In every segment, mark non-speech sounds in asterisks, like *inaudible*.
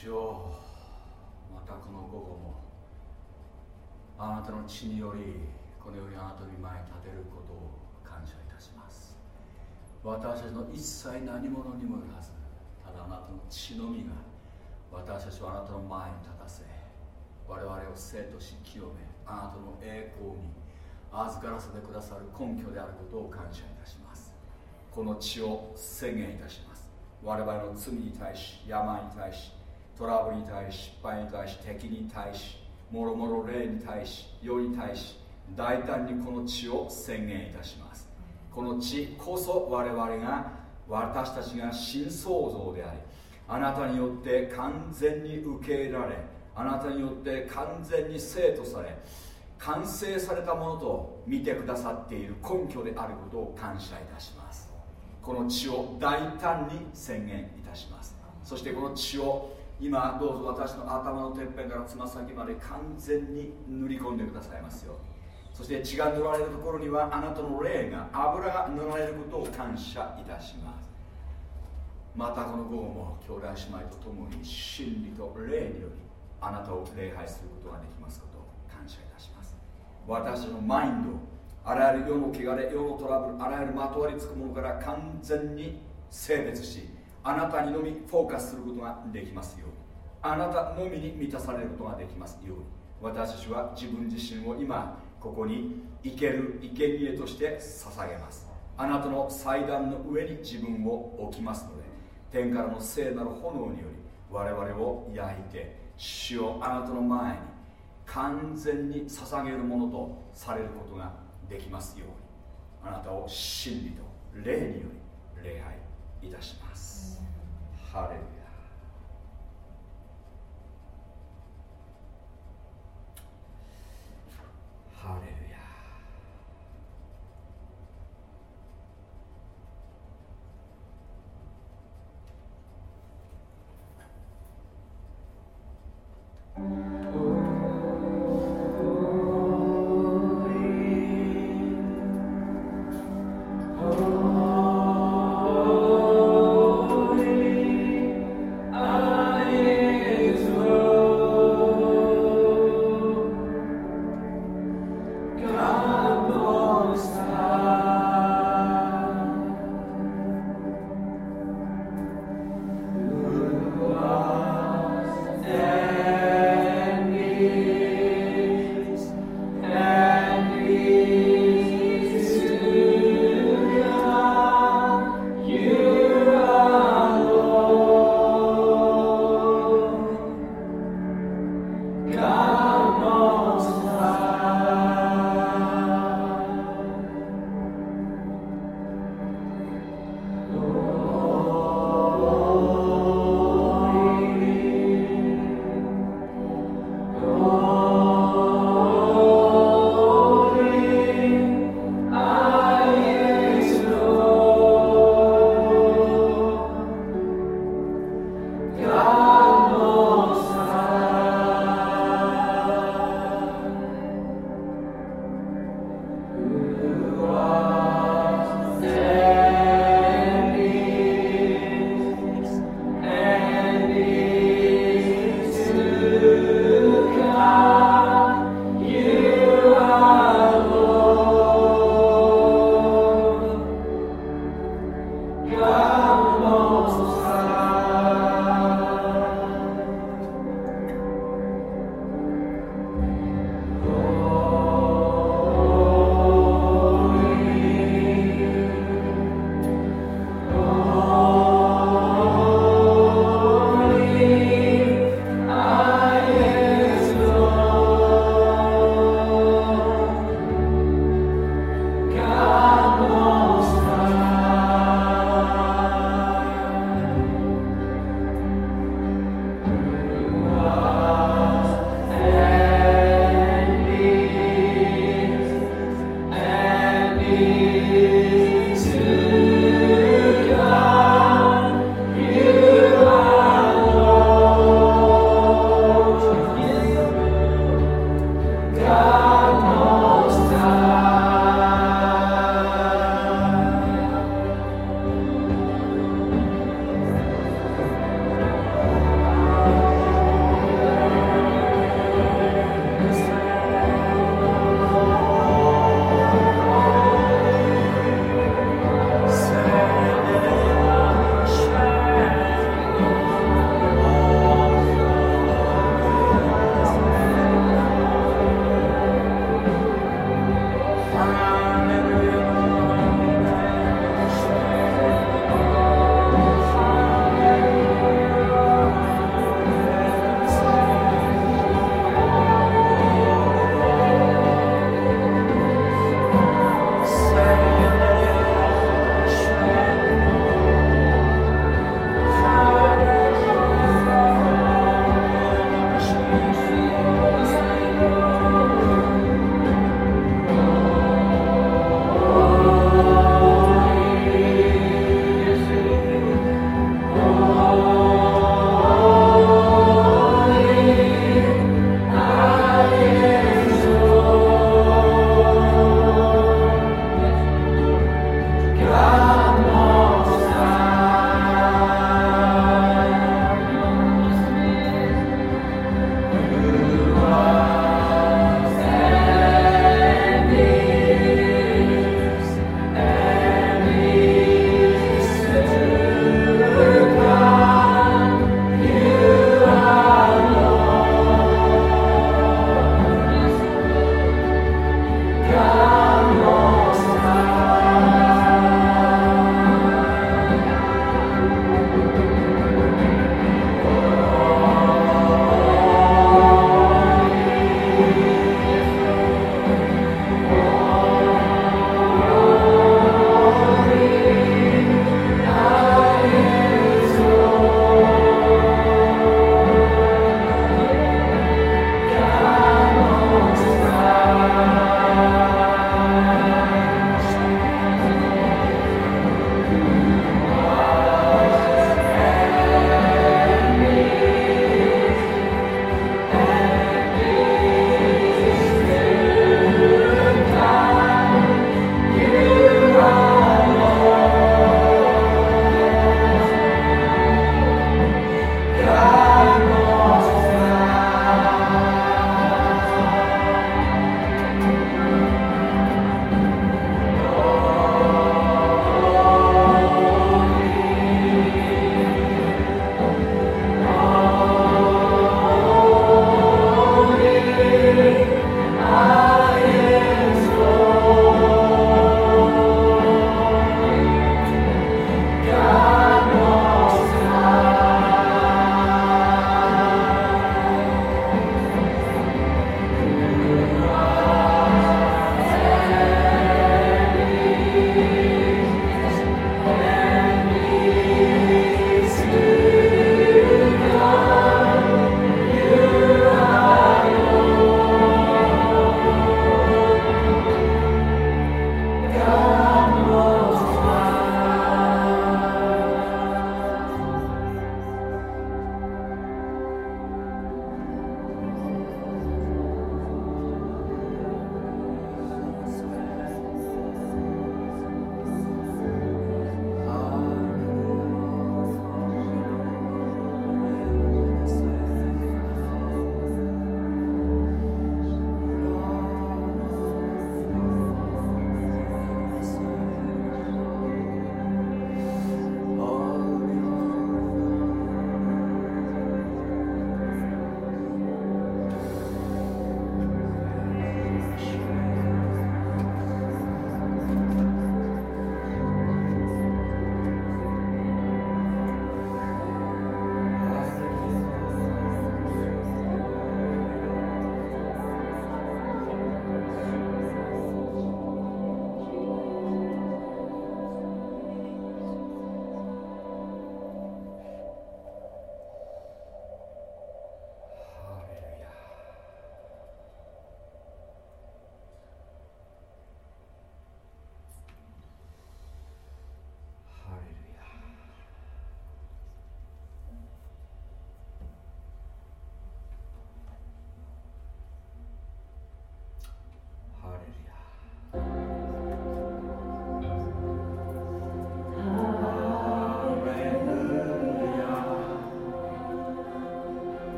主よ。またこの午後もあなたの血によりこのようにあなたに前に立てることを感謝いたします。私たちの一切何者にもよらずただあなたの血のみが私たちをあなたの前に立たせ我々を生とし清めあなたの栄光に預からせてくださる根拠であることを感謝いたします。この血を宣言いたします。我々の罪に対し病に対しトラブルに対し失敗に対し敵に対しもろもろ霊に対し世に対し大胆にこの血を宣言いたします。この血こそ我々が私たちが新創造でありあなたによって完全に受け入れられあなたによって完全に生徒され完成されたものと見てくださっている根拠であることを感謝いたします。この血を大胆に宣言いたします。そしてこの血を今どうぞ私の頭のてっぺんからつま先まで完全に塗り込んでくださいますよ。そして血が塗られるところにはあなたの霊が油が塗られることを感謝いたします。またこの午後も兄弟姉妹と共に真理と霊によりあなたを礼拝することができますことを感謝いたします。私のマインドあらゆる世の汚れ世のトラブルあらゆるまとわりつくものから完全に性別しあなたにのみフォーカスすることができますように。あなたのみに満たされることができますように。私たちは自分自身を今ここに生ける生贄として捧げます。あなたの祭壇の上に自分を置きますので天からの聖なる炎により我々を焼いて死をあなたの前に完全に捧げるものとされることができますように。あなたを真理と霊により礼拝いたします。ハレルヤ。ハレルヤ。うん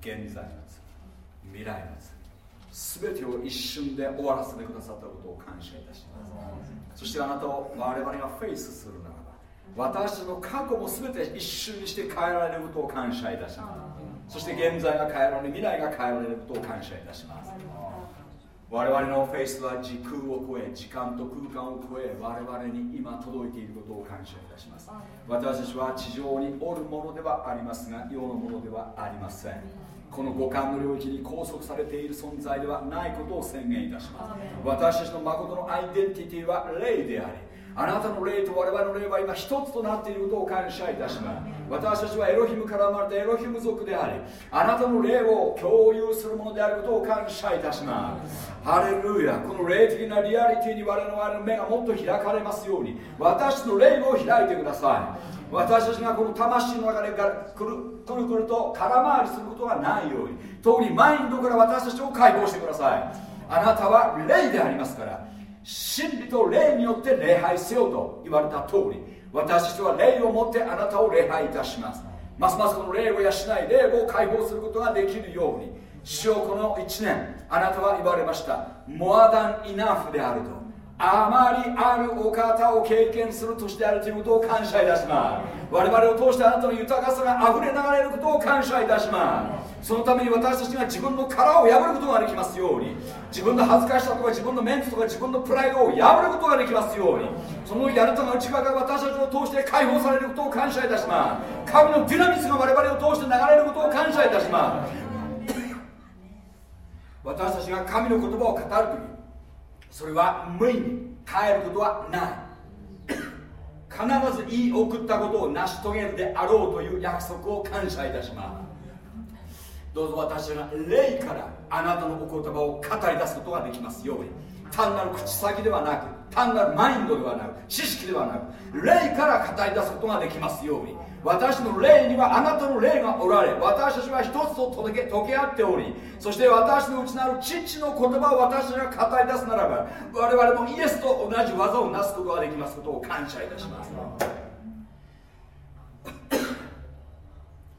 現在の罪未来の罪全てを一瞬で終わらせてくださったことを感謝いたします。そしてあなたを我々がフェイスするならば私の過去も全て一瞬にして変えられることを感謝いたします。そして現在が変えられ未来が変えられることを感謝いたします我々のフェイスは時空を超え時間と空間を超え我々に今届いていることを感謝いたします。私たちは地上におるものではありますが世のものではありません。この五感の領域に拘束されている存在ではないことを宣言いたします。私たちの誠のアイデンティティは霊でありあなたの霊と我々の霊は今一つとなっていることを感謝いたします。私たちはエロヒムから生まれたエロヒム族でありあなたの霊を共有するものであることを感謝いたします。ハレルヤこの霊的なリアリティに我々の目がもっと開かれますように私の霊を開いてください。私たちがこの魂の中でくるくるくると空回りすることがないように特にマインドから私たちを解放してください。あなたは霊でありますから真理と霊によって礼拝せよと言われた通り私たちは霊を持ってあなたを礼拝いたします。ますますこの霊を養い霊を解放することができるように主よこの1年あなたは言われました。モアダンイナフであるとあまりあるお方を経験する年であるということを感謝いたします。我々を通してあなたの豊かさが溢れ流れることを感謝いたします。そのために私たちが自分の殻を破ることができますように自分の恥ずかしさとか自分のメンツとか自分のプライドを破ることができますようにその時あなたの内側から私たちを通して解放されることを感謝いたします。神のデュナミスが我々を通して流れることを感謝いたします。私たちが神の言葉を語る時それは無意に変えることはない。必ず言い送ったことを成し遂げるであろうという約束を感謝いたします。どうぞ私が霊からあなたのお言葉を語り出すことができますように。単なる口先ではなく単なるマインドではなく知識ではなく霊から語り出すことができますように。私の霊にはあなたの霊がおられ私たちは一つと溶け溶け合っておりそして私の内なる父の言葉を私が語り出すならば我々もイエスと同じ技をなすことができますことを感謝いたします。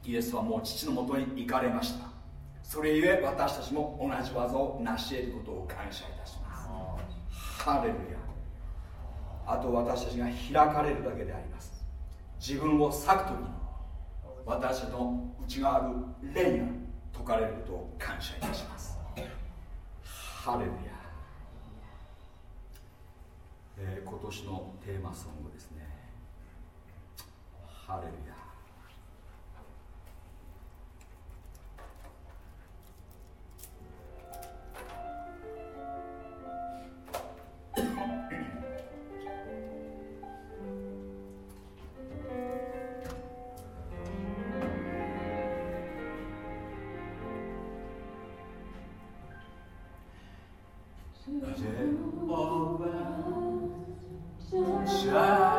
イエスはもう父のもとに行かれました。それゆえ私たちも同じ技を成し得ることを感謝いたします。ハレルヤ。あと私たちが開かれるだけであります。自分を裂く時に私の内側ある霊が解かれることを感謝いたします。ハレルヤ、えー、今年のテーマソングですね。ハレルヤ Yeah.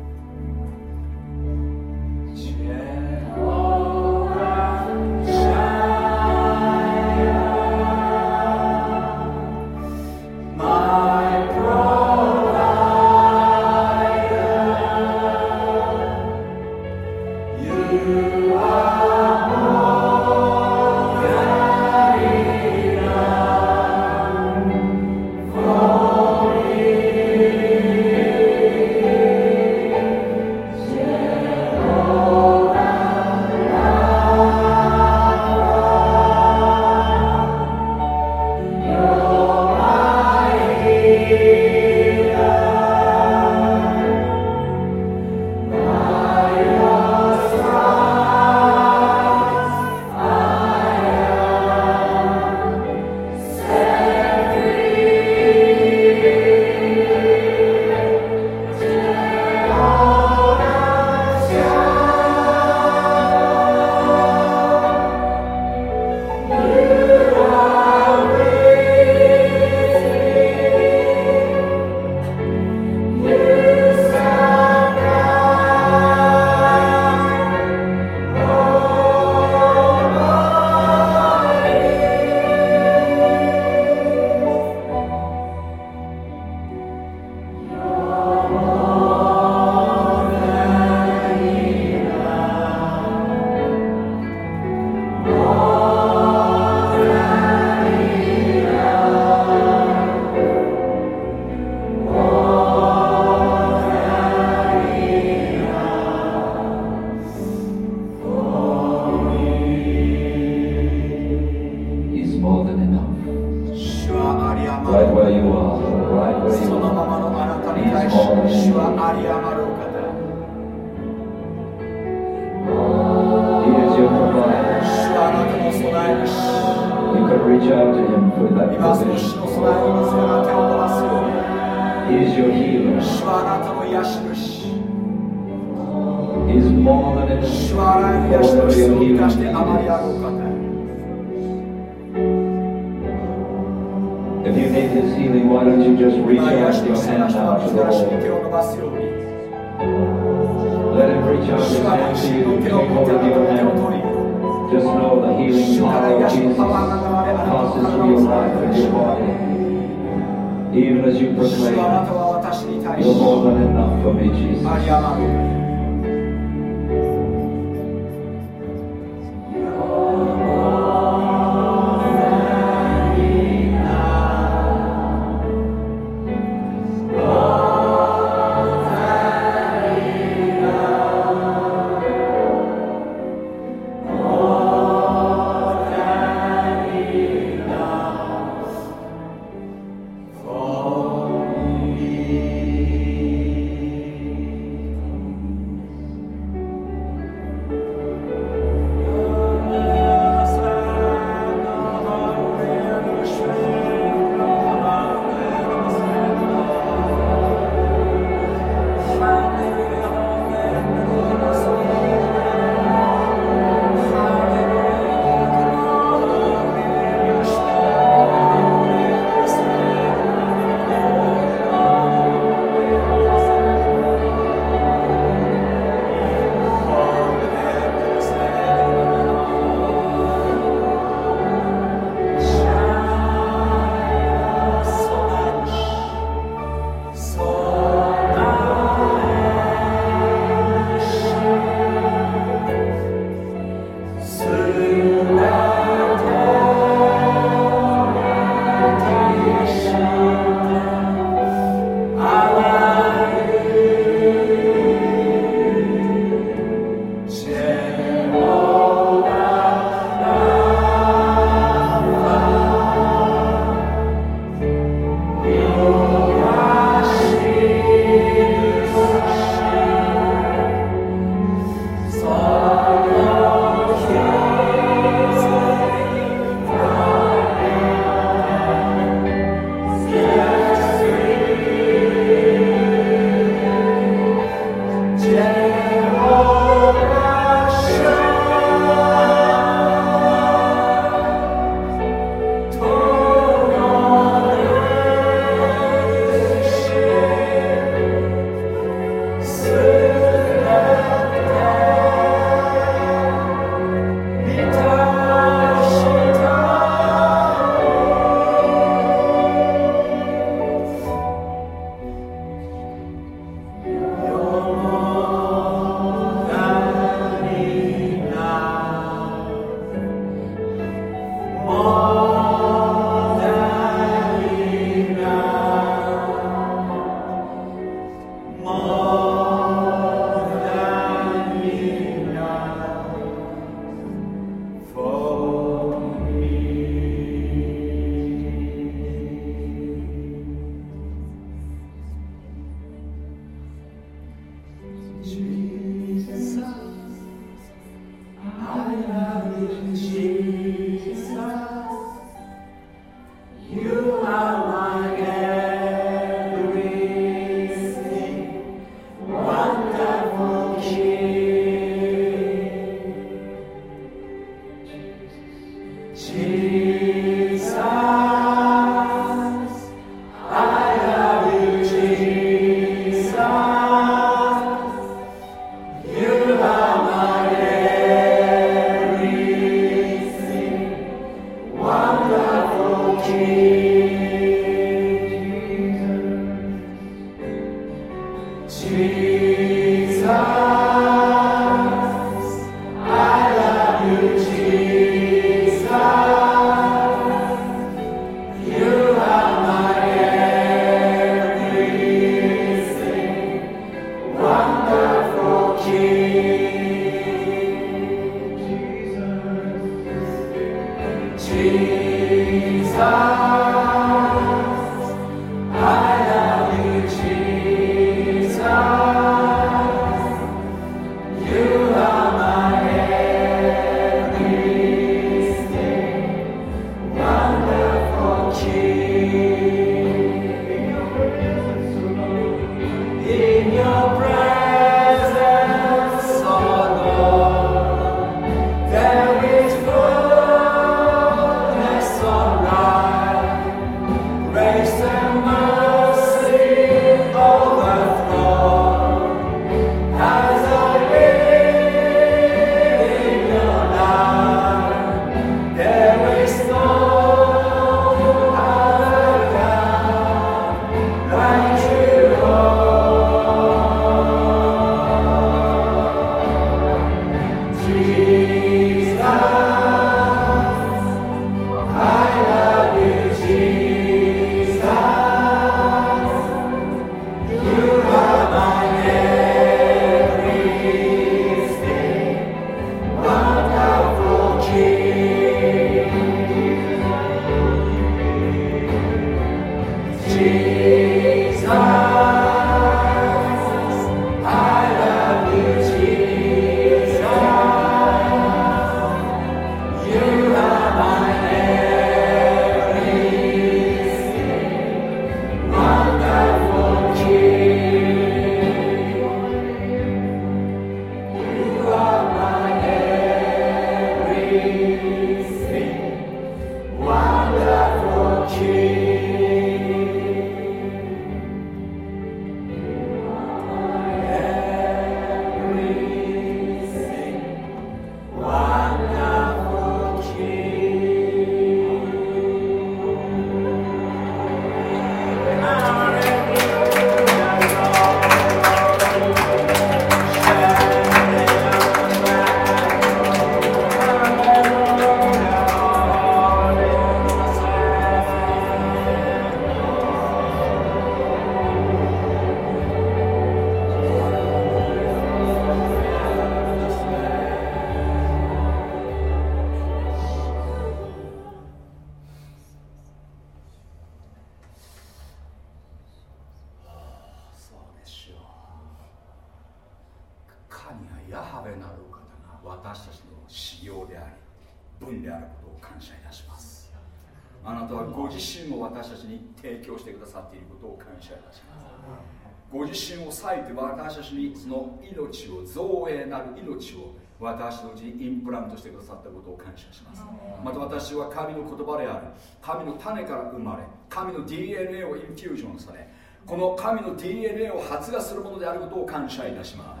割いて私たちにその命を造営なる命を私のうちにインプラントしてくださったことを感謝します。また私は神の言葉である。神の種から生まれ神の DNA をインフュージョンされこの神の DNA を発芽するものであることを感謝いたします。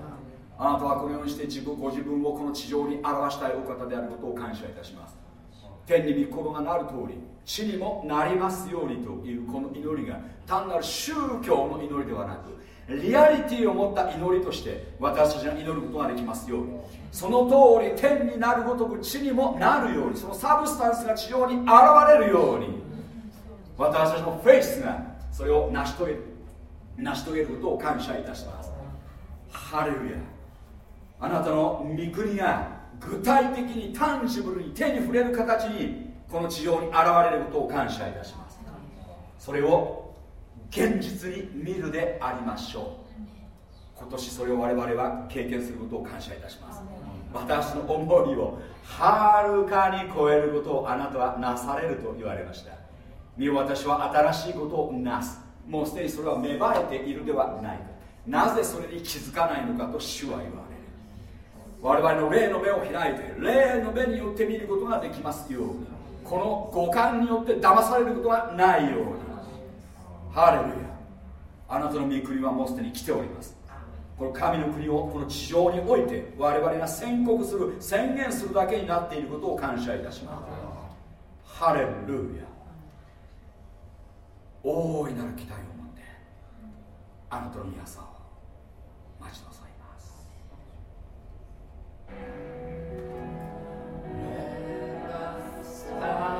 あなたはこのようにして自分ご自分をこの地上に表したいお方であることを感謝いたします。天に御心がなる通り地にもなりますようにというこの祈りが単なる宗教の祈りではなくリアリティを持った祈りとして私たちが祈ることができますように。その通り天になるごとく地にもなるようにその substance が地上に現れるように。私たちのフェイスがそれを成し遂げる成し遂げることを感謝いたします。ハレルヤ。あなたの御国が具体的に tangible に手に触れる形にこの地上に現れることを感謝いたします。それを現実に見るでありましょう。今年それを我々は経験することを感謝いたします。私の思いをはるかに超えることをあなたはなされると言われました。見よ私は新しいことをなす。もうすでにそれは芽生えているではないか。なぜそれに気づかないのかと主は言われる。我々の霊の目を開いて霊の目によって見ることができますようにこの五感によって騙されることがないように。ハレルヤ。あなたの御国はもうすでに来ております。この神の国をこの地上において我々が宣告する宣言するだけになっていることを感謝いたします。ハレルヤ。大いなる期待を持ってあなたの皆さんを待ちなさいます。Uh,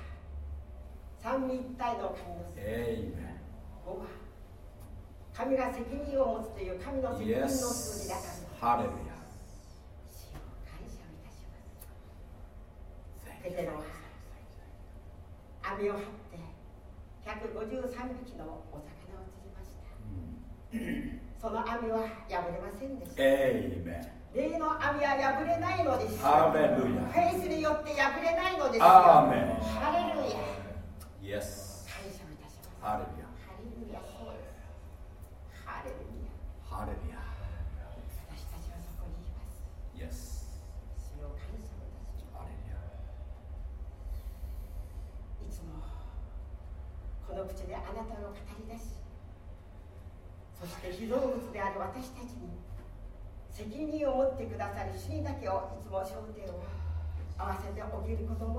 三位一体の神の数字。エイメン5は神が責任を持つという神の責任の数字だから。ハレルヤ感謝いたします。ペテロは網を張って153匹のお魚その網は破れませんでした。霊の網は破れないのです。フェイスによって破れないのです。アーメンハレルヤ。Yes. 感謝いたします。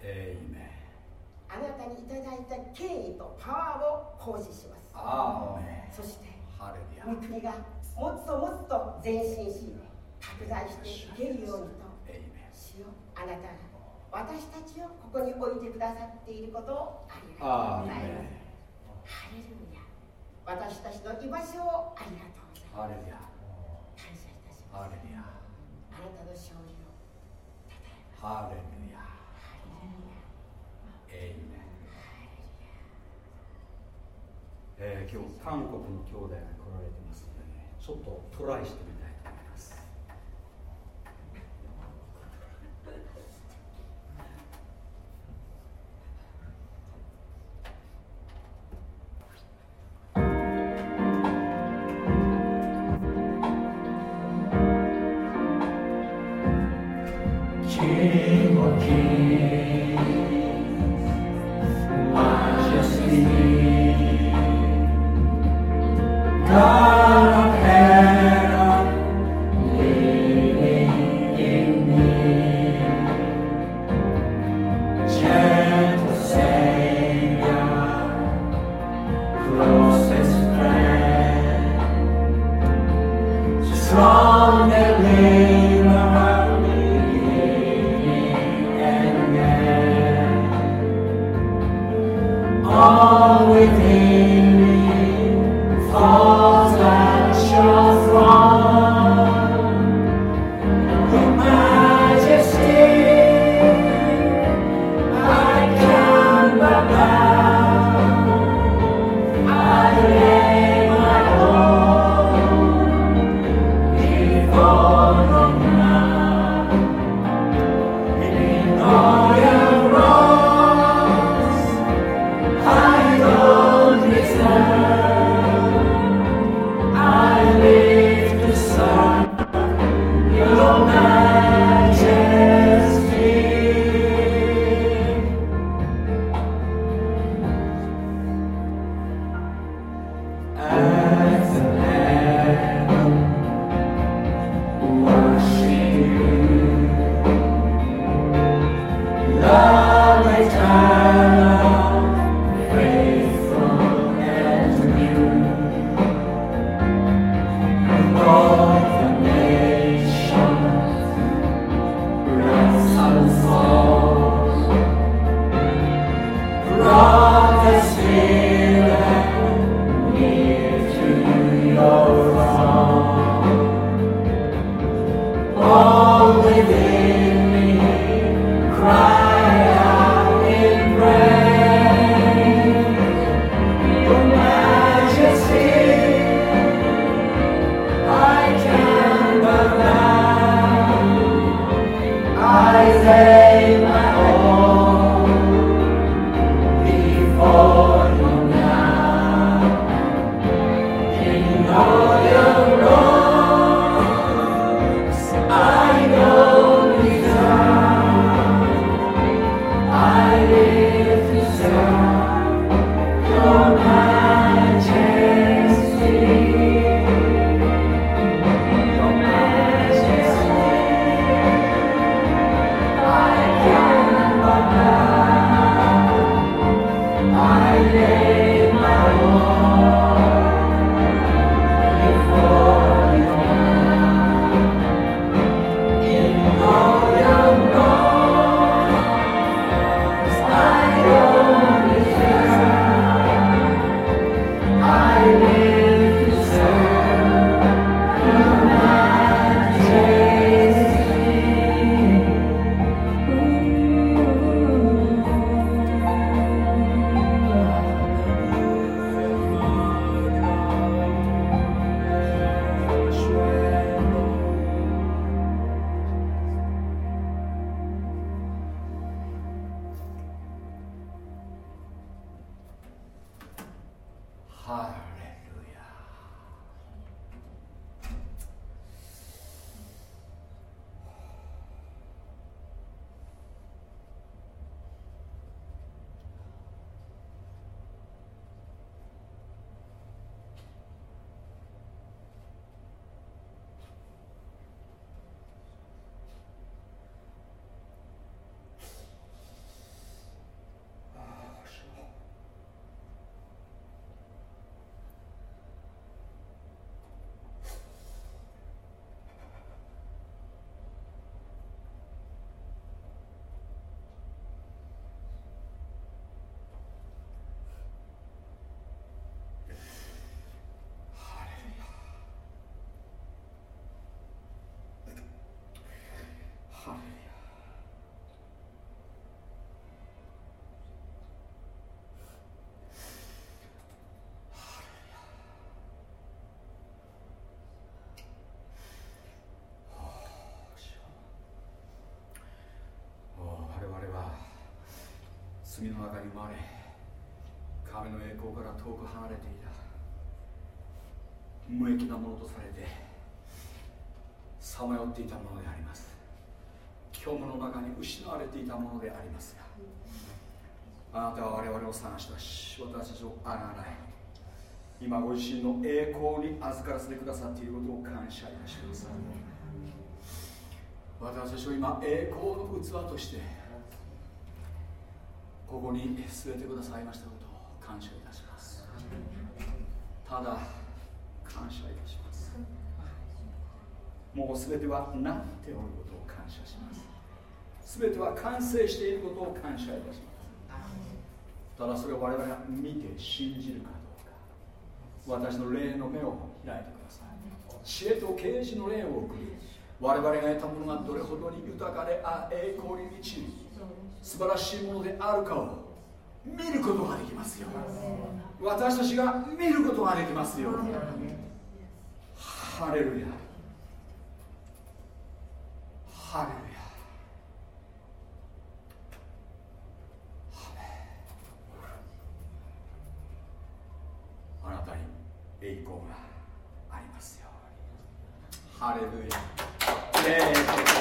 がとうございますあなたにいただいた権威とパワーを行使します。そして御国がもっともっと前進し拡大していけるようにとしよう。あなたが私たちをここに置いてくださっていることをありがとうございます。ハレルヤ。私たちの居場所をありがとうございます。感謝いたします。あなたの勝利をたたえます。ハレルヤハレルヤえ、今日韓国の兄弟が来られてますのでねちょっとトライして遠く離れていた無益なものとされてさまよっていたものであります。虚無の中に失われていたものでありますがあなたは我々を探したし私たちをあがない今ご自身の栄光に預からせてくださっていることを感謝いたします。私たちを今栄光の器としてここに据えてくださいましたことを感謝いたしますただ感謝いたしますもう全てはなっておることを感謝します。全ては完成していることを感謝いたします。ただそれを我々が見て信じるかどうか。私の霊の目を開いてください。知恵と啓示の霊を送り我々が得たものがどれほどに豊かであ栄光に満ち素晴らしいものであるかを見ることができますよ。私たちが見ることができますよ。ハレルヤハレルヤあなたに栄光がありますよハレルヤ、えー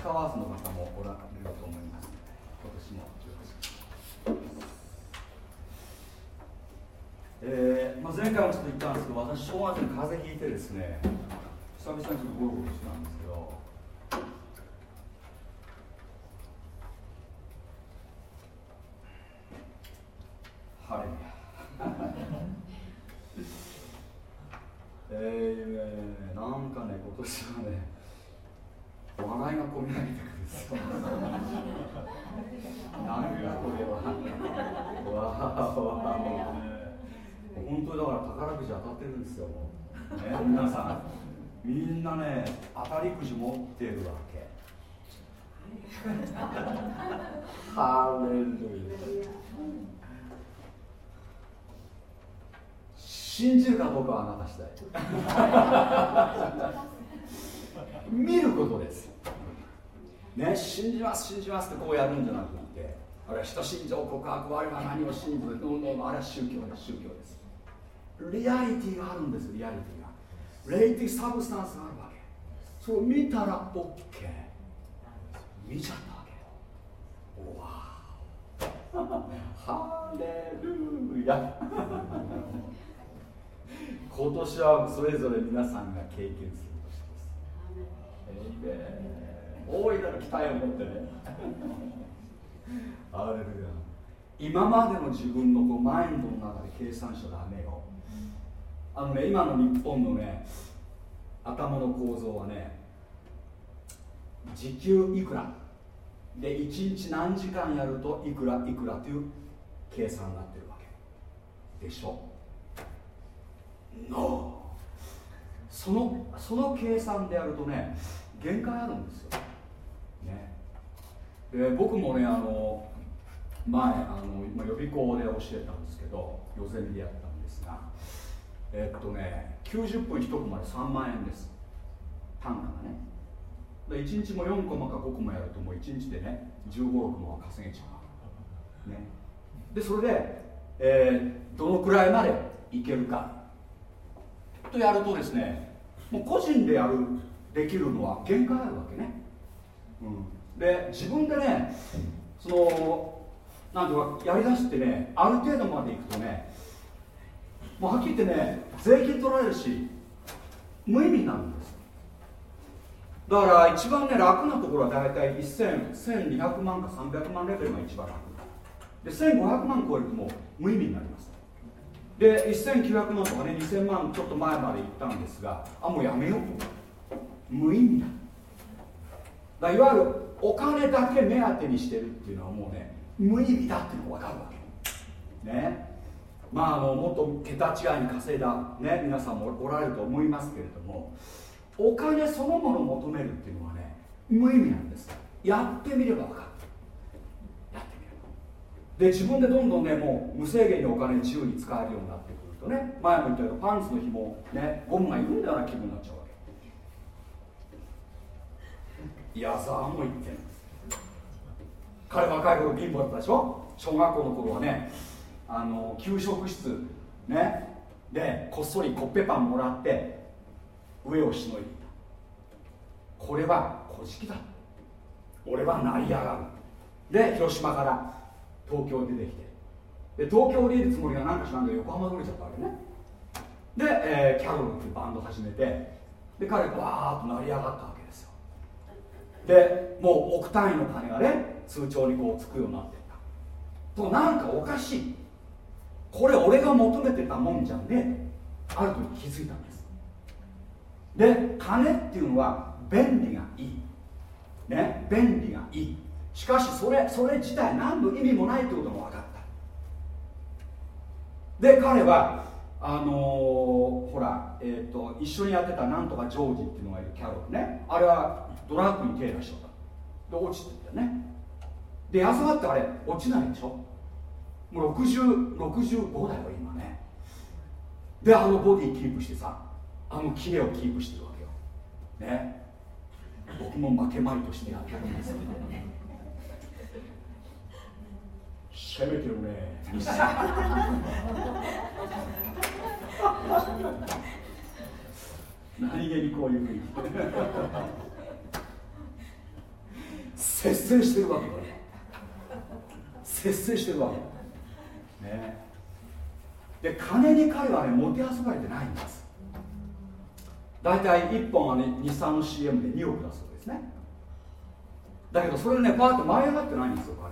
使わずの方もおられると思います今年もえーまあ、前回もちょっと言ったんですけど私正月に風邪ひいてですね久々にちょっとゴロゴロしたんですけどハレルえー、なんかね今年はね笑いが込み上げてくるんですよなんだこれはわーわー本当にだから宝くじ当たってるんですよ、ね、皆さんみんなね当たりくじ持ってるわけ。*laughs* ハレルヤ。信じるかどうかはあなた次第。*laughs* ね信じます信じますってこうやるんじゃなくてあれは人信条告白我は何を信じるあれは宗教です宗教です。リアリティがあるんですリアリティが。レイティサブスタンスがあるそれ見たら OK 見ちゃったわけわハレルヤ。*laughs* 今年はそれぞれ皆さんが経験する年です。大いなる期待を持ってね。*laughs* ハレルヤ。今までの自分のこうマインドの中で計算しちゃダメよ。あのね今の日本のね頭の構造はね時給いくら？で1日何時間やるといくら？いくら？という計算になってるわけ。でしょ？No そのその計算でやるとね限界あるんですよ、ね、で僕もねあの前あの予備校で教えたんですけど予選でやったんですがえっとね90分1コマで3万円です。単価がね。で1日も4コマか5コマやるともう1日でね1 5 6万は稼げちゃう、ね、でそれで、えー、どのくらいまでいけるか。とやるとですねもう個人でやるできるのは限界あるわけね、うん、で自分でねそのなんていうかやりだしてねある程度までいくとねもうはっきり言ってね税金取られるし無意味なんです。だから一番ね楽なところは大体1200万か300万レベルが一番楽。で1500万超えるともう無意味になります。で1900万とかね2000万ちょっと前まで行ったんですがあもうやめようと無意味だだいわゆるお金だけ目当てにしてるっていうのはもうね無意味だっていうのが分かるわけ。ね。まあ、あのもっと桁違いに稼いだ、ね、皆さんもおられると思いますけれどもお金そのものを求めるっていうのはね無意味なんですやってみれば分かる。やってみればで自分でどんどんねもう無制限にお金自由に使えるようになってくるとね前も言ったけどパンツの紐ねゴムがいるんだような気分になっちゃうわけ。矢沢もう言ってる彼若い頃貧乏だったでしょ？小学校の頃はねあの給食室ね。でこっそりコッペパンもらって上をしのいでいた。これは古事記だ。俺は成り上がる。で広島から東京に出てきて。で東京降りるつもりが何かしらんで横浜降りちゃったわけね。で、えー、キャロルっていうバンド始めてで彼バーッと成り上がったわけですよ。でもう億単位の金がね通帳にこうつくようになっていった。となんかおかしい。これ俺が求めてたもんじゃんねある時気づいたんです。で金っていうのは便利がいい。ね便利がいい。しかしそれそれ自体何の意味もないってことも分かった。で彼はあのー、ほら、えーと、一緒にやってたなんとかジョージっていうのがいるキャロルね。あれはドラッグに手出しちゃった。で落ちてったね。で安まってあれ落ちないでしょ。もう60 65だよ今ね。であのボディキープしてさあのキレをキープしてるわけよ。ね。僕も負けまいとしてやってるんですけど攻めてるね何気にこういうふうに。節制してるわけよ。節制してるわけね。で金に彼はねもてあそばれてないんです。大体1本はね日産の CM で2億だそうですね。だけどそれねパーッと舞い上がってないんですよ彼は。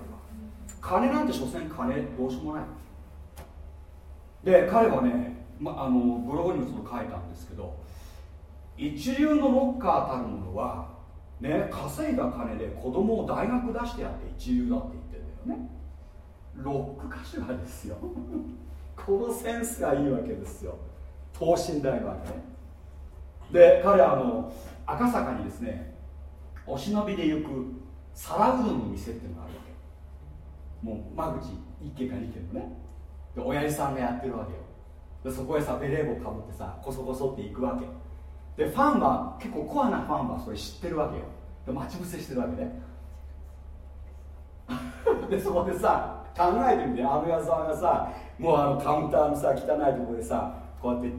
金なんて所詮金どうしようもない。で彼はね、ま、あのブログにもその書いたんですけど一流のロッカーたるものはね稼いだ金で子供を大学出してやって一流だって言ってるんだよね。ロック歌手なんですよ。*laughs* このセンスがいいわけですよ。等身大のわけで彼はあの赤坂にですねお忍びで行く皿うどんの店っていうのがあるわけ。もう間口1軒か2軒のね。で親父さんがやってるわけよ。でそこへさベレー帽かぶってさこそこそって行くわけ。でファンは結構コアなファンはそれ知ってるわけよ。で待ち伏せしてるわけね。*laughs* でそこでさ考えてみてあの矢沢がさもうあのカウンターのさ汚いところでさこうやって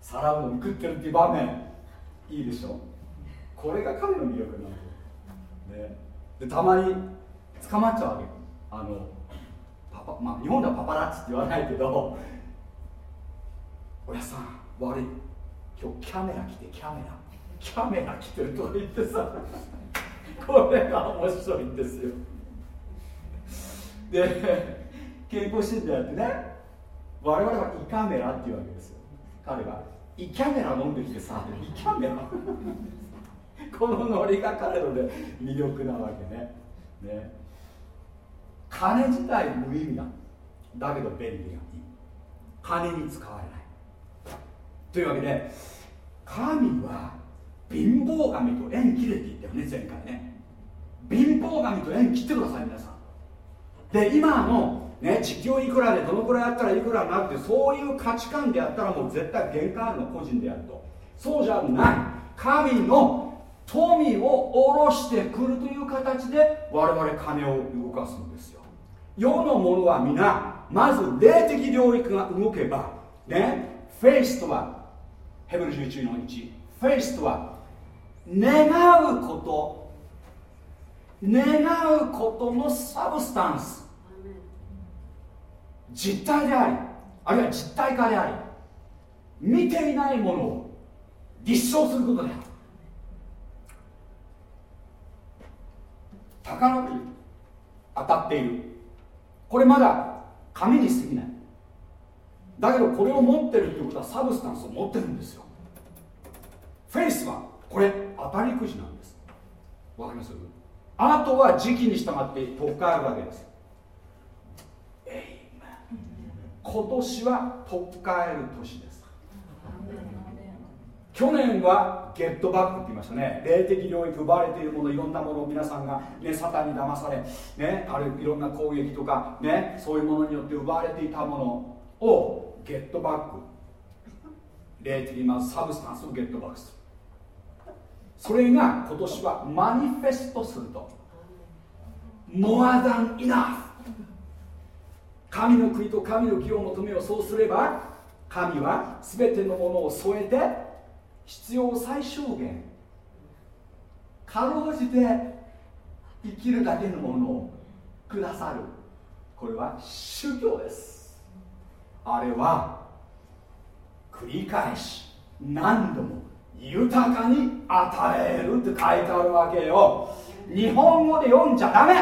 皿を食ってるっていう場面いいでしょ？これが彼の魅力なんだよ、ね、でたまに捕まっちゃうわけあのパパ、まあ、日本ではパパラッチって言わないけどおやさん悪い。今日キャメラ来てキャメラ。キャメラ来てると言ってさこれが面白いんですよ。で健康診断やってね。我々は胃カメラっていうわけですよ。彼は。胃キャメラ飲んできてさ胃キャメラ。*laughs* このノリが彼のね魅力なわけね。ね。金自体無意味だだけど便利がいい金に使われない。というわけで神は貧乏神と縁切れって言ったよね前回ね。貧乏神と縁切ってください皆さん。で今の、ね、地球いくらでどのくらいやったらいくらになってそういう価値観でやったらもう絶対限界あるの個人でやると。そうじゃない。神の富を下ろしてくるという形で我々金を動かすんですよ。世のものは皆まず霊的領域が動けばねフェイスとはヘブル11の1フェイスとは願うこと願うことの substance。実体でありあるいは実体化であり見ていないものを立証することである。宝くじ当たっている。これまだ紙に過ぎない。だけどこれを持ってるってことはサブスタンスを持ってるんですよ。フェイスはこれ当たりくじなんです。わかります？あとは時期に従って取っ換えるわけです。今年は取っ換える年です。去年はゲットバックって言いましたね。霊的領域奪われているものいろんなものを皆さんが、ね、サタンに騙され、ね、あるいろんな攻撃とか、ね、そういうものによって奪われていたものをゲットバック。霊的まずサブスタンスをゲットバックする。それが今年はマニフェストすると。More than enough 神の国と神の義を求めよう。そうすれば神は全てのものを添えて必要最小限かろうじて生きるだけのものをくださる。これは宗教です。あれは繰り返し何度も豊かに与えるって書いてあるわけよ。日本語で読んじゃダメ。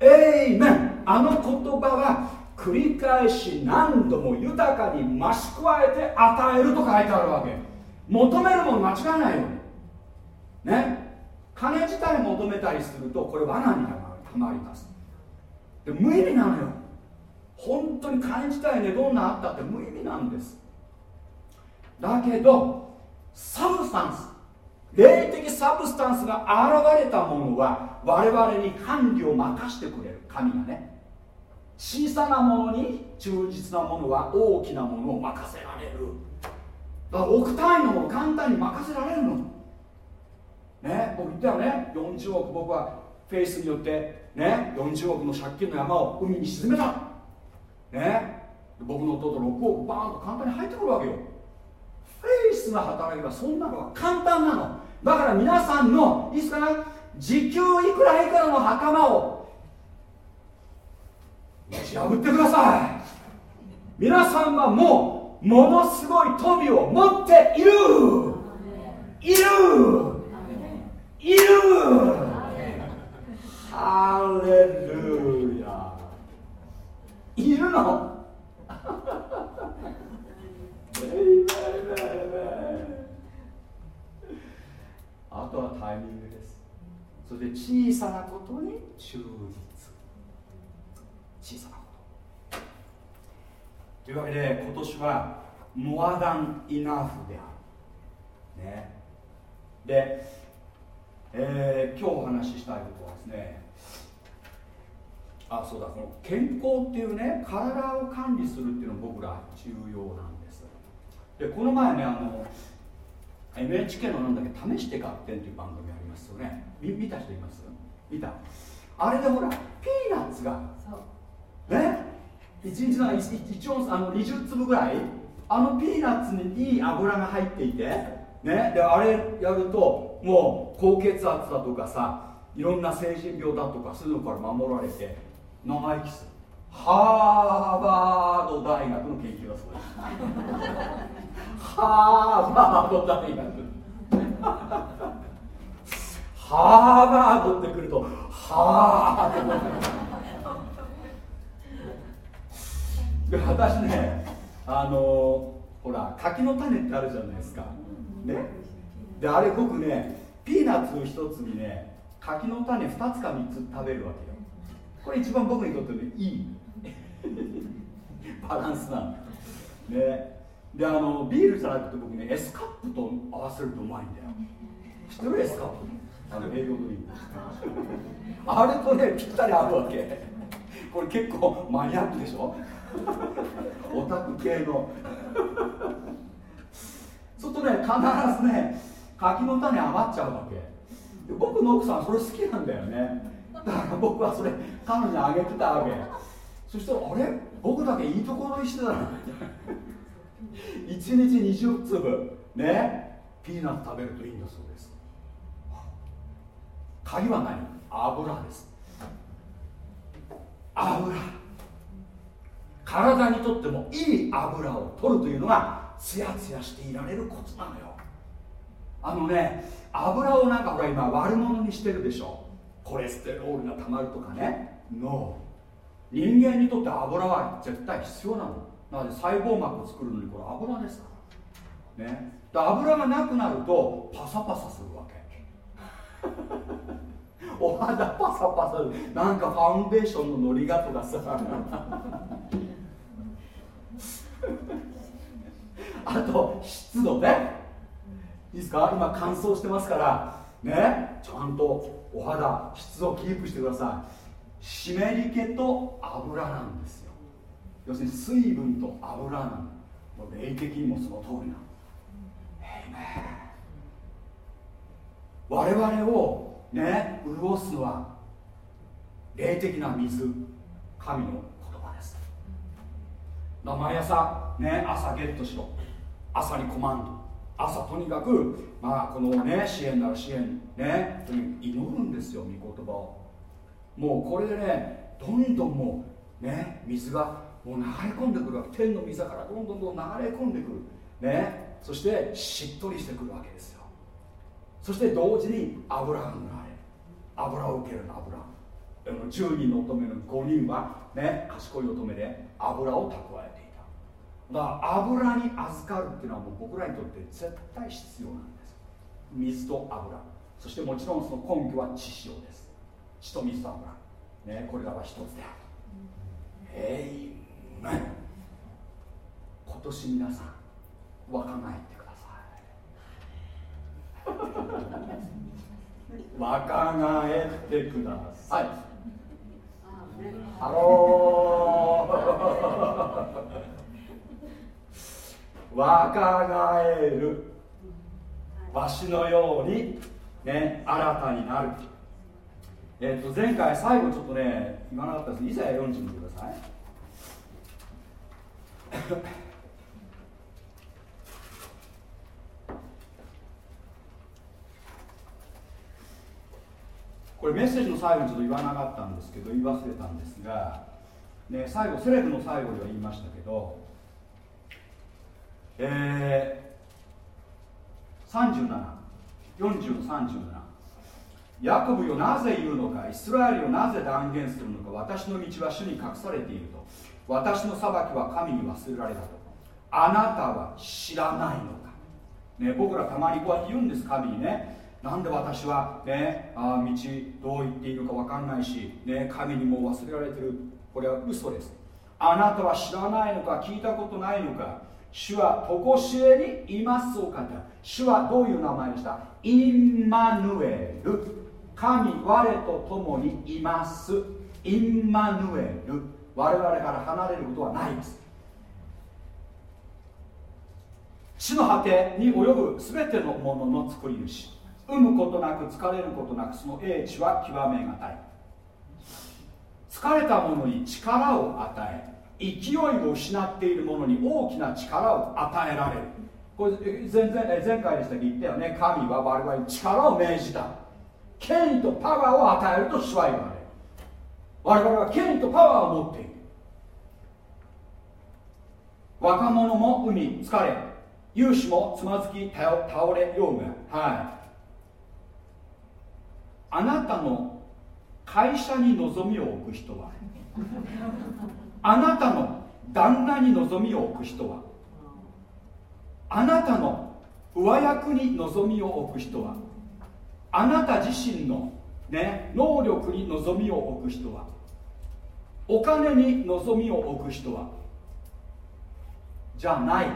エイメンあの言葉は繰り返し何度も豊かに増し加えて与えると書いてあるわけ。求めるもの間違いないよね。金自体求めたりするとこれ罠にはまります。で無意味なのよ。本当に金自体ねどんなあったって無意味なんです。だけど substance 霊的 substance が現れたものは我々に管理を任してくれる。神がね。小さなものに忠実なものは大きなものを任せられる。だから億単位のもの簡単に任せられるの。ね僕言ったよね。40億僕はフェイスによってね40億の借金の山を海に沈めた。ね。僕の弟6億バーンと簡単に入ってくるわけよ。フェイスが働けばそんなのは簡単なの。だから皆さんのいいですか時給いくらいくらの袴を打ち破ってください。皆さんはもうものすごい富を持っている。いる。いる。ハレルヤ。いるの？あとはタイミングです。そして小さなことに忠実。小さなこと。と。いうわけで今年はモアダンイナフである。ね。で、えー、今日お話ししたいことはですねあそうだこの健康っていうね体を管理するっていうのが僕ら重要なんでこの前ねあの NHK のなんだっけ試して合点っていう番組ありますよね。見た人います？見た？あれでほらピーナッツがね？1日の 1, 1オンスあの20粒ぐらいあのピーナッツにいい油が入っていてね？であれやるともう高血圧だとかさいろんな成人病だとかそういうのから守られて長生きす。るハーバード大学の研究だそうですハーバード大学。ハーバードってくるとはあ私ねあのほら柿の種ってあるじゃないですか。ね。であれ僕ねピーナッツの一つにね柿の種2つか3つ食べるわけよ。これ一番僕にとってねいい。バランスなの。ね。であのビールじゃなくて僕ねエスカップと合わせるとうまいんだよ。知ってる？エスカップ。あの栄養ドリンク。あれとねぴったり合うわけ。これ結構マニアックでしょ？オタク系の。そうするとね必ずね柿の種余っちゃうわけ。僕の奥さんそれ好きなんだよね。だから僕はそれ彼女にあげてたわけ。そしたらあれ？僕だけいいところにしてたの？1日20粒。ね。ピーナッツ食べるといいんだそうです。鍵は何？油です。油。体にとってもいい油を取るというのがツヤツヤしていられるコツなのよ。あのね油をなんかほら今悪者にしてるでしょ。コレステロールがたまるとかね。ノー人間にとって油は絶対必要なの。なので細胞膜を作るのにこれ油ですか？らね油がなくなるとパサパサするわけ。*laughs* お肌パサパサなんかファンデーションののりがとかさ。*laughs* あと湿度ね。いいですか？今乾燥してますから。ね。ちゃんとお肌湿度をキープしてください。湿り気と油なんです。要するに水分と油なの。霊的にもその通りなの。我々をね潤すのは霊的な水神の言葉です。毎朝ね朝ゲットしろ。朝にコマンド。朝とにかく、まあ、このね支援なら支援ね祈るんですよ御言葉を。もうこれでねどんどんもうね水がもう流れ込んでくるわけ。天の水からどんどんどん流れ込んでくる。ね。そしてしっとりしてくるわけですよ。そして同時に油が塗られる。油を受けるの油。10人の乙女の5人はね賢い乙女で油を蓄えていだから油に預かるっていうのはもう僕らにとって絶対必要なんです。水と油。そしてもちろんその根拠は血潮です。血と水と油。ねこれらは一つである。えいめ今年皆さん若返ってください。若返ってください。ハロー。若返る。鷲のようにね新たになる。えっ、と前回最後ちょっとね言わなかったですいざ読んでみてください。これメッセージの最後にちょっと言わなかったんですけど言い忘れたんですが、ね、最後セレブの最後では言いましたけどえー、3740の37ヤコブよなぜ言うのかイスラエルよなぜ断言するのか私の道は主に隠されていると。私の裁きは神に忘れられたと。あなたは知らないのか、ね、僕らたまにこうやって言うんです神にね。なんで私はねあ道どう言っているか分かんないし、ね、神にも忘れられてる。これは嘘です。あなたは知らないのか聞いたことないのか。主は常しえにいますお方。主はどういう名前でした？インマヌエル。神我と共にいます。インマヌエル。我々から離れることはないです。地の果てに及ぶ全てのものの作り主。産むことなく疲れることなくその英知は極めがたい。疲れた者に力を与え勢いを失っている者に大きな力を与えられる。これ前前前回でしたっけ言ったよね。神は我々に力を命じた。権威とパワーを与えると主は言わ我々は権威とパワーを持っている。若者も海疲れ勇士もつまずき倒れようが。はい。あなたの会社に望みを置く人はあなたの旦那に望みを置く人はあなたの上役に望みを置く人はあなた自身の、ね、能力に望みを置く人はお金に望みを置く人はじゃない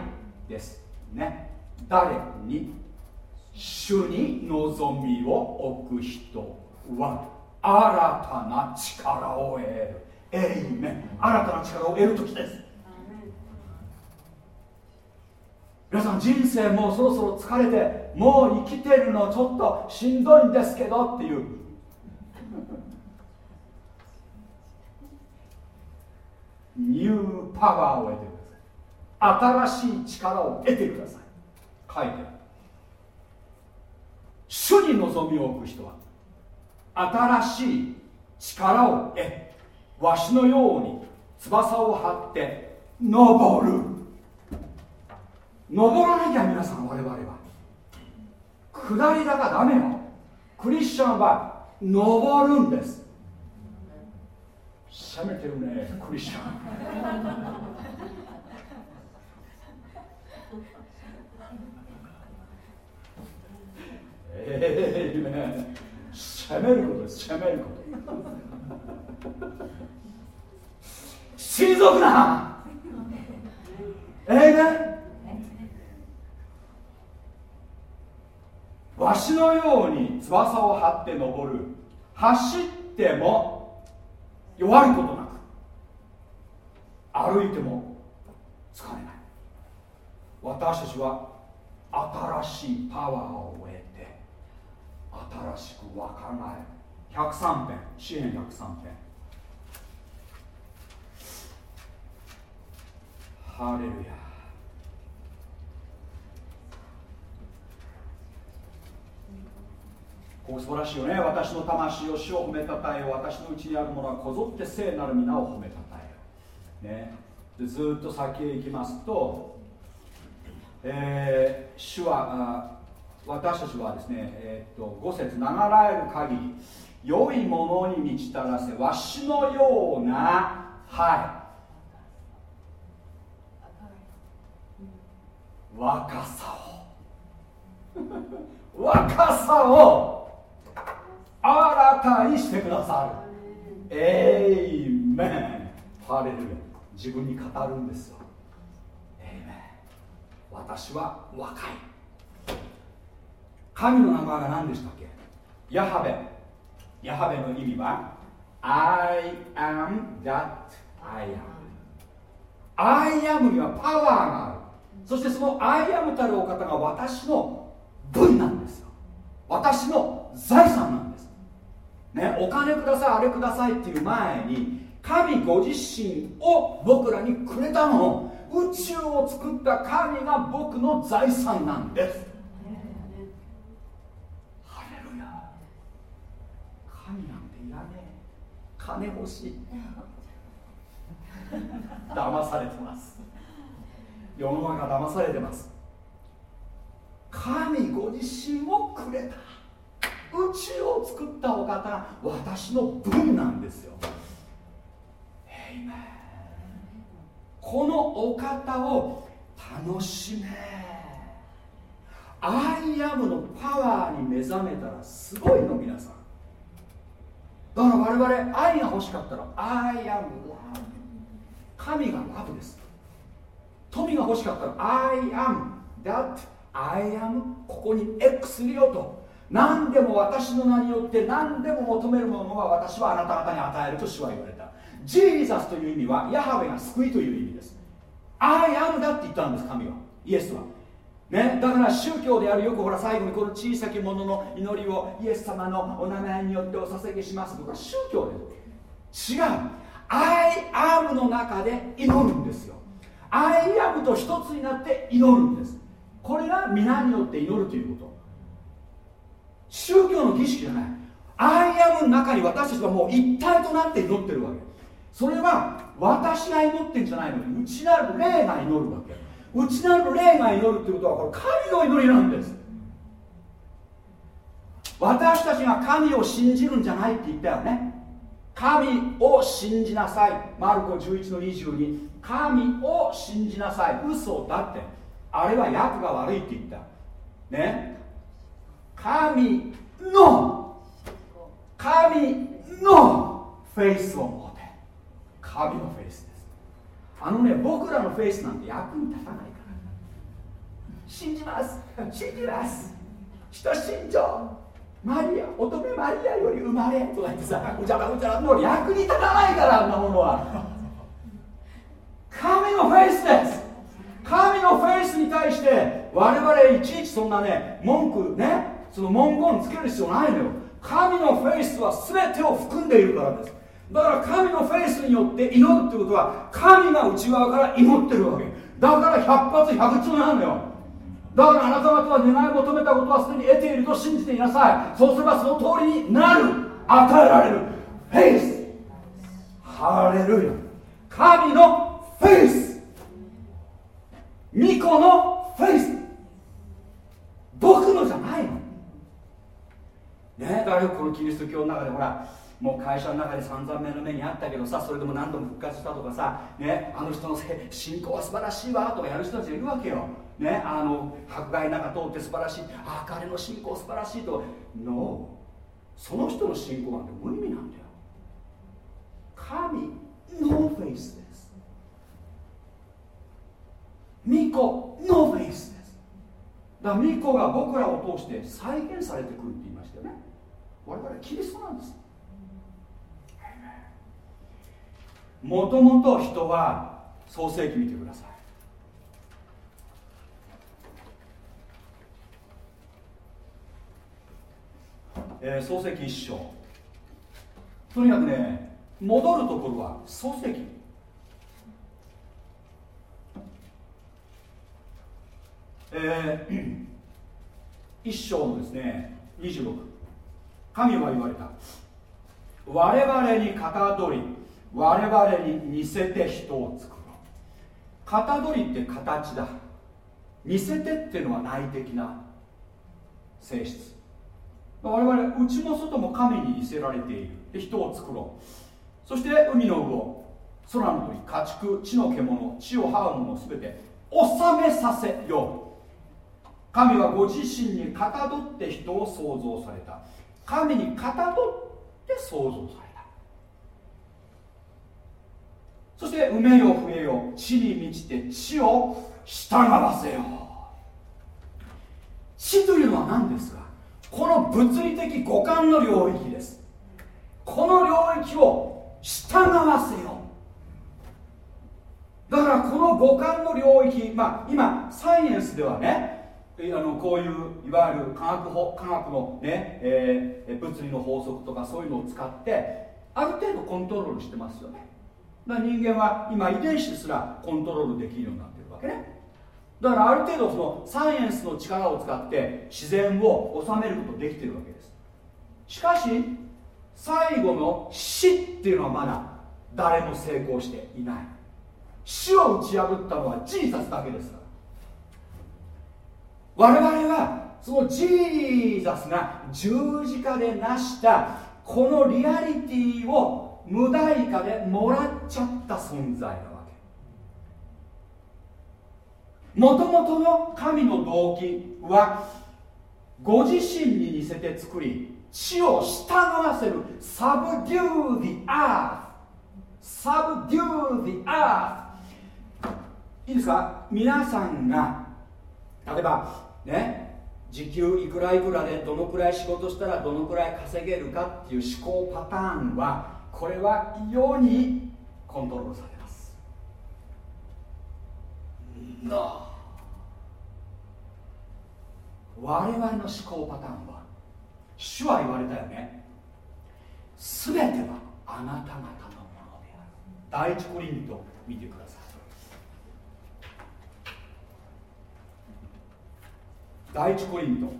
ですね。誰に主に望みを置く人は新たな力を得る。えいめ新たな力を得る時です。皆さん人生もうそろそろ疲れてもう生きてるのちょっとしんどいんですけどっていうニューパワーを得てください新しい力を得てください。書いてある。主に望みを置く人は新しい力を得わしのように翼を張って登る。登らなきゃ皆さん我々は。下り坂ダメよ。クリスチャンは登るんです。攻めてるねクリスチャン。ええー、ね。攻めることです攻めること。退くな。ええー、ね。わしのように翼を張って登る。走っても弱いことなく歩いても疲れない。私たちは新しいパワーを得て新しく若返る。103編支援103編ハレルヤ。ここ素晴らしいよね。私の魂を死を褒めたたえ私のうちにあるものはこぞって聖なる皆を褒めたたえね。でずっと先へ行きますと、えー、主は私たちはですね、えー、っと5節長らえる限り良いものに満ちたらせわしのようなはい。若さを。若さを。新たにしてくださる。エイメンハレルヤ自分に語るんですよ。エイメン私は若い。神の名前が何でしたっけ？ヤハベ。ヤハベの意味は I am that I am. I am にはパワーがある。そしてその I am たるお方が私の分なんですよ。私の財産なんです。ね、お金くださいあれくださいっていう前に神ご自身を僕らにくれたの。宇宙を作った神が僕の財産なんです。ハレルヤ。神なんていらねえ。金欲しい。*laughs* 騙されてます。世の中騙されてます。神ご自身をくれた。宇宙を作ったお方私の分なんですよ。このお方を楽しめ。I am のパワーに目覚めたらすごいの皆さん。だから我々愛が欲しかったら I am 神が love です。富が欲しかったら I am that I am ここに X 入れようと。何でも私の名によって何でも求めるものは私はあなた方に与えると主は言われた。 Jesus という意味はヤハウェが救いという意味です。I am だって言ったんです神は。イエスは。ね、だから宗教であるよくほら最後にこの小さき者の祈りをイエス様のお名前によってお捧げしますとか宗教です。違う。I am の中で祈るんですよ。I am と一つになって祈るんです。これが皆によって祈るということ。宗教の儀式じゃない。I am の中に私たちはもう一体となって祈ってるわけ。それは私が祈ってんじゃないのに内なる霊が祈るわけ。内なる霊が祈るっていうことはこれ神の祈りなんです。私たちが神を信じるんじゃないって言ったよね。神を信じなさい。マルコ11の22神を信じなさい。嘘だって。あれは役が悪いって言った。ね。神の神のフェイスを持て。神のフェイスです。あのね僕らのフェイスなんて役に立たないから。信じます。信じます。使徒信条。マリア乙女マリアより生まれ。とか言ってさうじゃらうじゃらもう役に立たないからあんなものは。神のフェイスです。神のフェイスに対して我々いちいちそんなね文句ねその文言つける必要ないのよ。神のフェイスは全てを含んでいるからです。だから神のフェイスによって祈るってことは神が内側から祈ってるわけ。だから100発100中なのよ。だからあなた方は願い求めたことはすでに得ていると信じていなさい。そうすればその通りになる。与えられる。フェイス。ハレルヤ。神のフェイス。巫女のフェイス。僕のじゃないの。ねだかこのキリスト教の中でほらもう会社の中で散々目の目にあったけどさそれでも何度も復活したとかさ、ね、あの人の信仰は素晴らしいわとかやる人たちがいるわけよ、ね、あの迫害の中通って素晴らしいああ彼の信仰素晴らしいと。No その人の信仰なんて無意味なんだよ。神のフェイスです巫女のフェイスですだから巫女が僕らを通して再現されてくるっていましたよね我々キリストなんです。もともと人は創世記見てください。えー、創世記一章。とにかくね戻るところは創世記。えー、一章のですね26神は言われた。我々にかたどり我々に似せて人を作ろう。かたどりって形だ。似せてっていうのは内的な性質。我々内も外も神に似せられている。で人を作ろう。そして海の魚空の鳥家畜地の獣地を這うもの全て収めさせよう。神はご自身にかたどって人を創造された。神にかたどって創造された。そして埋めよ増えよ地に満ちて地を従わせよ地というのは何ですか？この物理的五感の領域です。この領域を従わせよだからこの五感の領域、まあ、今サイエンスではねあのこういういわゆる科学法科学のね、えー、物理の法則とかそういうのを使ってある程度コントロールしてますよね。だ人間は今遺伝子すらコントロールできるようになってるわけね。だからある程度そのサイエンスの力を使って自然を治めることできてるわけです。しかし最後の死っていうのはまだ誰も成功していない。死を打ち破ったのはジーザスだけです。我々はそのジーザスが十字架で成したこのリアリティを無代価でもらっちゃった存在なわけ。もともとの神の動機はご自身に似せて作り地を従わせるSubdue the earth. Subdue the earth.いいですか？皆さんが例えばね。時給いくらいくらでどのくらい仕事したらどのくらい稼げるかっていう思考パターンはこれは世にコントロールされます。我々の思考パターンは主は言われたよね。全てはあなた方のものである。第一コリント見てください。第一コリント。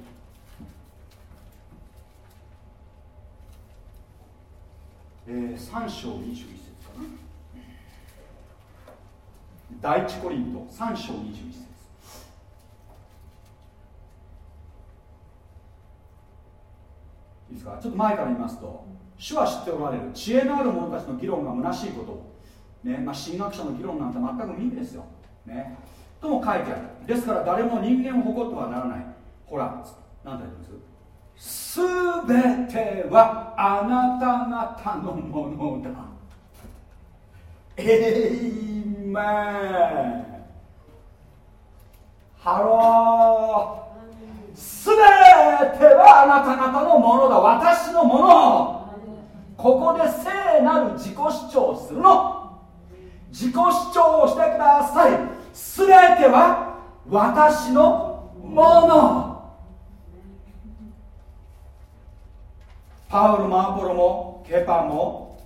えー、3章21節かな。第一コリント3章21節。いいですか？ちょっと前から言いますと主は知っておられる。知恵のある者たちの議論が虚しいこと。ねまあ、神学者の議論なんて全く無意味ですよ、ね、とも書いてある。ですから誰も人間を誇ってはならない。ほら何て言うんです？すべてはあなた方のものだ。エイメンハロー。すべてはあなた方のものだ。私のもの。ここで聖なる自己主張するの。自己主張をしてください。すべては私のもの。パウルもアポロもケパも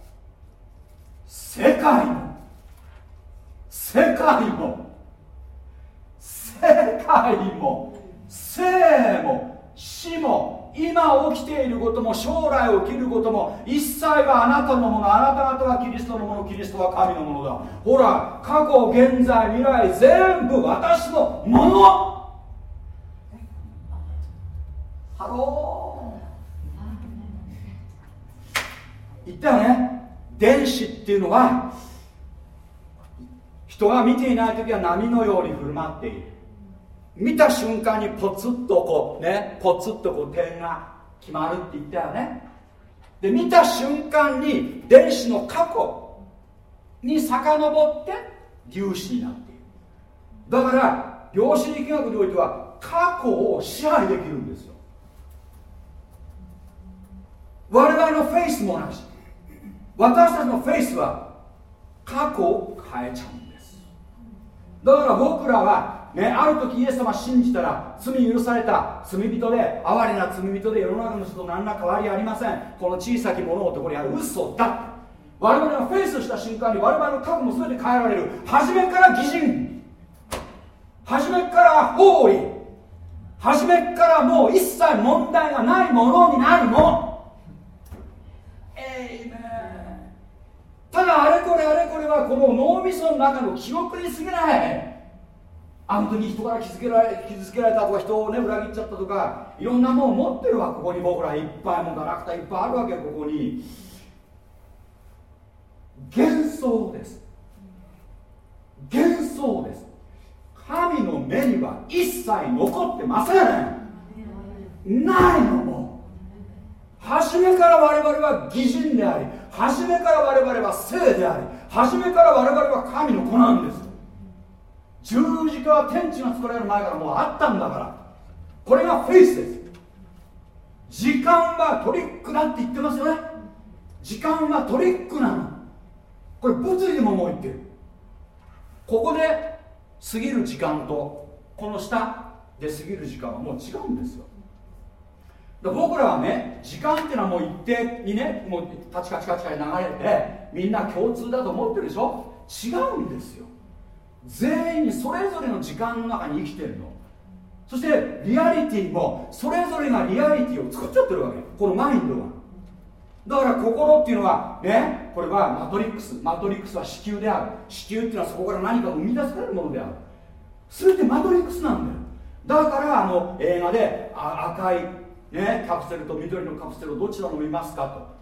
世界も。世界も。世界も。生も。死も。今起きていることも将来起きることも一切はあなたのものあなた方はキリストのものキリストは神のものだ。ほら過去現在未来全部私のもの。ハロー。言ったよね。電子っていうのは人が見ていない時は波のように振る舞っている。見た瞬間にポツッとこうねポツッとこう点が決まるって言ったよね。で見た瞬間に電子の過去に遡って粒子になっている。だから量子力学においては過去を支配できるんですよ。我々のフェイスも同じ。私たちのフェイスは過去を変えちゃうんです。だから僕らはね、ある時イエス様信じたら罪許された罪人で哀れな罪人で世の中の人と何ら変わりありません。この小さき物男にある嘘だ我々がフェイスした瞬間に我々の過去も全て変えられる。初めから偽人。初めから法理初めからもう一切問題がないものになるの。えいめただあれこれあれこれはこの脳みその中の記憶に過ぎないあの時人から傷つけられ傷つけられたとか人をね裏切っちゃったとかいろんなもの持ってるわここに僕らいっぱいもうガラクタいっぱいあるわけよここに。幻想です。幻想です。神の目には一切残ってません。ないのも初めから我々は義人であり初めから我々は聖であり初めから我々は神の子なんです。十字架は天地が作られる前からもうあったんだから。これがフェイスです。時間はトリックだって言ってますよね。時間はトリックなの。これ物理でももう言ってる。ここで過ぎる時間とこの下で過ぎる時間はもう違うんですよ。僕らはね時間っていうのはもう一定にねもうカチカチカチカチ流れてみんな共通だと思ってるでしょ？違うんですよ。全員にそれぞれの時間の中に生きてるの。そしてリアリティもそれぞれがリアリティを作っちゃってるわけ。このマインドがだから心っていうのはねこれはマトリックス。マトリックスは子宮である。子宮っていうのはそこから何か生み出されるものである。全てマトリックスなんだよ。だからあの映画で赤い、ね、カプセルと緑のカプセルをどちら飲みますかと。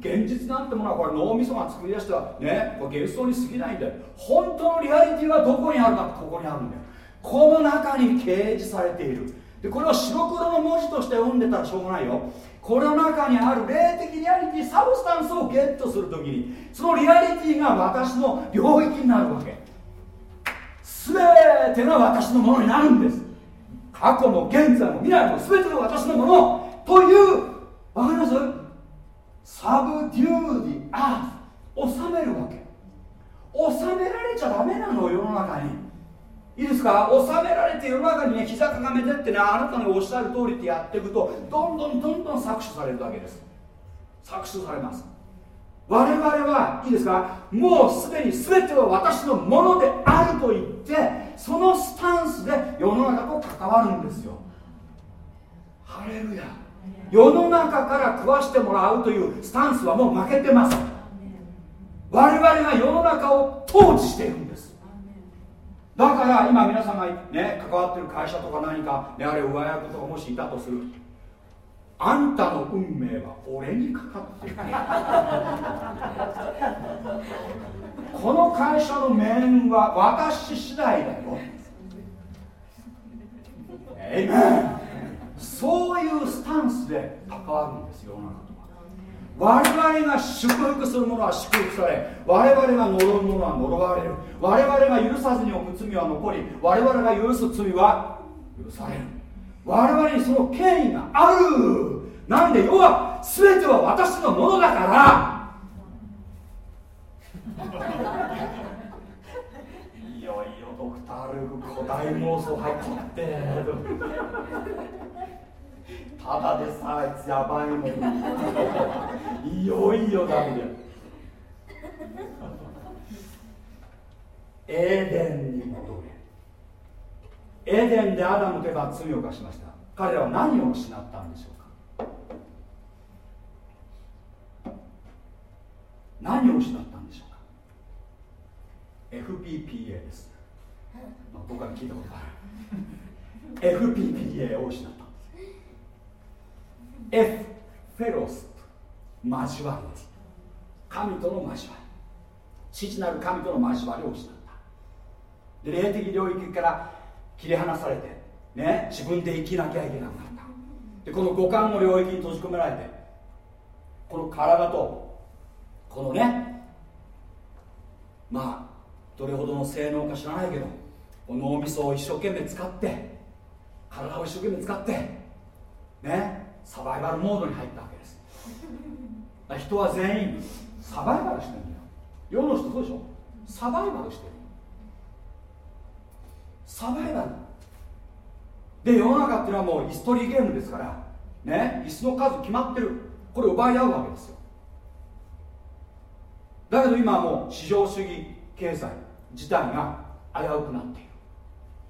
現実なんてものはこれ脳みそが作り出したねこれ幻想に過ぎないんだよ。本当のリアリティはどこにあるかここにあるんだよ。この中に掲示されている。でこれを白黒の文字として読んでたらしょうがないよ。この中にある霊的リアリティ substance をゲットするときにそのリアリティが私の領域になるわけ。全てが私のものになるんです。過去も現在も未来も全てが私のもの。というわかります？ subdue the earth 収めるわけ。収められちゃダメなの世の中に。いいですか？収められて世の中にね膝かがめてってねあなたのおっしゃる通りってやっていくとどんどんどんどん搾取されるわけです。搾取されます。我々はいいですか？もうすでに全ては私のものであると言ってそのスタンスで世の中と関わるんですよ。ハレルヤ。世の中から食わしてもらうというスタンスはもう負けてます。我々が世の中を統治しているんです。だから今皆さんがね関わってる会社とか何か、ね、あれ上役とかもしいたとする。あんたの運命は俺にかかってる。この会社の面は私次第だよ。えいそういうスタンスで関わるんですよ世の中我々が祝福するものは祝福され我々が呪うものは呪われる。我々が許さずに置く罪は残り我々が許す罪は許される我々にその権威がある。なんで要は全ては私のものだから。ドクター・ルーク古代妄想入っちゃって。ただでさあいつやばいもん。いよいよダメだエーデンに戻れ。エーデンでアダムといえば罪を犯しました。彼らは何を失ったんでしょうか。何を失ったんでしょうか。FPPA です、まあ、僕は聞いたことがある。FPPA を失った F フェロス交わりです。神との交わり。父なる神との交わりを失った。で霊的領域から切り離されてね自分で生きなきゃいけなくなった。でこの五感の領域に閉じ込められてこの体とこのねまあどれほどの性能か知らないけど脳みそを一生懸命使って体を一生懸命使ってねサバイバルモードに入ったわけです。人は全員サバイバルしてるんだよ。世の人そうでしょ？サバイバルしてる。サバイバル。で世の中っていうのはもうヒストリーゲームですからね椅子の数決まってる。これ奪い合うわけですよ。だけど今はもう市場主義経済自体が危うくなっている。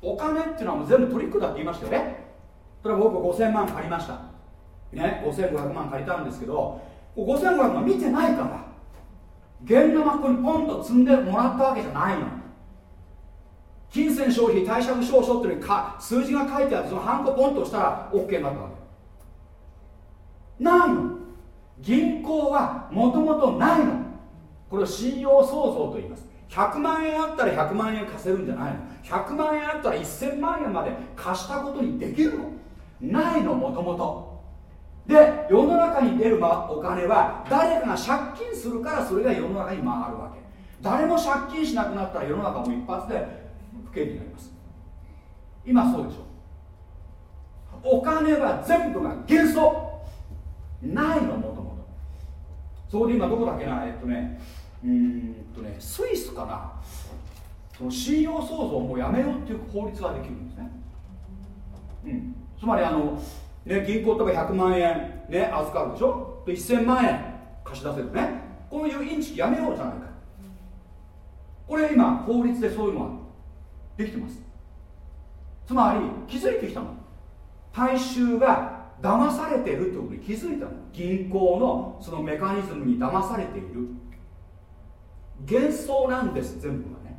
お金っていうのはもう全部トリックだって言いましたよね。それは僕5000万借りました。ね、5500万借りたんですけど5500万見てないから現生ここにポンと積んでもらったわけじゃないの。金銭消費貸借証書っていうのに数字が書いてあってそのハンコポンと押したら OK になったわけ。ないの。銀行はもともとないの。これを信用創造と言います。100万円あったら100万円貸せるんじゃないの？100万円あったら1000万円まで貸したことにできるの？ないのもともとで世の中に出るお金は誰かが借金するからそれが世の中に回るわけ。誰も借金しなくなったら世の中も一発で不景気になります。今そうでしょ。お金は全部が幻想。ないのもともとそこで今どこだっけな？えっとねうん。とねスイスかな。その信用創造をもうやめようっていう法律ができるんですね。うん。つまりあのね、銀行とか100万円、ね、預かるでしょ？で1000万円貸し出せるね。こういうインチキやめようじゃないか。これ今法律でそういうのはできてます。つまり気づいてきたの。大衆が騙されてるってことに気づいたの。銀行のそのメカニズムに騙されている。幻想なんです全部はね。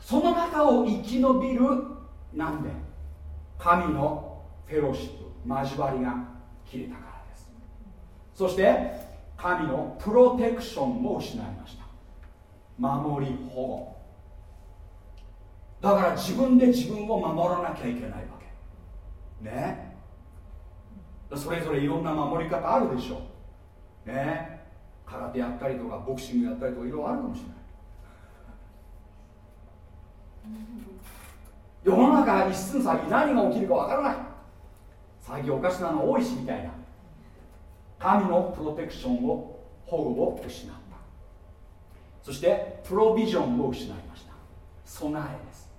その中を生き延びるなんで神のフェロシップ交わりが切れたからです。そして神のプロテクションも失いました。守り保護。だから自分で自分を守らなきゃいけないわけ。ね。それぞれいろんな守り方あるでしょう。ね。空手やったりとかボクシングやったりとかいろいろあるかもしれない。世の中一寸先何が起きるかわからない。最近おかしなの多いしみたいな。神のプロテクションを保護を失った。そしてプロビジョンを失いました。備えです。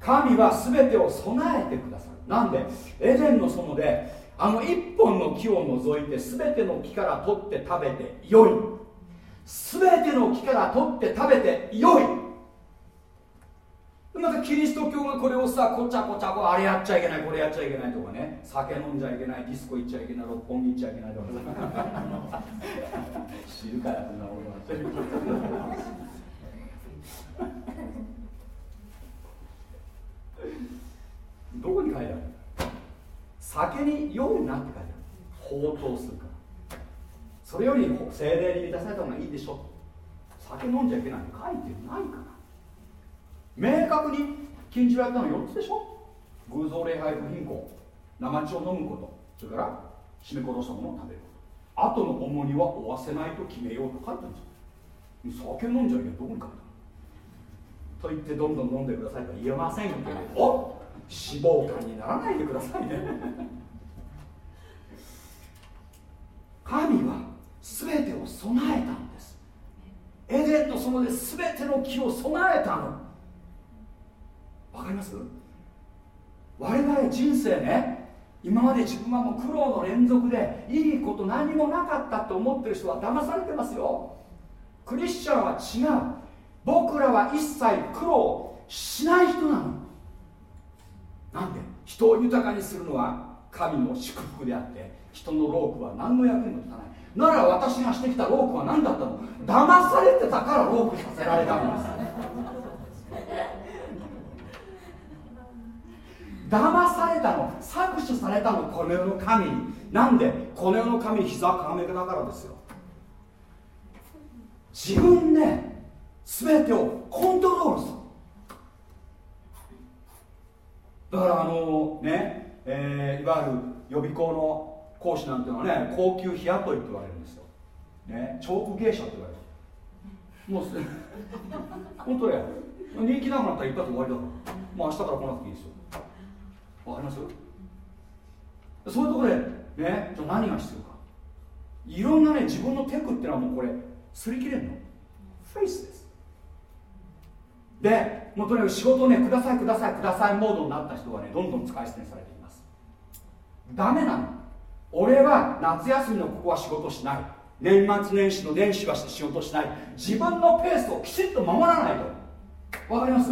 神は全てを備えてくださる。なんで？エデンの園であの一本の木を除いて全ての木から取って食べてよい。全ての木から取って食べてよい。またキリスト教がこれをさこちゃこちゃこあれやっちゃいけないこれやっちゃいけないとかね。酒飲んじゃいけないディスコ行っちゃいけない六本木行っちゃいけないとか *laughs* 知るからそんなことは。*laughs* どこに書いてある酒に酔うなって書いてある。放蕩するから。それより精霊に満たされた方がいいでしょ。酒飲んじゃいけない書いてないから。明確に禁じられたの4つでしょ。偶像礼拝不貧困生血を飲むこと。それから締め殺したものを食べること。後の重荷は負わせないと決めようと書いてあるんですよ。酒飲んじゃいけない。どこに書いてあると言ってどんどん飲んでくださいとは言えませんけれど脂肪肝にならないでくださいね。神は全てを備えたんです。エデンの園で全ての木を備えたの。わかります？我々人生ね今まで自分はもう苦労の連続でいいこと何もなかったと思ってる人は騙されてますよ。クリスチャンは違う。僕らは一切苦労しない人なの。なんで？人を豊かにするのは神の祝福であって人の労苦は何の役にも立たない。なら私がしてきた労苦は何だったの？騙されてたから労苦させられたんです。騙されたの。搾取されたの。この世の神。になんで？この世の神に膝かめだからですよ。自分で全てをコントロールする。だからあのね、えー、いわゆる予備校の講師なんていうのはね高級日雇いって言われるんですよ、ね、チョーク芸者って言われる。もう *laughs* 本当ね人気なくなったら一発終わりだから。もう明日から来なくていいですよ。わかります？そういうところでねじゃ何が必要か。いろんなね自分のテクっていうのはもうこれすり切れんの。フェイスです。でもうとにかく仕事をねくださいくださいくださいモードになった人はねどんどん使い捨てにされています。ダメなの。俺は夏休みのここは仕事しない。年末年始の年始はして仕事しない。自分のペースをきちっと守らないと。わかります？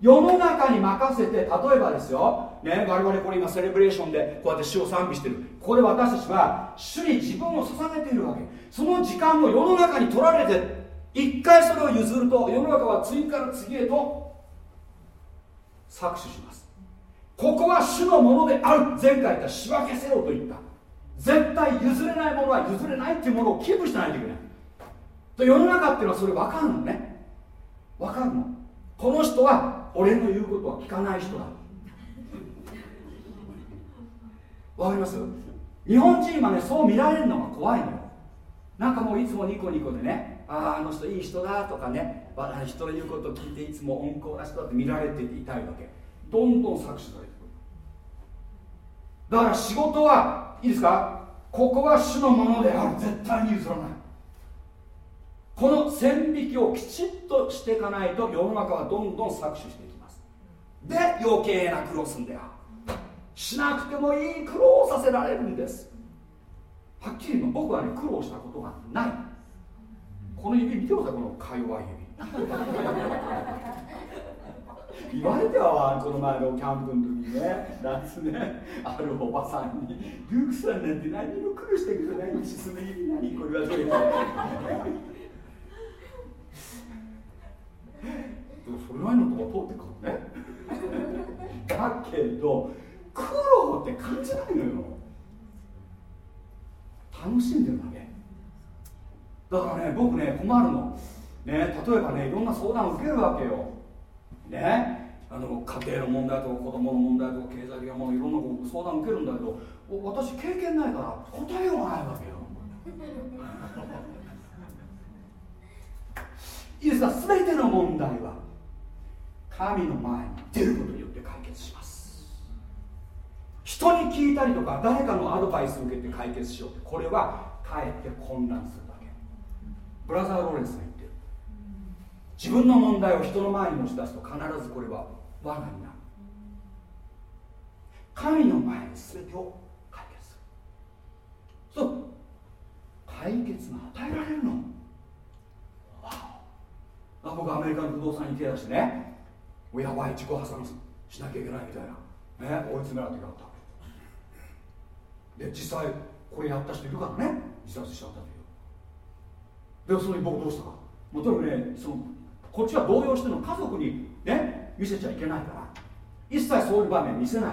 世の中に任せて例えばですよ、ね、我々これ今セレブレーションでこうやって主を賛美してる。ここで私たちは主に自分を捧げているわけ。その時間も世の中に取られて一回それを譲ると世の中は次から次へと搾取します。ここは主のものである。前回言った仕分けせよと言った。絶対譲れないものは譲れないっていうものをキープしないといけない。と世の中っていうのはそれ分かるのね。分かるの。この人は俺の言うことは聞かない人だ。わかります？日本人はねそう見られるのが怖いのよ。なんかもういつもニコニコでね。あああの人いい人だとかね人の言うことを聞いていつも温厚な人だって見られていたいわけ。どんどん搾取されてく。るだから仕事はいいですか？ここは主のものである。絶対に譲らない。この線引きをきちっとしていかないと世の中はどんどん搾取していきます。で余計な苦労するんだよ。しなくてもいい苦労をさせられるんです。はっきり言うの僕はね苦労したことがない。この指見てくださいこのか弱い指。言われてはこの前のキャンプの時にね夏ねあるおばさんに「ルークさんなんて何にも苦してくれないしその指何?」これ言われて。それなりのとこ通ってくるね。だけど苦労って感じないのよ。楽しんでるだけ。だからね僕ね困るの。ね例えばねいろんな相談を受けるわけよ。ねあの家庭の問題とか子供の問題とか経済的なものいろんな相談を受けるんだけど私経験ないから答えようがないわけよ。*laughs* いいですか？全ての問題は神の前に出ることによって解決します。人に聞いたりとか誰かのアドバイスを受けて解決しよう。これはかえって混乱する。ブラザー・ローレンスが言ってる。自分の問題を人の前に持ち出すと必ずこれは罠になる。神の前に全てを解決する。そう。解決が与えられるの。あ僕アメリカの不動産に手出してね。やばい。自己破産しなきゃいけないみたいな、ね、追い詰められてかった。で実際これやった人いるからね。自殺しちゃったといでその僕どうしたか？もとにかくねそのこっちは動揺してるの家族にね見せちゃいけないから。一切そういう場面見せない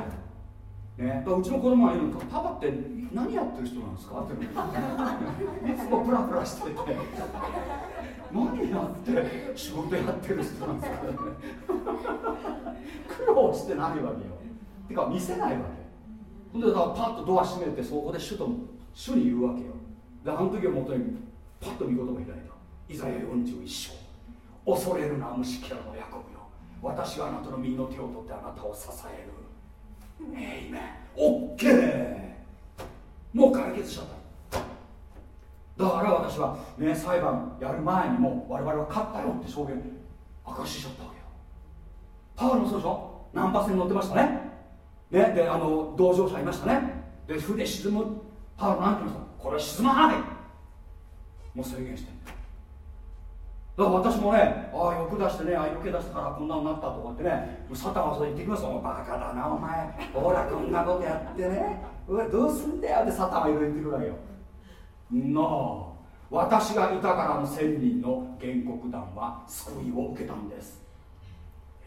ね、うちの子供が言うの。パパって何やってる人なんですか？っていつもプラプラしてて。何やって仕事やってる人なんですか？ね苦労してないわけよ。てか見せないわけ。でだからパッとドア閉めてそこで主と主に言うわけよ。であの時は本当にパッと見事が開いたイザヤ41章。恐れるな虫けらのヤコブよ。私があなたの右の手を取ってあなたを支える。えいめオッケー。もう解決しちゃった。だから私はね裁判やる前にも我々は勝ったよって証言明かしちゃったわけよ。パウロもそうでしょ？ナンパ船乗ってましたね。ねであの同乗者いましたね。で船沈む。パウロなんて言いましたこれは沈まない。もう宣言してだから私もね、ああ、欲出してね、ああ、余計出したからこんなになったとかってね、サタンはそれ言ってきますよ、バカだな、お前、ほら、こんなことやってね、うわ、どうすんだよ。ってサタンはいろいろ言ってくるわけよ。No 私がいたからの千人の原告団は救いを受けたんです。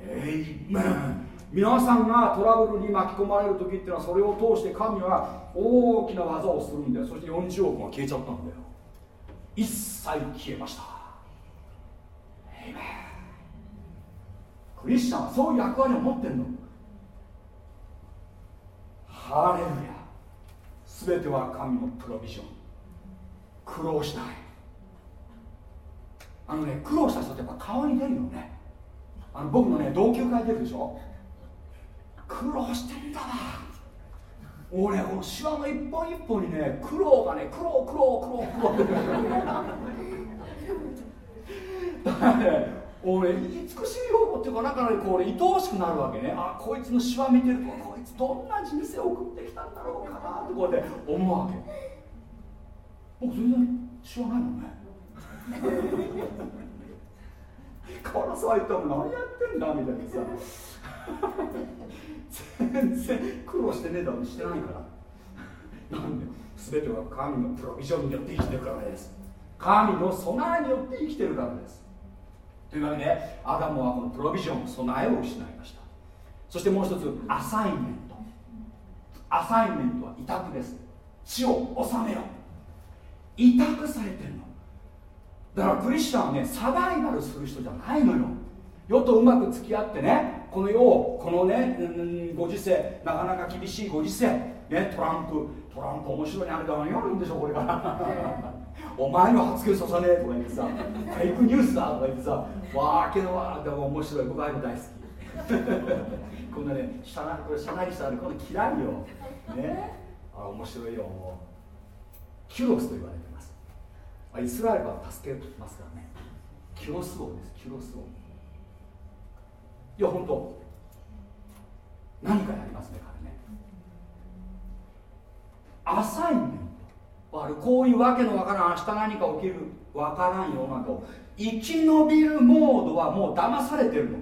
えいめん皆さんがトラブルに巻き込まれる時っていうのはそれを通して神は大きな技をするんだよ。そして40億が消えちゃったんだよ。一切消えました。クリスチャンはそういう役割を持ってるの。ハレルヤ。全ては神のプロビジョン。苦労しない。あのね苦労した人ってやっぱ顔に出るよね。あの僕のね同級会出るでしょ。苦労してんだわ。俺このシワの一本一本にね苦労がね苦労苦労苦労苦労。*laughs* だからね俺慈しみを持っていうかなんかねこう愛おしくなるわけね。あこいつのシワ見てるとこいつどんな人生を送ってきたんだろうかなってこうやって思うわけ。僕全然シワないもんね。カラスは言ったら何やってんだみたいなさ。全然苦労してねえだろしてないから。なんで全ては神のプロビジョンによって生きてるからです。神の備えによって生きてるからです。というわけでアダムはこのプロビジョン備えを失いました。そしてもう一つアサインメント。アサインメントは委託です。地を治めよ。委託されてるの。だからクリスチャンはねサバイバルする人じゃないのよ。世とうまく付き合ってねこの世をこのね、うん、ご時世なかなか厳しいご時世ねトランプトランプ面白いねあれだ何やるんでしょこれから *laughs* お前の発言ささねえとか言ってさフェイクニュースだとか言ってさわあけどわあでも面白い僕ああいうの大好き。*laughs* こんなねシャナこれシャナリしたらこの嫌いよ。ね。あ面白いよもう。キュロスと言われてます。イスラエルは助けますからね。キュロス王ですキュロス王いや本当。何かやりますね彼ね。アサインメント。あるこういうわけのわからん明日何か起きるわからん世の中を生き延びるモードはもう騙されてるの。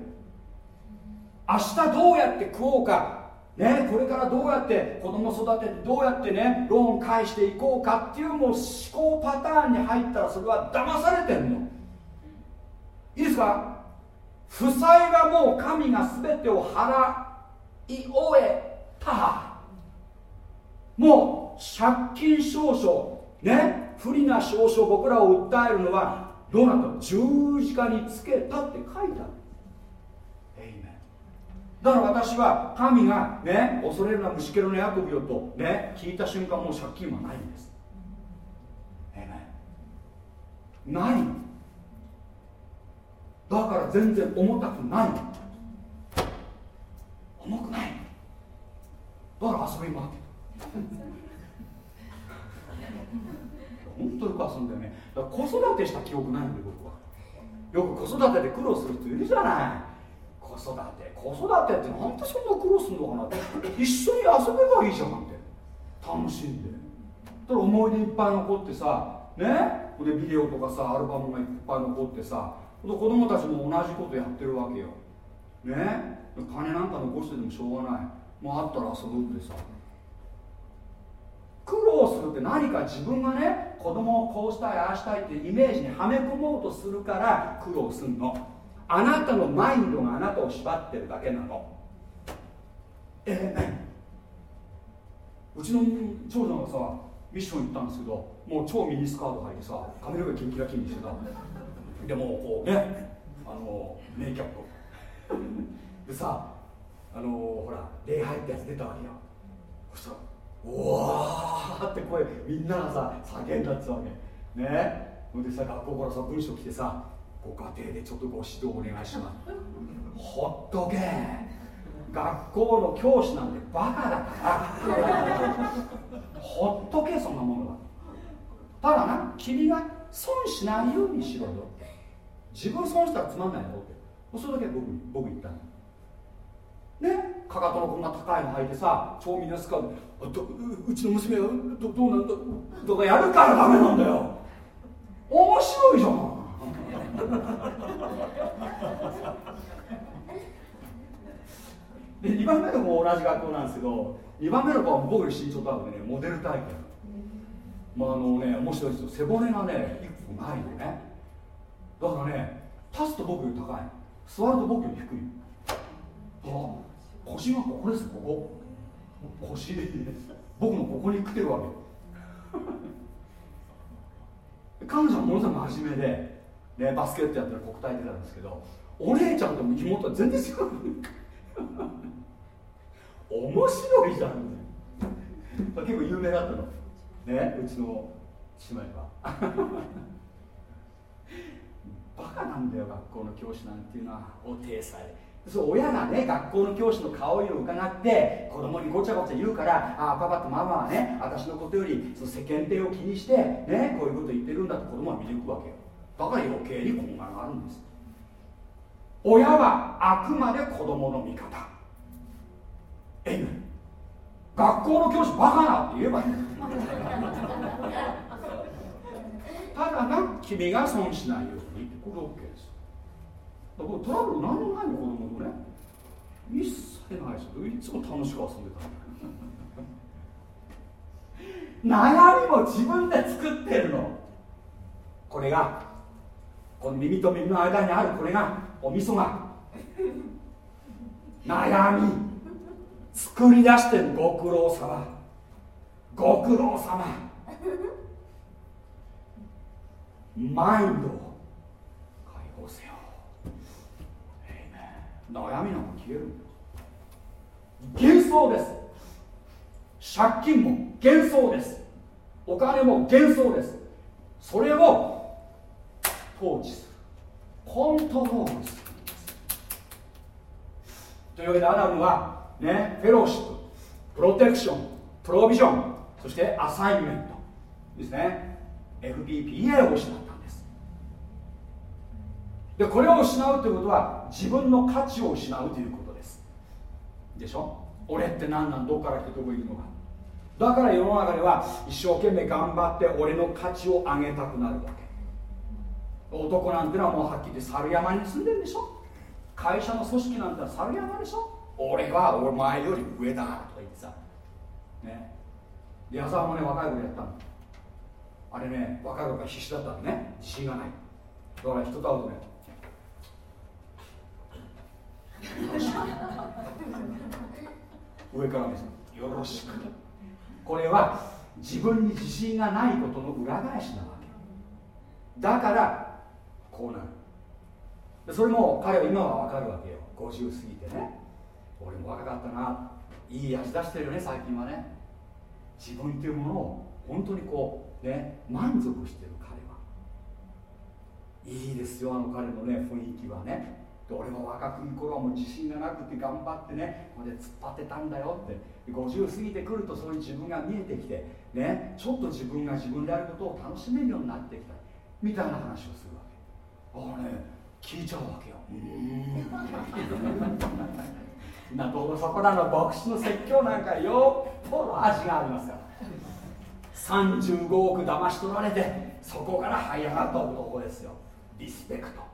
明日どうやって食おうか。ね、これからどうやって子供育ててどうやってねローン返していこうか。っていうもう思考パターンに入ったらそれは騙されてるの。いいですか？負債はもう神が全てを払い終えた。もう借金少々ね不利な少々僕らを訴えるのはどうなった十字架につけたって書いてあるだから私は神がね恐れるな虫けらのヤコブよとね聞いた瞬間もう借金はないんです。ないだから全然重たくない重くないだから遊び回って。重本当よく遊んだよね。だから子育てした記憶ないんだよ僕は。よく子育てで苦労する人いるじゃない。子育て。子育てってなんでそんな苦労するのかなって。一緒に遊べばいいじゃんって。楽しんで。だから思い出いっぱい残ってさね？でビデオとかさアルバムがいっぱい残ってさ子供たちも同じことやってるわけよ。ね？金なんか残しててもしょうがない。もうあったら遊ぶってさ。苦労するって何か自分がね子供をこうしたいああしたいってイメージにはめ込もうとするから苦労するの。あなたのマインドがあなたを縛ってるだけなの。えー、うちの長女がさミッション行ったんですけどもう超ミニスカート履いてさ髪の毛キンキラキンにしてた。でもこうねあのメイキャップ *laughs* でさあのほら礼拝ってやつ出たわけよ。そしたら「うわー」って声みんながさ叫んだっつうわけ。ね？ほんでさ学校からさ文章来てさご家庭でちょっとご指導お願いします。ほっとけ。学校の教師なんてバカだから。ほっとけそんなものは。ただな君が損しないようにしろよ自分損したらつまんないだろうってそれだけ僕僕言ったの。ね？かかとのこんな高いの履いてさ超みんなスカううちの娘はどどうなんだ？とかやるからダメなんだよ。面白いじゃん。で2番目の子も同じ学校なんですけど2番目の子は僕より身長高くてねモデル体験まああのね面白いですよ。背骨がね1個ないのね。だからね立つと僕より高い。座ると僕より低い。あ腰がここですここ。腰僕のここに来てるわけ。*laughs* 彼女はものすごく真面目で、ね、バスケットやってる国体出たんですけどお姉ちゃんと妹は全然違う。面白いじゃん。結構有名だったの。ねうちの姉妹は。バカなんだよ学校の教師なんていうのはお体裁そう親がね学校の教師の顔色を伺って子供にごちゃごちゃ言うからあパパとママはね私のことよりその世間体を気にしてねこういうこと言ってるんだと子供は見ていくわけよ。だから余計に混乱があるんです。親はあくまで子供の味方。えい学校の教師バカなって言えばいいただな君が損しないよ。うにこれ OK です。だからトラブル何もないの子供とね。一切ないですよ。いつも楽しく遊んでた *laughs* 悩みも自分で作ってるの。これがこの耳と耳の間にあるこれがお味噌が。*laughs* 悩み。作り出してるご苦労様。ご苦労様。マインド解放せよ悩みなんか消えるんです。幻想です。借金も幻想です。お金も幻想です。それを統治する。コントロールするというわけでアダムはねフェローシッププロテクションプロビジョンそしてアサインメントですね。FPPA を失った。でこれを失うということは自分の価値を失うということです。でしょ？俺って何なん？どこから来てどこ行くのか。だから世の中では一生懸命頑張って俺の価値を上げたくなるわけ。男なんてのはもうはっきり言って猿山に住んでるでしょ？会社の組織なんてのは猿山でしょ？俺はお前より上だとか言ってさ。ね。で矢沢もね若い頃やったの。あれね若い頃から必死だったのね。自信がない。だから人と会うとね上から目線。よろしく。これは自分に自信がないことの裏返しなわけ。だからこうなる。それも彼は今は分かるわけよ。50過ぎてね。俺も若かったな。いい味出してるよね最近はね。自分っていうものを本当にこうね満足してる彼は。いいですよあの彼のね雰囲気はね。で俺も若く頃はもう自信がなくて頑張ってねこれで突っ張ってたんだよって。50過ぎてくるとそういう自分が見えてきてねちょっと自分が自分であることを楽しめるようになってきた。みたいな話をするわけ。ああね聞いちゃうわけよ。などうそこらの牧師の説教なんかよっぽど味がありますから35億騙し取られてそこから這い上がった男ですよ。リスペクト。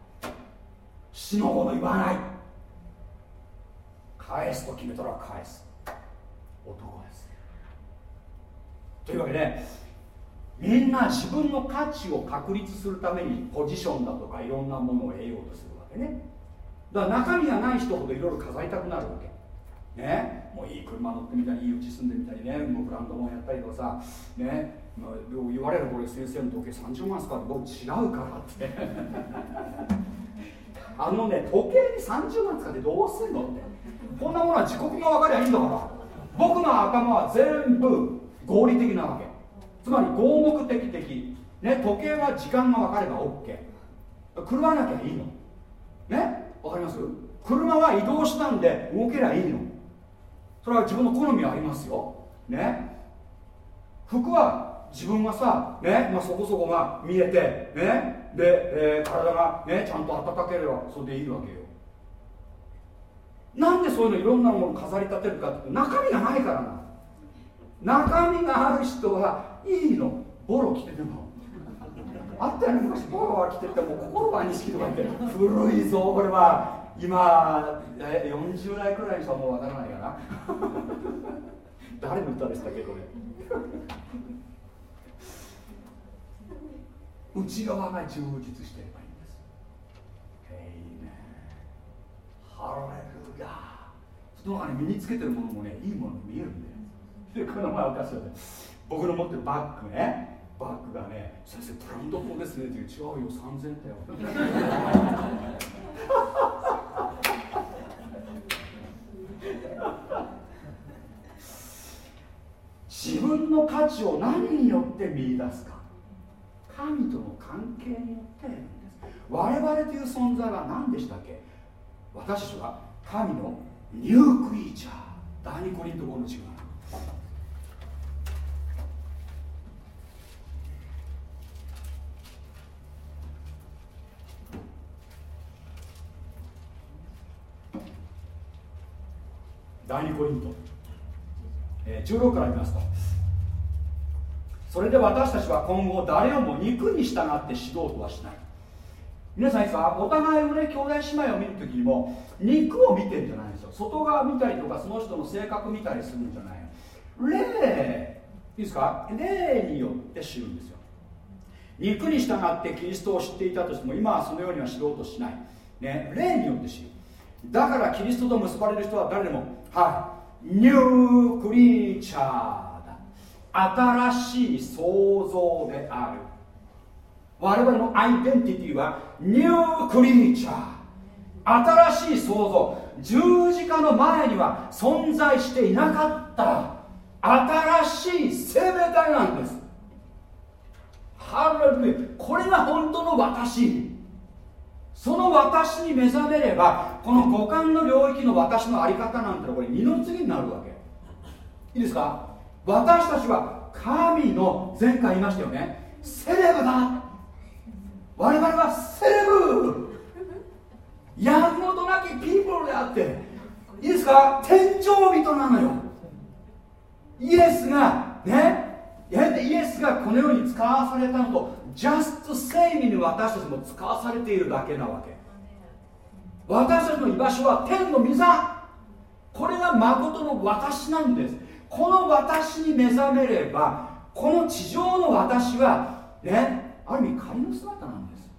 死のも言わない。返すと決めたら返す。男です。というわけでみんな自分の価値を確立するためにポジションだとかいろんなものを得ようとするわけね。だから中身がない人ほどいろいろ飾りたくなるわけ。ね。もういい車乗ってみたりいいうち住んでみたりね。もうブランドもやったりとかさ。ね、まあ、言われるこれ先生の時計30万すかって僕違うからって。*laughs* あのね時計に30万使ってどうすんのって。こんなものは時刻が分かりゃいいんだから。僕の頭は全部合理的なわけ。つまり合目的的。ね時計は時間が分かれば OK 車わなきゃいいの。ね？わかります？車は移動手段で動けりゃいいの。それは自分の好みはありますよ。ね？服は自分がさ、ね？まあ、そこそこが見えて、ね、で、えー、体が、ね、ちゃんと温ければそれでいいわけよ。なんでそういうのいろんなもの飾り立てるかって中身がないからな。中身がある人はいいの。ボロ着てても。あったよね昔。ボロは着てても心は錦とかって。古いぞこれは。今え40代くらいの人はもうわからないかな。*laughs* 誰の歌でしたっけこれ。内側が充実していればいいんです。えいねハレルヤその中に身につけてるものもねいいものに見えるんででこの前おかしい僕の持ってるバッグね。バッグがね先生ブランド物ですねって違うよ。3000だよ自分の価値を何によって見出すか。神との関係によってんです。我々という存在は何でしたっけ？私たちは神のニュークリーチャー第2コリント5の17第2コリント、えー、16から見ますと。それで私たちは今後誰をも肉に従って指導とはしない。皆さんいつかお互いをね兄弟姉妹を見るときにも肉を見てるんじゃないんですよ。外側見たりとかその人の性格見たりするんじゃない霊いいですか？霊によって知るんですよ。肉に従ってキリストを知っていたとしても今はそのようには知ろうとしない、ね、霊によって知る。だからキリストと結ばれる人は誰でもはいニュークリーチャー。新しい創造である。我々のアイデンティティはニュークリーチャー。新しい創造。十字架の前には存在していなかった。新しい生命体なんです。ハレルヤ。これが本当の私。その私に目覚めればこの五感の領域の私の在り方なんてのはこれ二の次になるわけ。いいですか？私たちは神の前回言いましたよね。セレブだ。我々はセレブ。やることなきピープルであって。いいですか？天井人なのよ。イエスがね？イエスがこのように使わされたのとジャストセイミに私たちも使わされているだけなわけ。私たちの居場所は天の御座。これが誠の私なんです。この私に目覚めればこの地上の私はねある意味仮の姿なんです。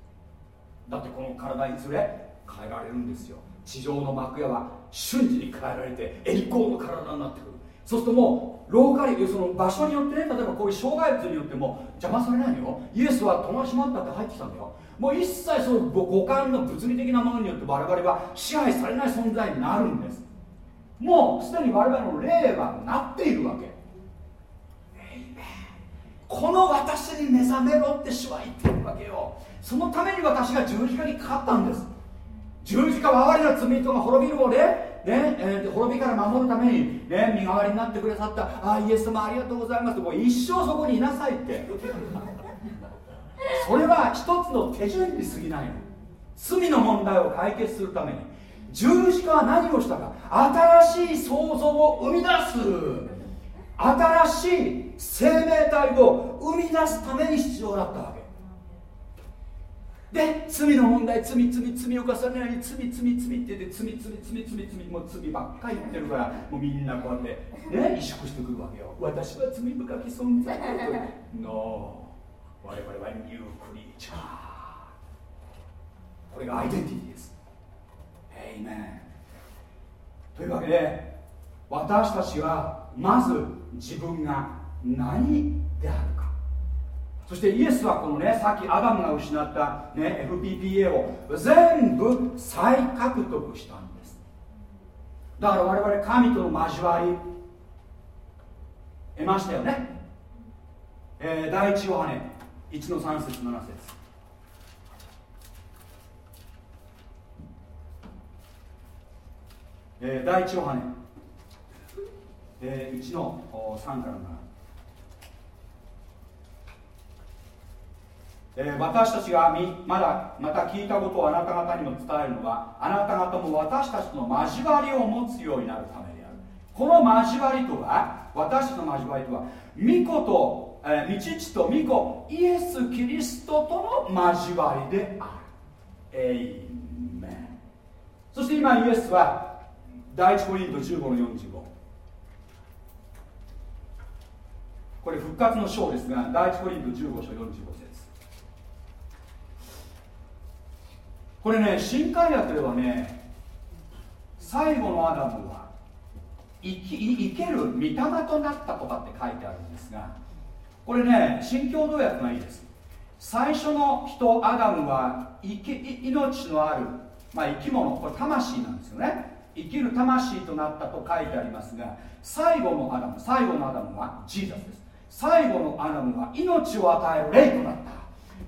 だってこの体いずれ変えられるんですよ。地上の幕屋は瞬時に変えられて栄光の体になってくる。そうするともうローカリその場所によってね例えばこういう障害物によっても邪魔されないのよ。イエスは戸が閉まったって入ってきたんだよ。もう一切その五感の物理的なものによって我々は支配されない存在になるんです。もうすでに我々の霊はなっているわけ。この私に目覚めろって主は言ってるわけよ。そのために私が十字架にかかったんです。十字架は哀れな罪人が滅びるので、ねえー、滅びから守るために、ね、身代わりになってくださった。あイエス様ありがとうございます。もう一生そこにいなさいって。*laughs* それは一つの手順に過ぎないの。罪の問題を解決するために。十字架は何をしたか。新しい創造を生み出す。新しい生命体を生み出すために必要だったわけ。で罪の問題罪罪罪を重ねない罪罪罪って言って罪罪罪罪罪もう罪ばっかり言ってるからもうみんなこうやってね萎縮してくるわけよ私は罪深き存在だと No 我々はニュークリーチャーこれがアイデンティティですエイメンというわけで私たちはまず自分が何であるか。そしてイエスはこのねさっきアダムが失った、ね、FPPA を全部再獲得したんです。だから我々神との交わり得ましたよね、えー、第一ヨハネ1の3節7節。えー、第一ヨハネ、えー、1の3から7えー、私たちがまだまた聞いたことをあなた方にも伝えるのはあなた方も私たちの交わりを持つようになるためである。この交わりとは私たちの交わりとは御子と、えー、御父と御子イエス・キリストとの交わりである。エイメン。そして今イエスは第一コリント15の45これ復活の章ですが第一コリント15章45節。これね新海薬ではね最後のアダムは生き生ける御霊となったとかって書いてあるんですがこれね新共同訳がいいです。最初の人アダムは生き命のある、まあ、生き物これ魂なんですよね。生きる魂となったと書いてありますが最後のアダム最後のアダムはジーザスです。最後のアダムは命を与える霊となった。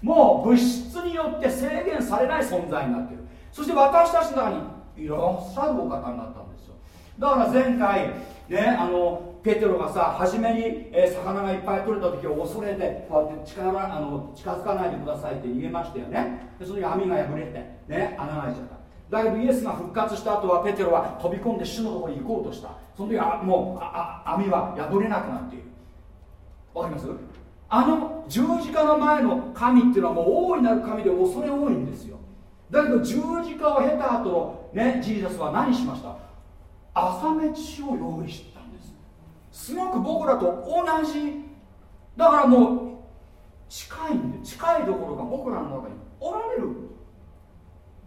もう物質によって制限されない存在になっている。そして私たちの中にいらっしゃるお方になったんですよ。だから前回ねあのペテロがさ初めに、え、魚がいっぱい取れた時を恐れてこうやって近あの近づかないでくださいって逃げましたよね。でその時網が破れてね穴が開いちゃった。だけどイエスが復活した後はペテロは飛び込んで主のところに行こうとした。その時はもう網は破れなくなっている。わかります？あの十字架の前の神っていうのはもう大いなる神で恐れ多いんですよ。だけど十字架を経た後ねジーザスは何しました？朝飯を用意したんです。すごく僕らと同じ。だからもう近いんで近いところが僕らの中におられる。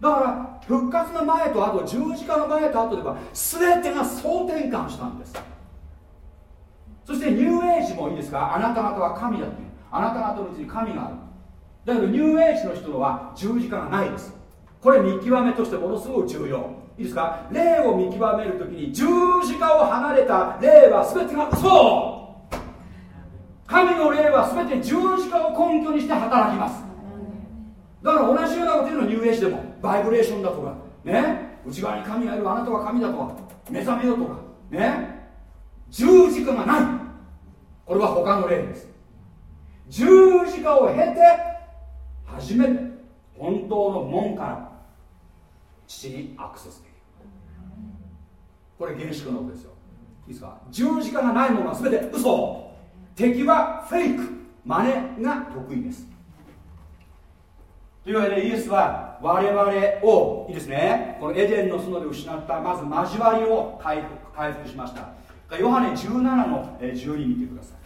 だから復活の前と後十字架の前と後では全てが総転換したんです。そしてニューエイジもいいですか？あなた方は神だっていう。あなた方のうちに神がある。だけどニューエイジの人のは十字架がないです。これ見極めとしてものすごく重要。いいですか？霊を見極めるときに十字架を離れた霊は全てが嘘。神の霊は全て十字架を根拠にして働きます。だから同じようなこと言うのニューエイジでも。バイブレーションだとかね？内側に神がいるあなたは神だとか目覚めようとかね？十字架がない。これは他の例です。十字架を経て初めて本当の門から父にアクセスできる。これ原始のことですよ。いいですか？十字架がないものは全て嘘。敵はフェイク。真似が得意です。というわけでイエスは我々をいいですね。このエデンの園で失ったまず交わりを回復回復しました。ヨハネ17の12見てください。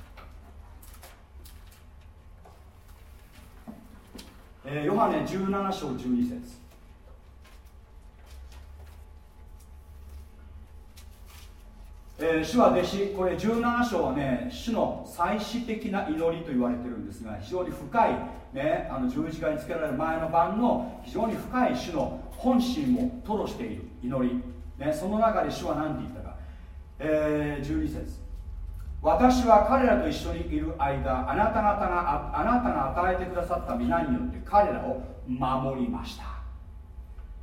えー、ヨハネ17章12節。えー、主は弟子これ17章はね主の最終的な祈りと言われてるんですが非常に深い、ね、あの十字架につけられる前の晩の非常に深い主の本心を吐露している祈り、ね、その中で主は何て言ったか、えー、12節。私は彼らと一緒にいる間あなた方があなたが与えてくださった皆によって彼らを守りました。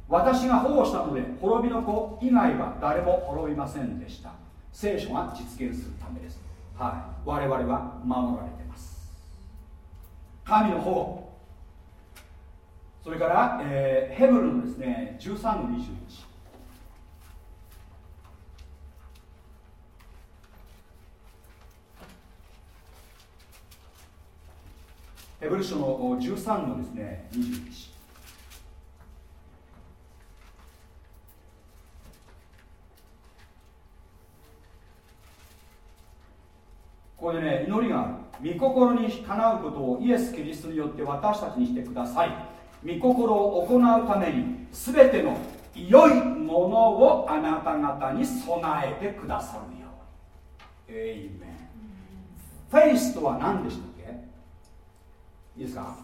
私が保護したので滅びの子以外は誰も滅びませんでした。聖書が実現するためです。はい。我々は守られています。神の保護。それから、えー、ヘブルのですね13の21ヘブル書の13のですね21ここでね祈りがある御心にかなうことをイエス・キリストによって私たちにしてください。御心を行うために全ての良いものをあなた方に備えてくださるように。エイメンフェイスとは何でしたっけ？いいですか？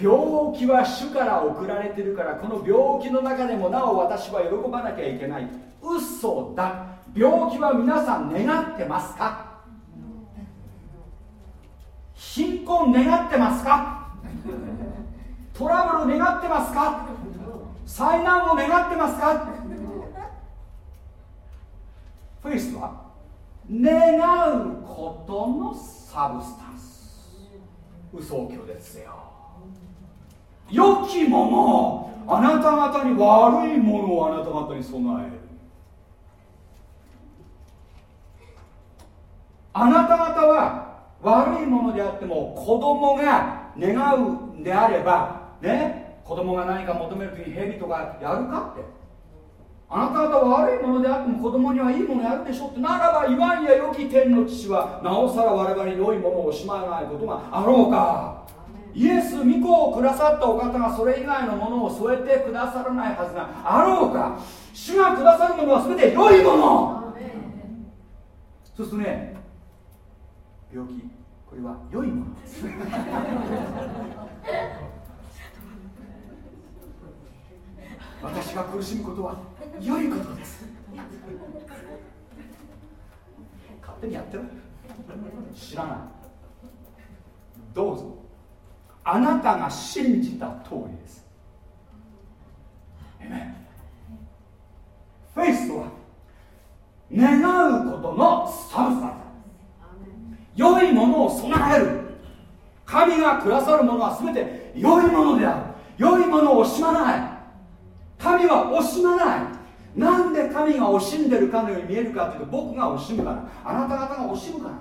病気は主から送られてるからこの病気の中でもなお私は喜ばなきゃいけない。嘘だ。病気は皆さん願ってますか？貧困願ってますか？トラブル願ってますか？災難を願ってますか？フェイスは願うことのサブスタンス。嘘を拒絶せよ。良きものあなた方に悪いものをあなた方に備える。あなた方は悪いものであっても子供が願うんであればね子供が何か求める時に蛇とかやるかって。あなた方は悪いものであっても子供にはいいものやるでしょってならば今や良き天の父はなおさら我々に良いものをしまわないことがあろうか。イエス御子をくださったお方がそれ以外のものを添えてくださらないはずがあろうか。主がくださるものは全て良いもの。そうするとね病気これは良いものです。私が苦しむことは良いことです。勝手にやってる知らない。どうぞ。あなたが信じた通りです。フェイスとは願うことのサブスタン良いものを備える。神がくださるものは全て良いものである。良いものを惜しまない。神は惜しまない。なんで神が惜しんでるかのように見えるかというと僕が惜しむから。あなた方が惜しむから。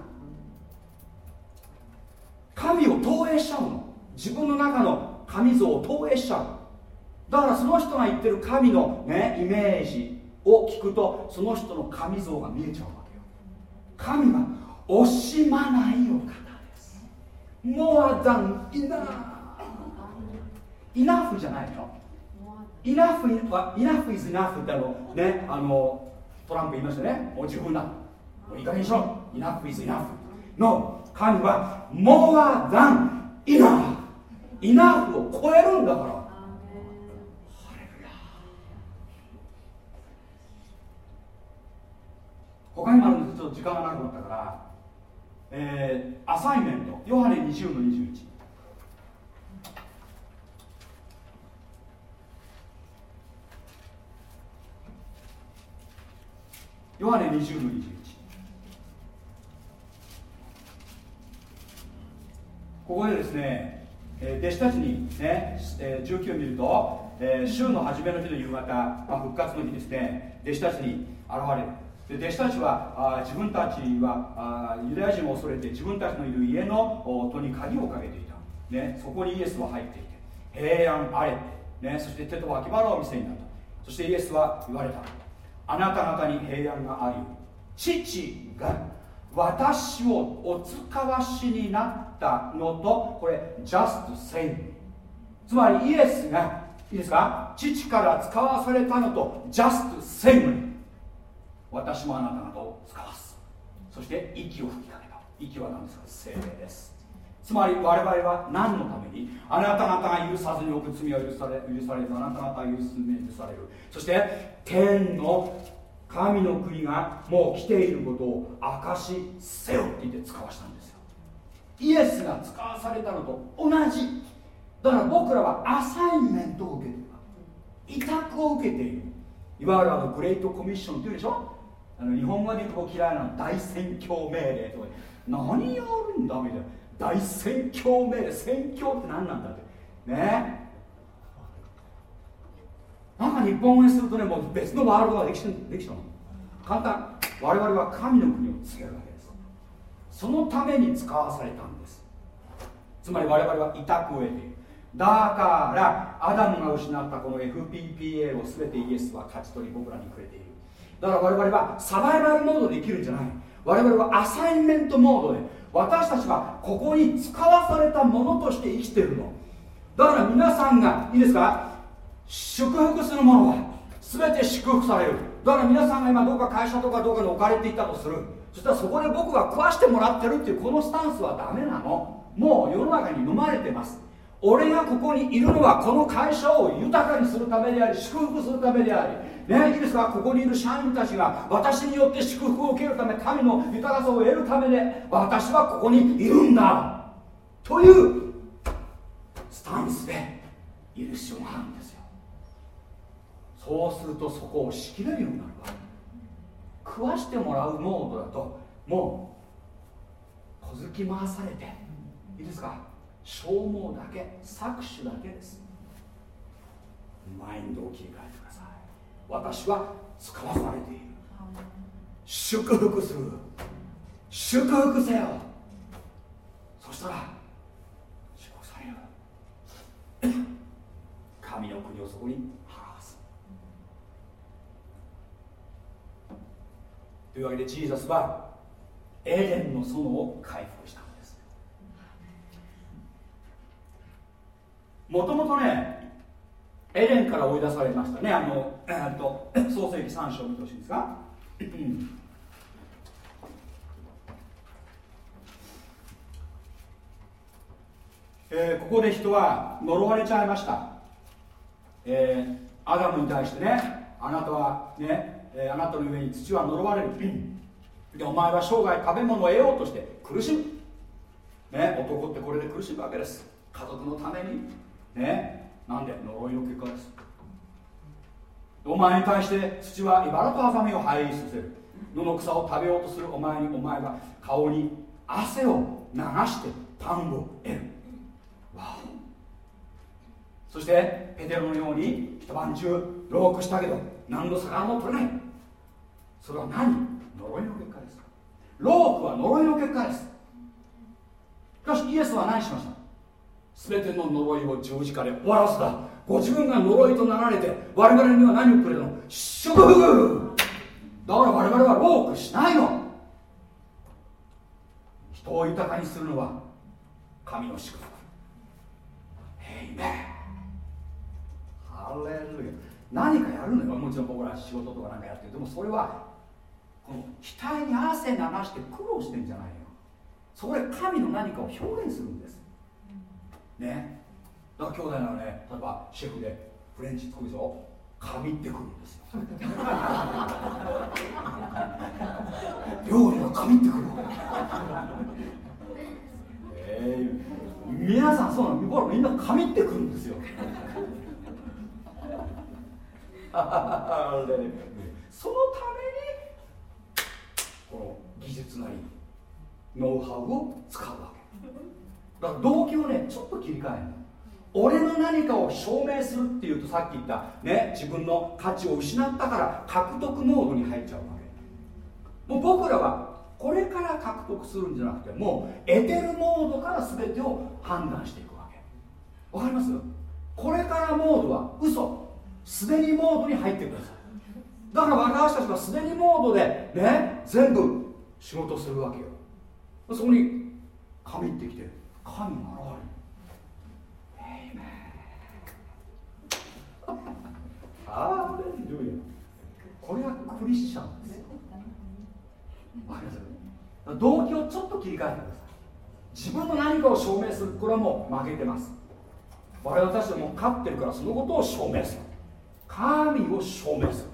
神を投影しちゃうの。自分の中の神像を投影しちゃう。だからその人が言ってる神の、ね、イメージを聞くとその人の神像が見えちゃうわけよ。神は惜しまないお方です。モアダンイナイナフじゃないの。イナフはイナフイズイナフってあのねあのトランプ言いましたね。もう十分だ。もういい加減にしろ。イナフイズイナフの神はモアダンイナフイナフを超えるんだから。他にもあるんです。ちょっと時間がなくなったからえー、アサイメントヨハネ20の21ヨハネ20の21ここでですね、えー、弟子たちにね、えー、19を見ると、えー、週の初めの日の夕方、まあ、復活の日ですね弟子たちに現れる。で弟子たちはあ自分たちはあユダヤ人を恐れて自分たちのいる家の戸に鍵をかけていた、ね、そこにイエスは入っていて平安あれ、ね、そして手と脇腹を見せになった。そしてイエスは言われた。あなた方に平安があり父が私をお使わしになったのとこれ just same つまりイエスがいいですか？父から使わされたのと just same 私もあなた方を使わす。そして息を吹きかけた。息は何ですか？精霊です。つまり我々は何のためにあなた方が許さずに置く罪は許され許されるあなた方は許す許される。そして天の神の国がもう来ていることを証しせよって言って使わしたんですよ。イエスが使わされたのと同じ。だから僕らはアサインメントを受けている。委託を受けている。いわゆるあのグレートコミッションっていうでしょ？あの日本語で言うと嫌いなの大宣教命令とか何やるんだみたいな。大宣教命令。宣教って何なんだって。ね。なんか日本語にするとねもう別のワールドができできたの。簡単。我々は神の国を告げるわけです。そのために使わされたんです。つまり我々は委託を得て。いるだからアダムが失ったこの FPPA を全てイエスは勝ち取り僕らにくれている。だから我々はサバイバルモードで生きるんじゃない。我々はアサインメントモードで私たちはここに使わされたものとして生きてるの。だから皆さんがいいですか？祝福するものは全て祝福される。だから皆さんが今どうか会社とかどうかに置かれていたとする。そしたらそこで僕が食わしてもらってるっていうこのスタンスはダメなの。もう世の中に飲まれてます。俺がここにいるのはこの会社を豊かにするためであり祝福するためであり。ねいいですか？ここにいる社員たちが私によって祝福を受けるため神の豊かさを得るためで私はここにいるんだというスタンスでいる必要があるんですよ。そうするとそこを仕切れるようになるわ食わしてもらうモードだともう小突き回されていいですか？消耗だけ搾取だけです。マインドを切り替えて私は使わされている。祝福する。祝福せよ。そしたら祝福される。*coughs* 神の国をそこにというわけでジーザスはエデンの園を回復したんです。もともとねエデンから追い出されましたね。あの、えー、っ *coughs* と創世記3章を見てほしいんですか、えー、ここで人は呪われちゃいました、えー、アダムに対してねあなたはねえー、あなたの上に土は呪われる。*coughs* でお前は生涯食べ物を得ようとして苦しむ、ね、男ってこれで苦しむわけです。家族のために。ね。なんで呪いの結果です？お前に対して土は茨とハサミを入りさせる。野の草を食べようとするお前にお前は顔に汗を流してパンを得る。わそしてペテロのように一晩中ロークしたけど何の魚も取れない。それは何？呪いの結果ですロークは呪いの結果です。しかしイエスは何しました？全ての呪いを十字架で終わらせたご自分が呪いとなられて我々には何をくれるの？祝福。だから我々はロークしないの。人を豊かにするのは神の祝福。ヘイメンハレルヤ。何かやるのよ。もちろん僕ら仕事とかなんかやってるでもそれはこの額に汗流して苦労してんじゃないよそこで神の何かを表現するんです。ね。だから兄弟ならね。例えばシェフでフレンチ作るでしょ神ってくるんですよ。*laughs* 料理が神ってくる。えー、皆さんそうなの？みんな神ってくるんですよ。そのためにこの技術なりノウハウを使うわけだから動機をねちょっと切り替える俺の何かを証明するっていうとさっき言ったね自分の価値を失ったから獲得モードに入っちゃうわけ。もう僕らはこれから獲得するんじゃなくてもう得てるモードから全てを判断していくわけ。わかります？これからモードは嘘。すでにモードに入ってください。だから私たちはすでにモードでね全部仕事するわけよ。そこに神ってきてる。神が現れるハレルヤこれがクリスチャンです。よかす動機をちょっと切り替えてください。自分の何かを証明する。これはもう負けてます。我々たちも勝ってるからそのことを証明する。神を証明する。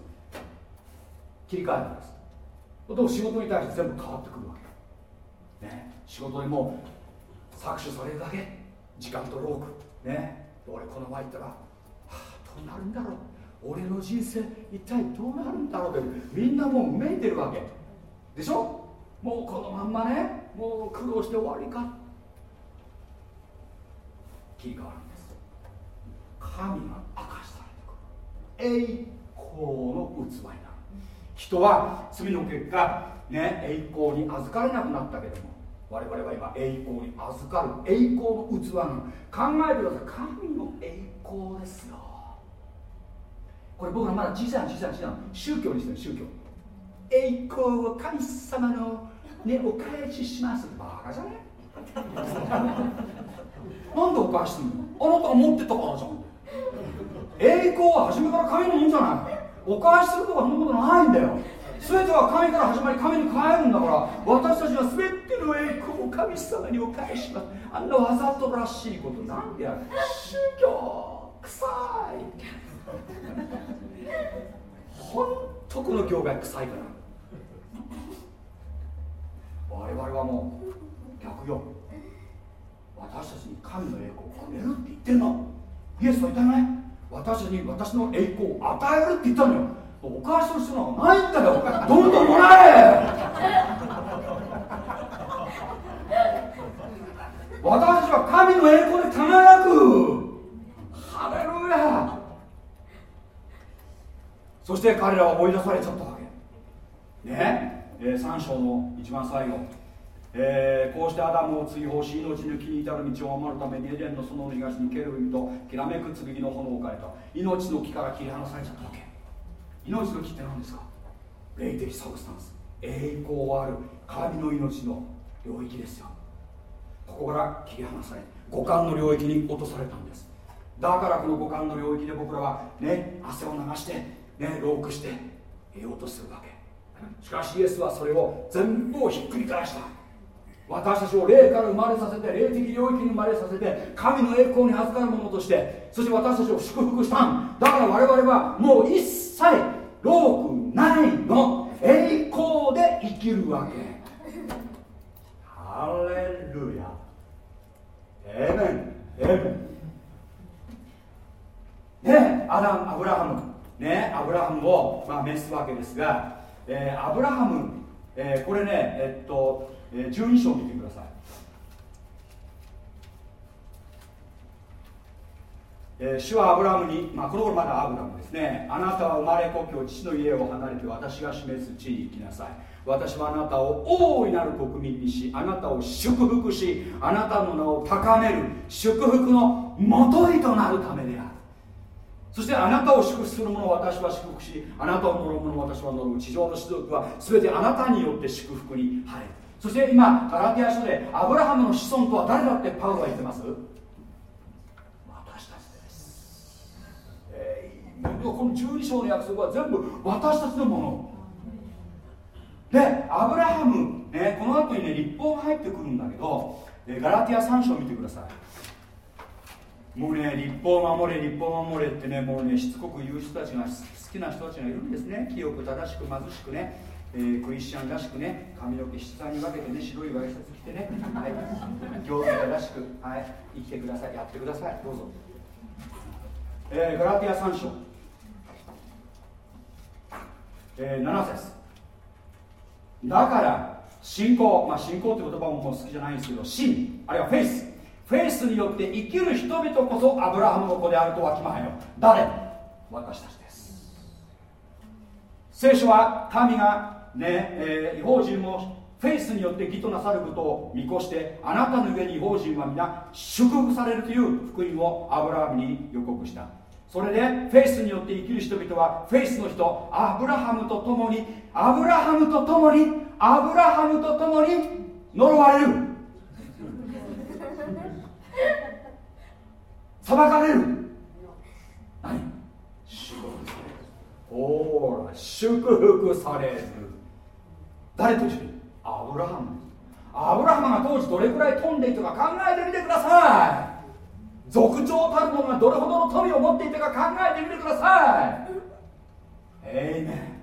切り替えるんですと仕事に対して全部変わってくるわけ、ね、仕事にも搾取されるだけ時間と労苦。ね。俺この前行ったら、はあ、どうなるんだろう。俺の人生一体どうなるんだろうってみんなもうめいてるわけ。でしょ？もうこのまんまね。もう苦労して終わりか。切り替わるんです。神が明かしされてくる。栄光の器になる。人は罪の結果ね栄光に預かれなくなったけども我々は今栄光に預かる栄光の器の。考えてください。神の栄光ですよ。これ僕らまだ小さな小さな小さな宗教にしてる宗教。栄光を神様の、ね、お返しします。バカじゃね？*laughs* なんでお返しするの？あなたが持ってたからじゃん。栄光は初めから神のもんじゃない。お返しするとかそんなことないんだよ。全ては神から始まり神に変えるんだから私たちは全ての栄光を神様にお返します。あんなわざとらしいことなんでやる宗教臭い。本当この業界臭いから。我々はもう逆よ。私たちに神の栄光をくれるって言ってんの。イエスは言ったない私に私の栄光を与えるって言ったのよ。お返しする必要ないんだよ。どんどんもらえ。私は神の栄光で輝く。ハレルヤ。そして彼らは追い出されちゃったわけ。ね。えー、3章の一番最後。えー、こうしてアダムを追放し命の木に至る道を守るためにエデンの園の東にケルビときらめく剣の炎を置かれた。命の木から切り離されちゃったわけ。命の木って何ですか？霊的 substance。栄光ある神の命の領域ですよ。ここから切り離され五感の領域に落とされたんです。だからこの五感の領域で僕らはね汗を流してね労苦して得ようとするわけ。しかしイエスはそれを全部をひっくり返した。私たちを霊から生まれさせて霊的領域に生まれさせて神の栄光に預かるものとしてそして私たちを祝福したん。だから我々はもう一切ロークないの栄光で生きるわけ。ハレルヤ。エメンエメンねアダムアブラハム。ねアブラハムを、まあ、召すわけですが、えー、アブラハム、えー、これねえっとえー、12章見てください、えー、主はアブラムに、まあ、この頃まだアブラムですね。あなたは生まれ故郷父の家を離れて私が示す地に行きなさい。私はあなたを大いなる国民にしあなたを祝福しあなたの名を高める祝福のもといとなるためである。そしてあなたを祝福する者を私は祝福しあなたを呪う者を私は呪う。地上の士族は全てあなたによって祝福に入る。そして今ガラティア書でアブラハムの子孫とは誰だってパウロは言ってます？この12章の約束は全部私たちのもの。でアブラハム、ね、この後にね立法が入ってくるんだけどガラティア3章見てください。もうね立法守れ立法守れってねもうねしつこく言う人たちが好きな人たちがいるんですね。清く正しく貧しくねえー、クリスチャンらしくね髪の毛質に分けてね白いワイシャツ着てね、はい、行儀らしく、はい、生きてください。やってください。どうぞ、えー、ガラティア3章、え、7節。だから信仰。まあ信仰って言葉ももう好きじゃないんですけど信あるいはフェイス。フェイスによって生きる人々こそアブラハムの子であるとわきまえよ。誰？私たちです。聖書は神がねえー、異邦人も faith によって義となさることを見越してあなたの上に異邦人は皆祝福されるという福音をアブラハムに予告した。それでフェイスによって生きる人々はフェイスの人アブラハムと共にアブラハムと共にアブラハムと共に呪われる。裁かれる。何？祝福されるほら祝福される。誰と一緒に？アブラハムアブラハムが当時どれくらい飛んでいたか考えてみてください。族長たる者がどれほどの富を持っていたか考えてみてください。えいめ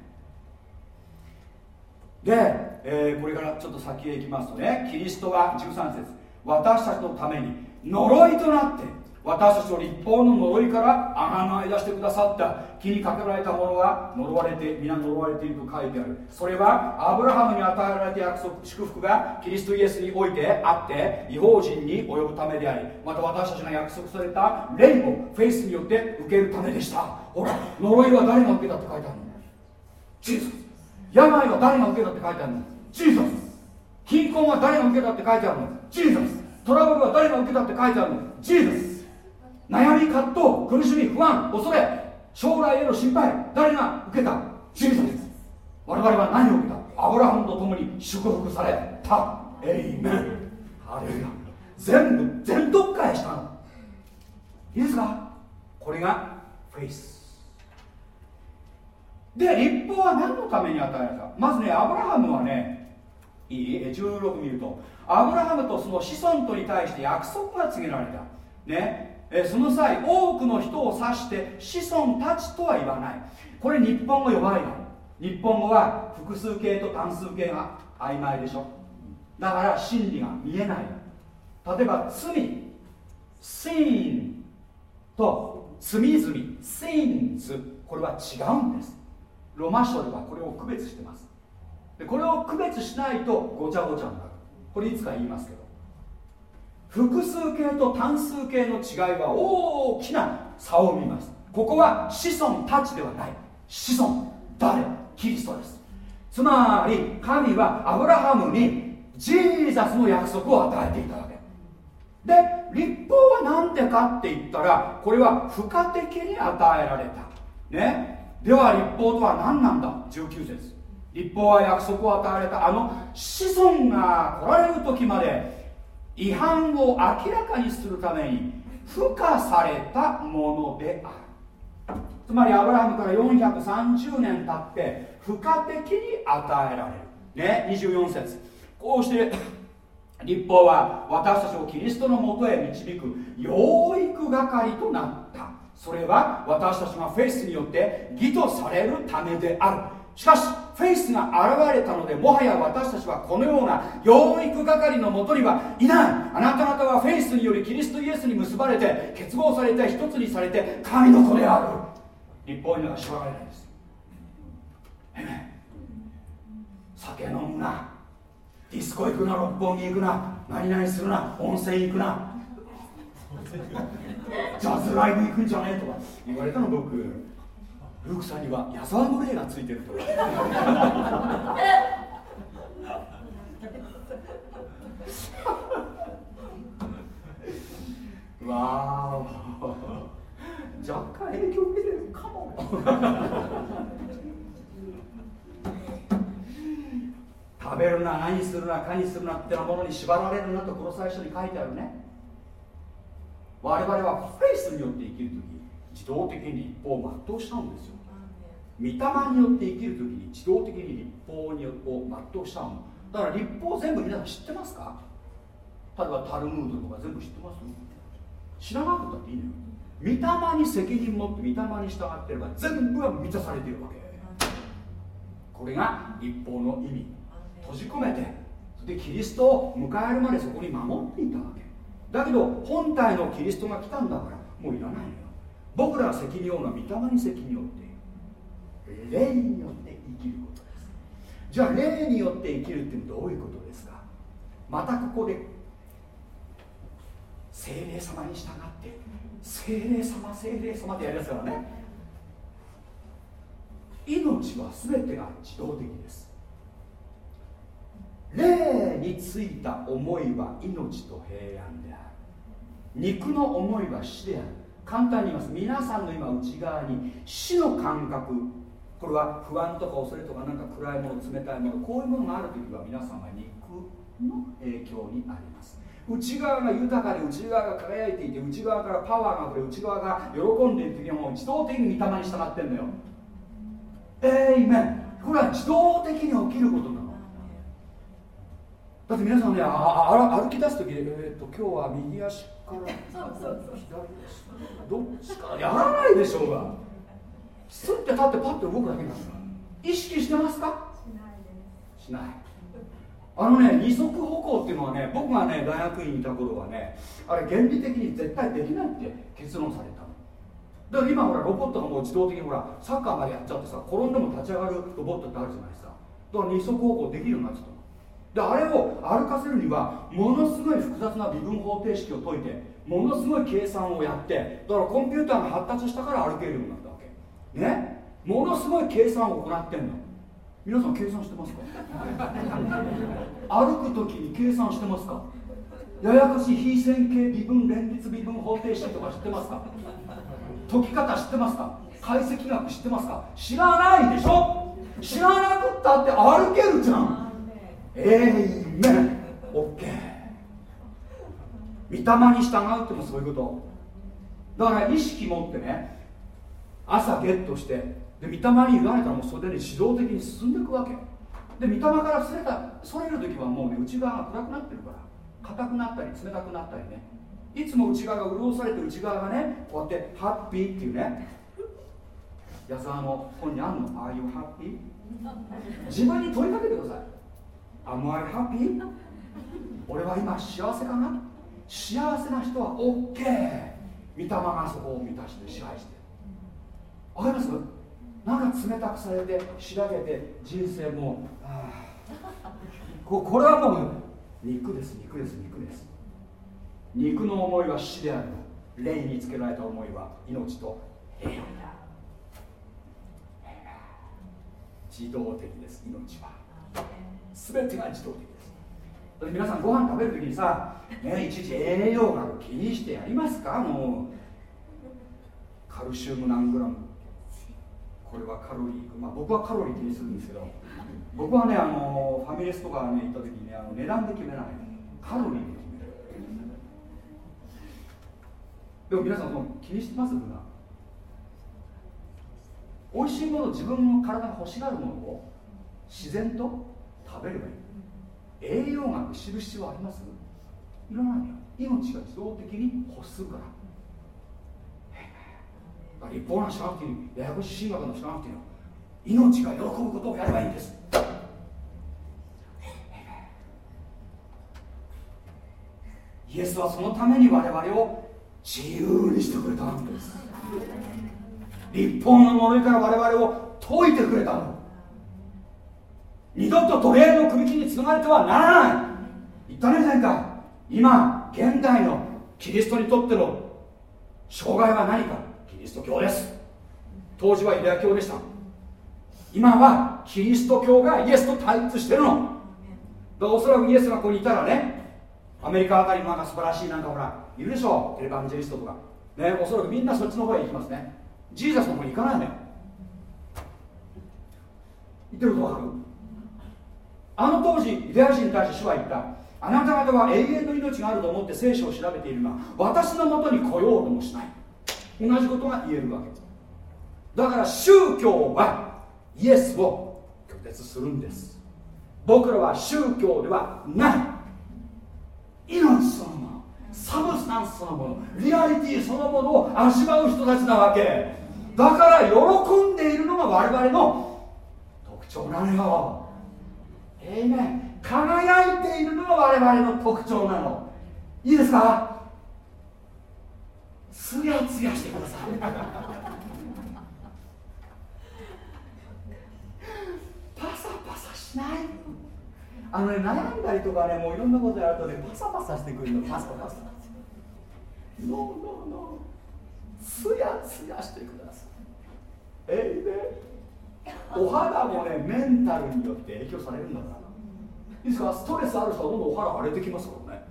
で、えー、これからちょっと先へ行きますとねキリストが13節私たちのために呪いとなって私たちを立法の呪いからあがない出してくださった木にかけられたものは呪われて皆呪われていると書いてある。それはアブラハムに与えられた約束祝福がキリストイエスにおいてあって違法人に及ぶためでありまた私たちが約束された霊をフェイスによって受けるためでした。ほら呪いは誰が受けたって書いてあるの？ジーザス。病は誰が受けたって書いてあるの？ジーザス。貧困は誰が受けたって書いてあるの？ジーザス。トラブルは誰が受けたって書いてあるの？ジーザス。悩み葛藤苦しみ不安恐れ将来への心配誰が受けた？ジーザス我々は何を受けた？アブラハムと共に祝福された。エイメンハレル全部全読解したの。いいですか？これがフェイス。で立法は何のために与えられた？まずねアブラハムはねいい16見るとアブラハムとその子孫とに対して約束が告げられた。ねえその際多くの人を指して子孫たちとは言わない。これ日本語弱い。の日本語は複数形と単数形が曖昧でしょ。だから真理が見えない。例えば罪 sin と罪々 sins これは違うんです。ロマ書ではこれを区別してます。でこれを区別しないとごちゃごちゃになる。これいつか言いますけど。複数形と単数形の違いは大きな差を見ます。ここは子孫たちではない子孫誰？キリストです。つまり神はアブラハムにジーザスの約束を与えていたわけ。で立法は何でかって言ったらこれは付加的に与えられた。ね？では立法とは何なんだ？19節。立法は約束を与えられたあの子孫が来られる時まで違反を明らかにするために付加されたものである。つまりアブラハムから430年経って付加的に与えられる。ね24節。こうして立法は私たちをキリストのもとへ導く養育係となった。それは私たちがフェイスによって義とされるためである。しかしフェイスが現れたのでもはや私たちはこのような養育係のもとにはいない。あなた方はフェイスによりキリストイエスに結ばれて結合されて一つにされて神の子である。立法には縛られないです酒飲むな。ディスコ行くな。六本木行くな。何々するな。温泉行くな。*laughs* ジャズライブ行くんじゃねえとか言われたの僕ルークさんには矢沢の霊がついてるとわー。若干影響受けてるかも。食べるな何するなかにするなってなものに縛られるなとこの最初に書いてあるね。我々はフェイスによって生きるとき自動的に立法を全うしたんですよ。御霊によって生きるときに自動的に立法にを全うしたのだから立法全部皆さん知ってますか？例えばタルムードとか全部知ってます？知らなくたっていいのよ。御霊に責任持って御霊に従ってれば全部は満たされているわけ。これが立法の意味。閉じ込めて。でキリストを迎えるまでそこに守っていたわけ。だけど本体のキリストが来たんだからもういらないのよ。僕らが責任を負うのは御霊に責任を負って霊によって生きることです。じゃあ霊によって生きるってどういうことですか？またここで精霊様に従って精霊様精霊様ってやりますからね。命は全てが自動的です。霊についた思いは命と平安である。肉の思いは死である。簡単に言います。皆さんの今内側に死の感覚これは不安とか恐れとかなんか暗いもの冷たいものこういうものがある時は皆さんは肉の影響にあります。内側が豊かで内側が輝いていて内側からパワーが溢れ内側が喜んでいる時はもう自動的に御霊に従ってんのよ。えいめんこれは自動的に起きることなの。だって皆さんねあ歩き出す時、えーと、今日は右足から左足どっちかやらないでしょうが。スッて立ってパッと動くだけなんです意識してます。かしない。あのね二足歩校っていうのはね僕がね大学院にいた頃はねあれ原理的に絶対できないって結論されたの。だから今ほらロボットがもう自動的にほらサッカーまでやっちゃってさ転んでも立ち上がるロボットってあるじゃないですか。だから二足歩行できるようになっちゃったであれを歩かせるにはものすごい複雑な微分方程式を解いてものすごい計算をやってだからコンピューターが発達したから歩けるようになった。ね。ものすごい計算を行ってんの。皆さん計算してますか？歩く時に計算してますか？ややこしい非線形微分連立微分方程式とか知ってますか？解き方知ってますか？解析学知ってますか？知らないでしょ？知らなくったって歩けるじゃん。えいめん OK 御霊に従うってもそういうこと。だから意識持ってね朝ゲットしてで御霊に委ねたらもうそれでね自動的に進んでいくわけ。で御霊からそれたそれる時はもうね内側が暗くなってるから硬くなったり冷たくなったりね。いつも内側が潤されて内側がねこうやってハッピーっていうね。矢沢の本にあんの？ああいうハッピー？自分に問いかけてください。Am I happy? 俺は今幸せかな？幸せな人は OK 御霊がそこを満たして支配してわかります？なんか冷たくされてしらけて人生もここれはもう肉です肉です肉です。肉の思いは死である。霊につけられた思いは命と平安だ。自動的です命は。全てが自動的です。皆さんご飯食べるときにさ、ね、いちいち栄養学気にしてやりますか？もう。カルシウム何グラム？これはカロリー、まあ、僕はカロリー気にするんですけど僕はねあのファミレスとかね行った時にねあの値段で決めない。カロリーで決める。でも皆さんその気にしてます？普段美味しいもの自分の体が欲しがるものを自然と食べればいい。栄養学知る必要あります？いらないよ。命が自動的に欲するから。立法なんしなくていいややこしい神学のしなくていいの命が喜ぶことをやればいいんです。イエスはそのために我々を自由にしてくれたんです。立法の呪いから我々を解いてくれたの。二度と奴隷の首切につながれてはならない。言ったね前回今現代のキリストにとっての障害は何か。リスト教です。当時はユダヤ教でした。今はキリスト教がイエスと対立してるの。だおそらくイエスがここにいたらねアメリカあたりのなんか素晴らしいなんかほらいるでしょエヴァンジェリストとか。ねおそらくみんなそっちの方へ行きますね。ジーザスの方に行かないのよ。言ってることわかる？あの当時ユダヤ人に対して主は言った。あなた方は永遠の命があると思って聖書を調べているが私のもとに来ようともしない。同じことが言えるわけ。だから宗教はイエスを拒絶するんです。僕らは宗教ではない。命そのものサブスタンスそのものリアリティそのものを味わう人たちなわけ。だから喜んでいるのが我々の特徴なのよ。えいめ輝いているのが我々の特徴なの。いいですか？つやつやしてください。パサパサしない。あのね悩んだりとかねもういろんなことやるとねパサパサしてくるの。パサパサ。ノーノーノー。つやつやしてください。えいめお肌もねメンタルによって影響されるんだから。いいですかストレスある人はどんどんお肌荒れてきますからね。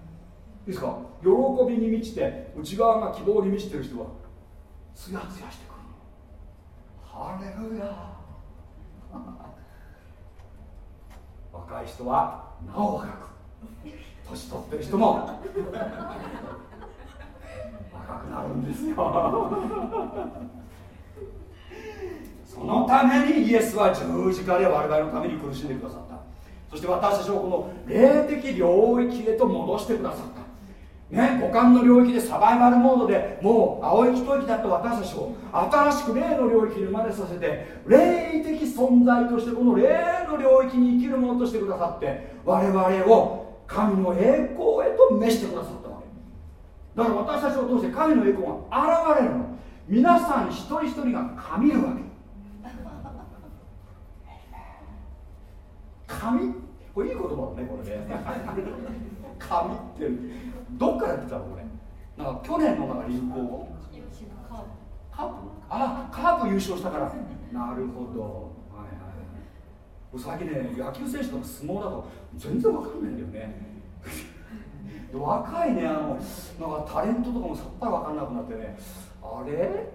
いいですか？喜びに満ちて内側が希望に満ちてる人はツヤツヤしてくるハレルヤ。*laughs* 若い人はなお若く。年取ってる人も若くなるんですよ。*laughs* そのためにイエスは十字架で我々のために苦しんでくださった。そして私たちをこの霊的領域へと戻してくださった。ね、五感の領域でサバイバルモードでもう青い一息だった私たちを新しく霊の領域に生まれさせて霊的存在としてこの霊の領域に生きるものとしてくださって我々を神の栄光へと召してくださったわけ。だから私たちを通して神の栄光が現れるの。皆さん一人一人が神るわけ。神？これいい言葉だねこれね。神って。どっから来たのこれ？なんか去年のなんか流行語？カープ？あカープ優勝したから。なるほど。はいはい。最近ね野球選手とか相撲だと全然わかんないんだよね。若いねあのなんかタレントとかもさっぱり分かんなくなってね。あれ？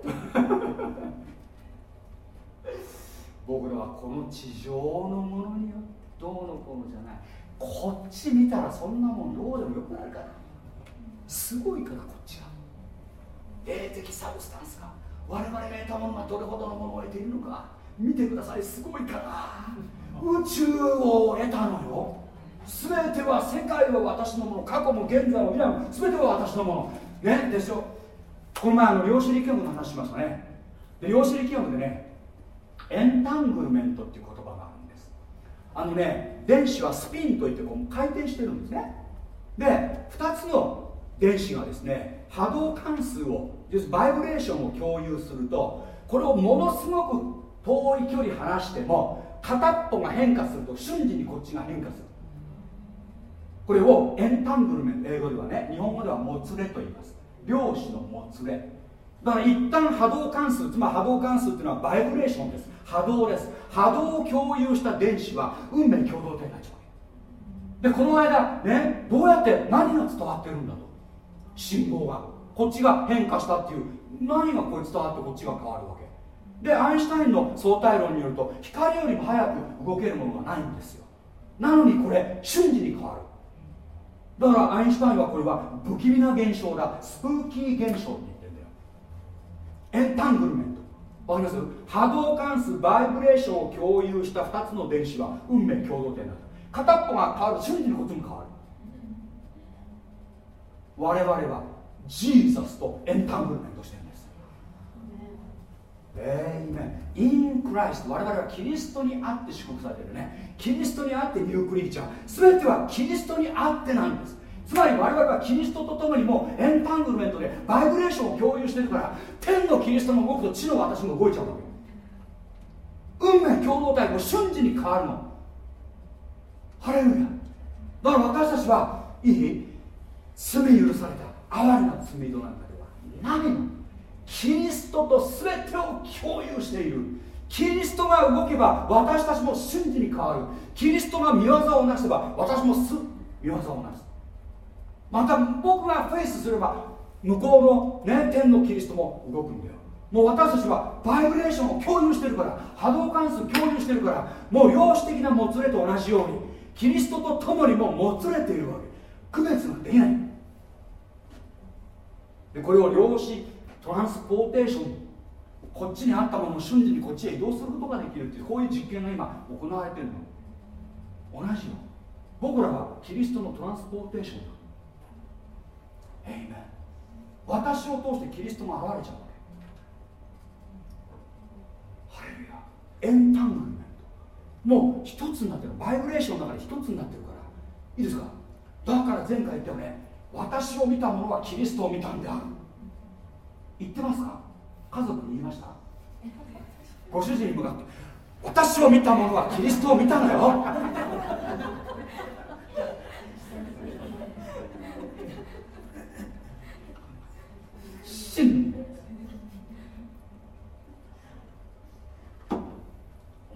僕らはこの地上のものによってどうのこうのじゃない。こっち見たらそんなもんどうでもよくなるからすごいからこっちが霊的サブスタンスが。我々が得たものがどれほどのものを得ているのか。見てください。すごいから宇宙を得たのよ。全ては世界は私のもの過去も現在も未来も。全ては私のもの。ねでしょこの前あの量子力学の話しましたね。で量子力学でねエンタングルメントっていう言葉があるんです。あのね電子はスピンといってこう回転してるんですね。で2つの電子がですね波動関数をバイブレーションを共有するとこれをものすごく遠い距離離しても片っぽが変化すると瞬時にこっちが変化する。これをエンタングルメント英語ではね日本語ではもつれと言います。量子のもつれ。だから一旦波動関数つまり波動関数っていうのはバイブレーションです。波動です。波動を共有した電子は運命共同体になっちゃうでこの間ねどうやって何が伝わってるんだと。信号がこっちが変化したっていう何がこれ伝わってこっちが変わるわけ。でアインシュタインの相対論によると光よりも早く動けるものがないんですよ。なのにこれ瞬時に変わる。だからアインシュタインはこれは不気味な現象だ。スプーキー現象って言ってんだよ。エンタングルメント。わかります？波動関数バイブレーションを共有した2つの電子は運命共同体になる片っぽが変わる。瞬時にこっちも変わる。我々はジーザスとエンタングルメントしてるんです。えー、ねインクライスト我々はキリストにあって祝福されてるね。キリストにあってニュークリーチャー全てはキリストにあってなんです。つまり我々はキリストと共にもエンタングルメントでバイブレーションを共有してるから天のキリストも動くと地の私も動いちゃうわけ。運命共同体も瞬時に変わるの。ハレルヤ。だから私たちはいい？罪許された哀れな罪人なんだけど何のキリストと全てを共有している。キリストが動けば私たちも瞬時に変わる。キリストが見業をなせば私もす見業をなす。また僕がフェイスすれば向こうの、ね、天のキリストも動くんだよ。もう私たちはバイブレーションを共有してるから波動関数共有してるからもう量子的なもつれと同じようにキリストと共にももつれているわけ。区別ができない。でこれを量子トランスポーテーションこっちにあったものを瞬時にこっちへ移動することができるっていうこういう実験が今行われてるの。同じよ。僕らはキリストのトランスポーテーションだ。えいめ私を通してキリストが現れちゃうわけ。ハレルヤ。エンタングルメント。もう一つになってる。バイブレーションの中で一つになってるから。いいですか？だから前回言ったよね。私を見た者はキリストを見たんである。言ってますか？家族に言いました？ご主人に向かって私を見た者はキリストを見たのよ。真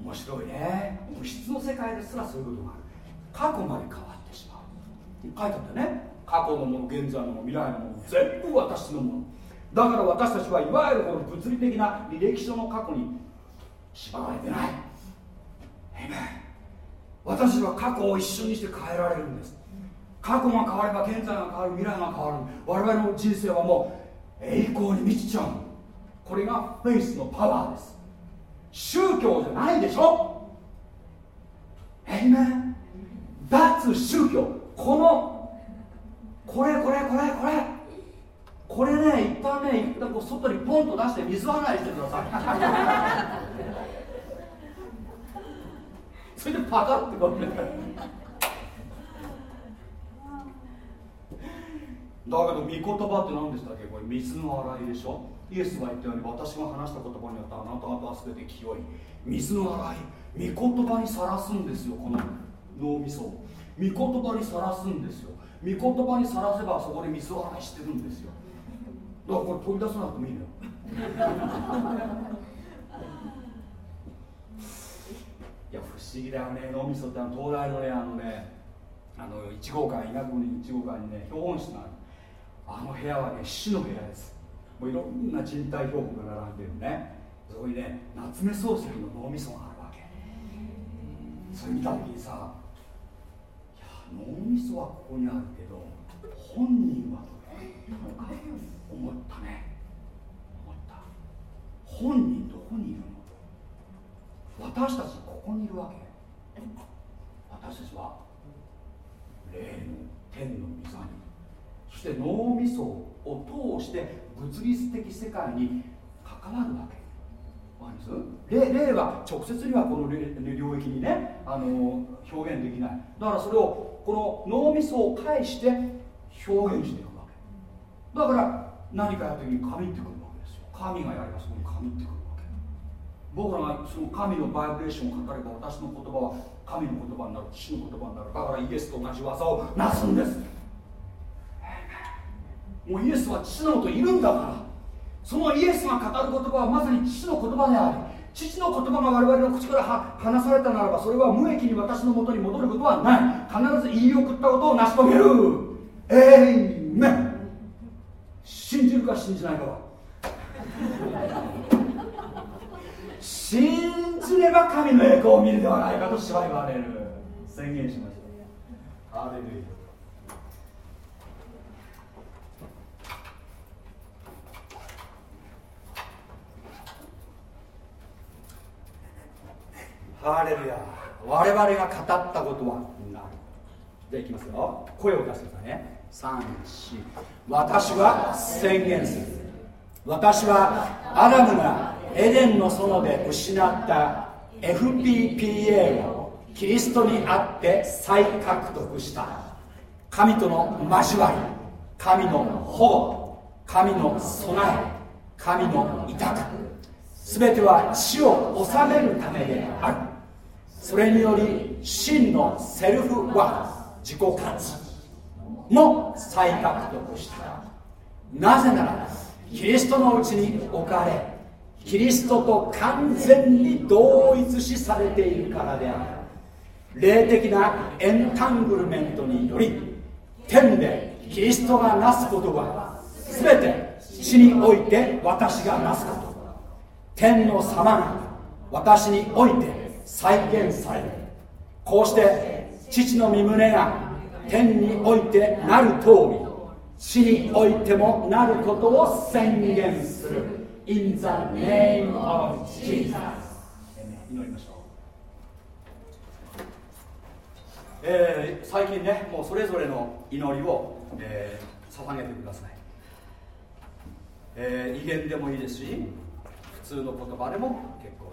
面白いね。物質の世界ですらそういうことがある。過去まで変わってしまう。書いてあったね。過去のもの現在のもの未来のもの全部私のものだから私たちはいわゆるこの物理的な履歴書の過去に縛られてない。私は過去を一緒にして変えられるんです。過去が変われば現在が変わる未来が変わる。我々の人生はもう栄光に満ちちゃう。これがフェイスのパワーです。宗教じゃないでしょ。えいめ脱宗教。このこれこれこれこれ。これね一旦ね一旦こう外にポンと出して水洗いしてください。*laughs* それでパカッてこうねだけど御言葉って何でしたっけ？これ水の洗いでしょ？イエスが言ったように私が話した言葉によってあなた方は全て清い。水の洗い御言葉にさらすんですよこの脳みそを。御言葉にさらすんですよ。言葉にさらせばそこで水洗いしてるんですよ。だからこれ取り出さなくてもいいのよ。*laughs* いや不思議だよね。脳みそってあの東大のねあのねあの1号館医学部の1号館にね標本室がある。あの部屋はね死の部屋です。もういろんな人体標本が並んでるね。そこにね夏目漱石の脳みそがあるわけ。それ見た時にさ脳みそはここにあるけど本人は思ったね。思った。本人どこにいるの？私たちここにいるわけ。私たちは霊の天の御座に。そして脳みそを通して物理的世界に関わるわけ。霊霊は直接にはこの領域にねあの表現できない。だからそれをこの脳みそを介して表現していくわけ。だから何かやった時に神ってくるわけですよ。神がやればそこに神ってくるわけ。僕らがその神のバイブレーションを書かれば私の言葉は神の言葉になる。父の言葉になる。だからイエスと同じ技をなすんです。もうイエスは父のもといるんだから。そのイエスが語る言葉はまさに父の言葉であり父の言葉が我々の口から話されたならばそれは無益に私のもとに戻ることはない。必ず言い送ったことを成し遂げる。えいめ信じるか信じないかは。信じれば神の栄光を見るではないかと芝居がれる。宣言しましたハレルヤ。ハレルヤ我々が語ったことはなるじゃあいきますよ。声を出してくださいね。34私は宣言する私はアダムがエデンの園で失った FPPA をキリストにあって再獲得した神との交わり神の保護神の備え神の委託全ては死を治めるためであるそれにより真のセルフは自己価値も再獲得したなぜならキリストのうちに置かれキリストと完全に同一視されているからである。霊的なエンタングルメントにより天でキリストがなすことは全て地において私がなすこと。天の様が私において再現される。こうして父の身胸が天においてなる通り地においてもなることを宣言する。In the name of Jesus 祈りましょうえー、最近ねもうそれぞれの祈りを、えー、捧げてください、えー、威厳でもいいですし普通の言葉でも結構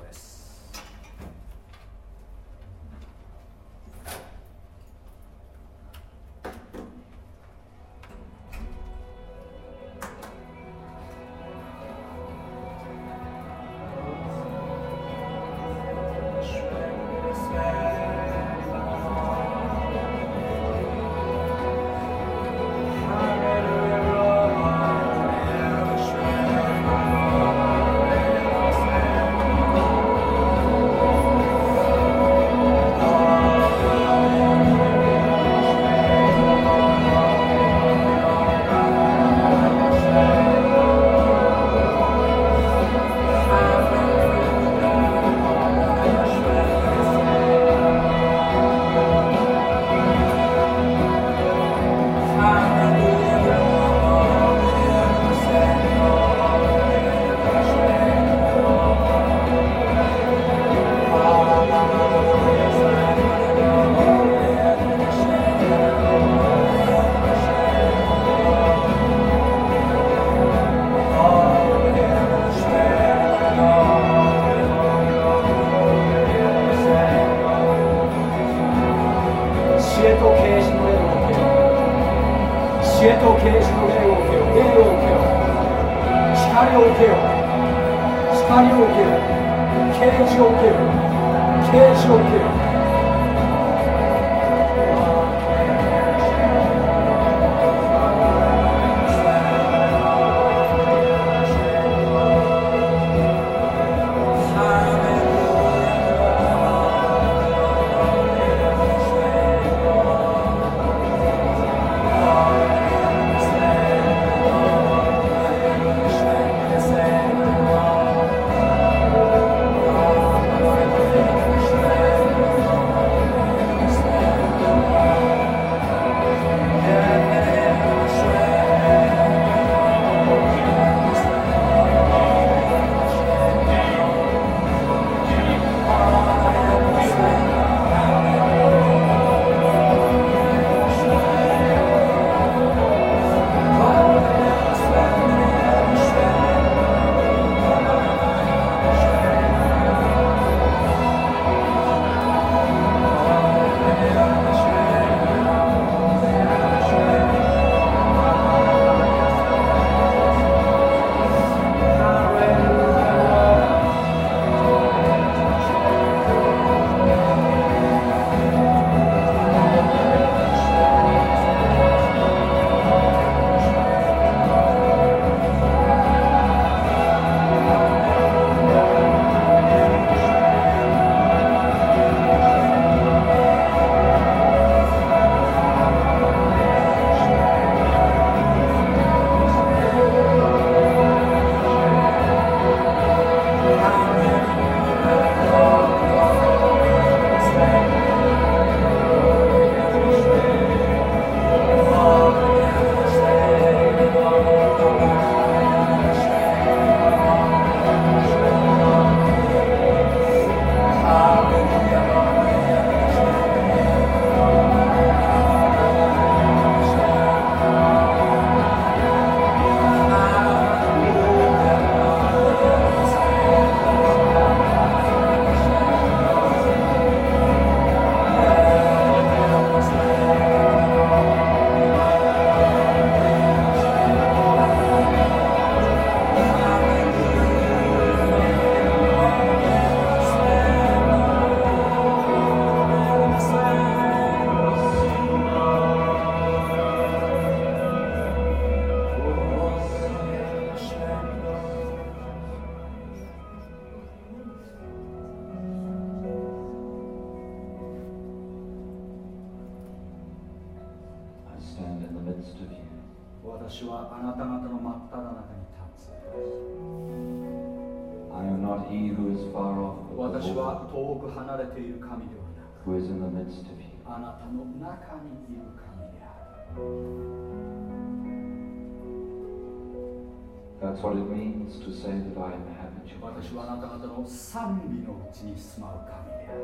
の賛美のうちに住まう神である。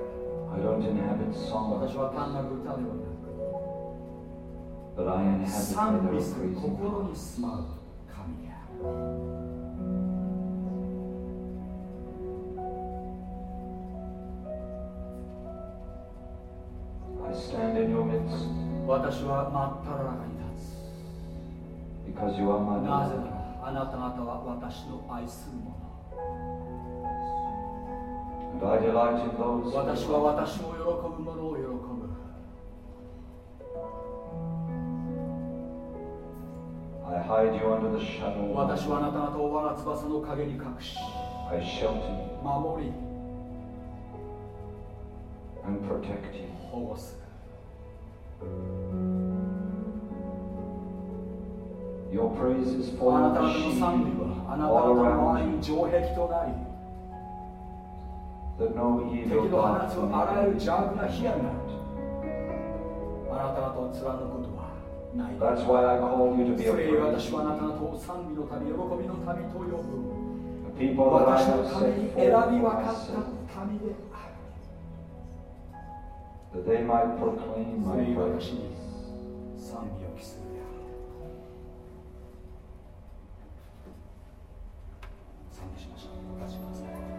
私は単なる歌ではなく、賛美する心に住まう神である。私は真っ只中に立つ。なぜならあなた方は私の愛するもの。私は私を喜ぶ者を喜ぶ。私はあなた方を我が翼の陰に隠し、守り、保護する。あなた方の賛美はあなた方の前に城壁となり、敵の放つあらゆる邪悪な火矢があなた方を貫くことはない。That's why I call you to be a. 私はあなた方を賛美の民、喜びの民と呼ぶ。私のために選び分かった民である。That they might proclaim my praise. 賛美を期するである。賛美しましょう。お立ちください。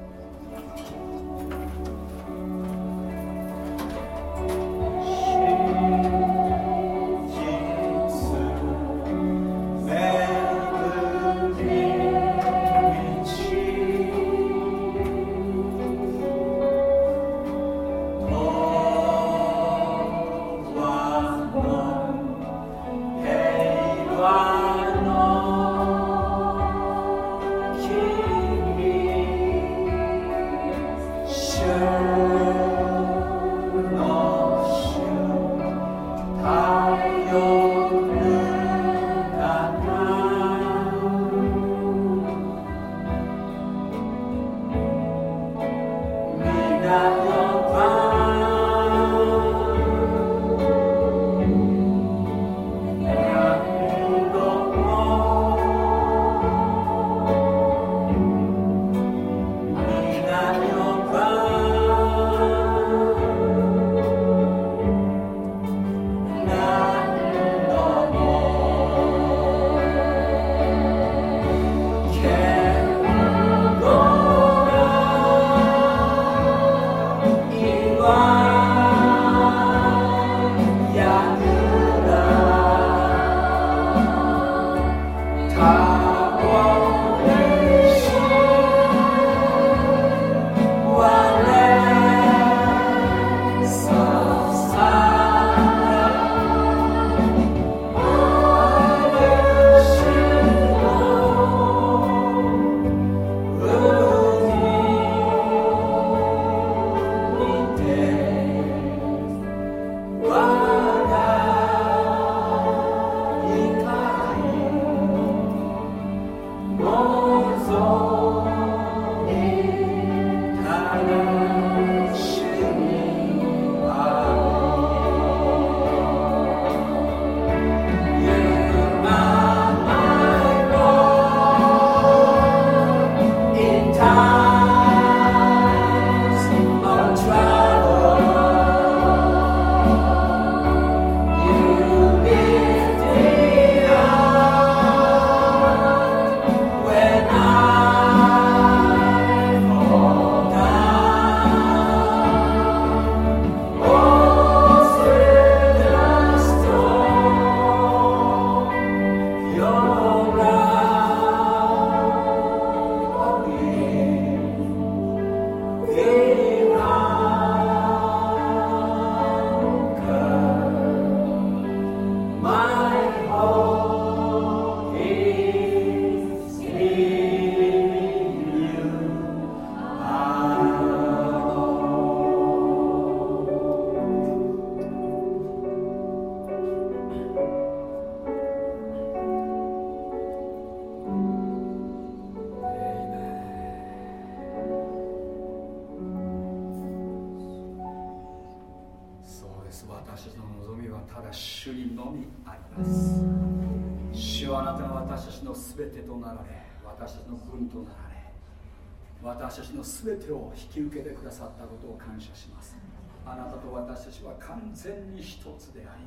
私たちの全てを引き受けてくださったことを感謝します。あなたと私たちは完全に一つであり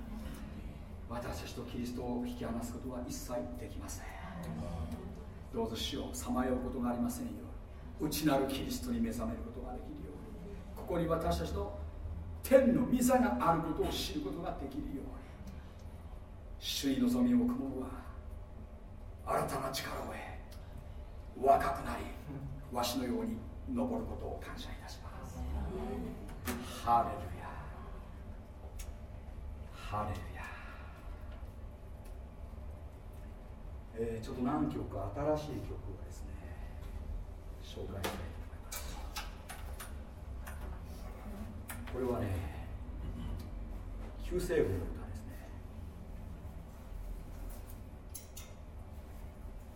私たちとキリストを引き離すことは一切できません。どうぞ死をさまようことがありませんように。内なるキリストに目覚めることができるように。ここに私たちの天の御座があることを知ることができるように。主に望みを置く者は新たな力を得若くなりわしのように登ることを感謝いたします。ハレルヤ。ハレルヤ。えー、ちょっと何曲か新しい曲をですね紹介したいと思います。これはね旧西部の歌ですね「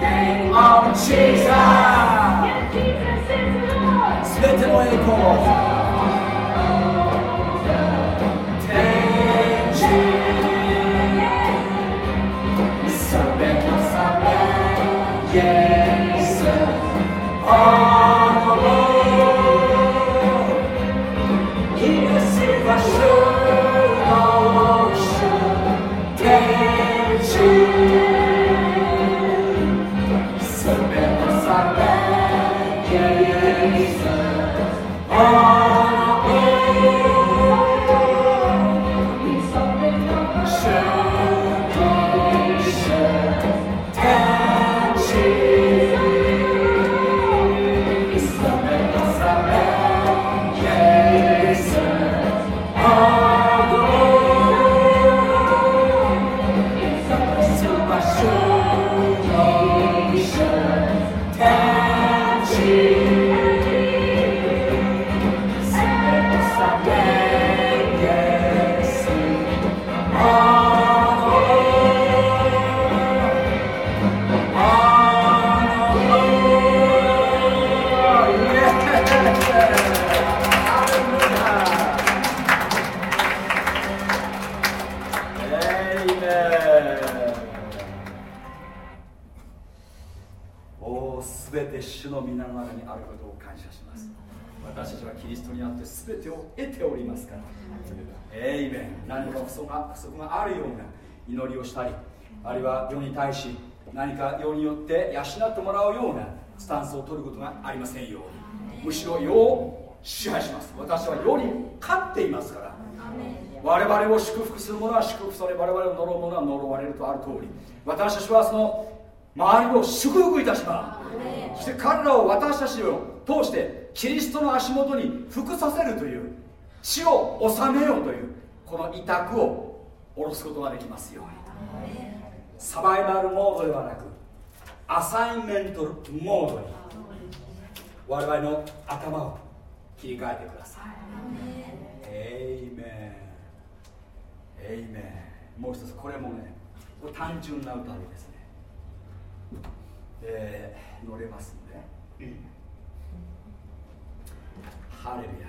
Name of Jesus. Yes, Jesus is Lord. Split away, Paul. ありませんように。むしろ世を支配します。私は世に勝っていますから。我々を祝福する者は祝福され我々を呪う者は呪われるとある通り。私たちはその周りを祝福いたします。そして彼らを私たちを通してキリストの足元に服させるという死を治めようというこの委託を下ろすことができますようにサバイバルモードではなくアサインメントモードに我々の頭を切り替えてください。エイメン。エイメン。もう一つこれもね単純な歌ですね。えー、乗れますんで、うん、ハレルヤ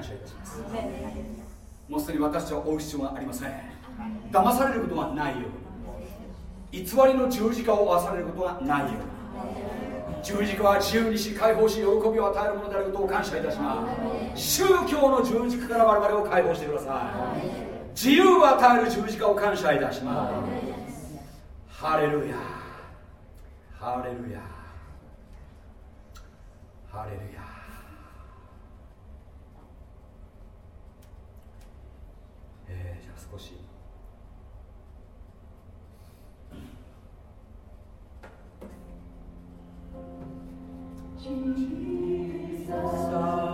感謝いたします。もうすでに私は追う必要がありません。騙されることがないように。偽りの十字架を負わされることがないように。十字架は自由にし解放し喜びを与えるものであることを感謝いたします。宗教の十字架から我々を解放してください。自由を与える十字架を感謝いたします。ハレルヤ。ハレルヤ。ハレルヤえー、じゃあ少し Jesus.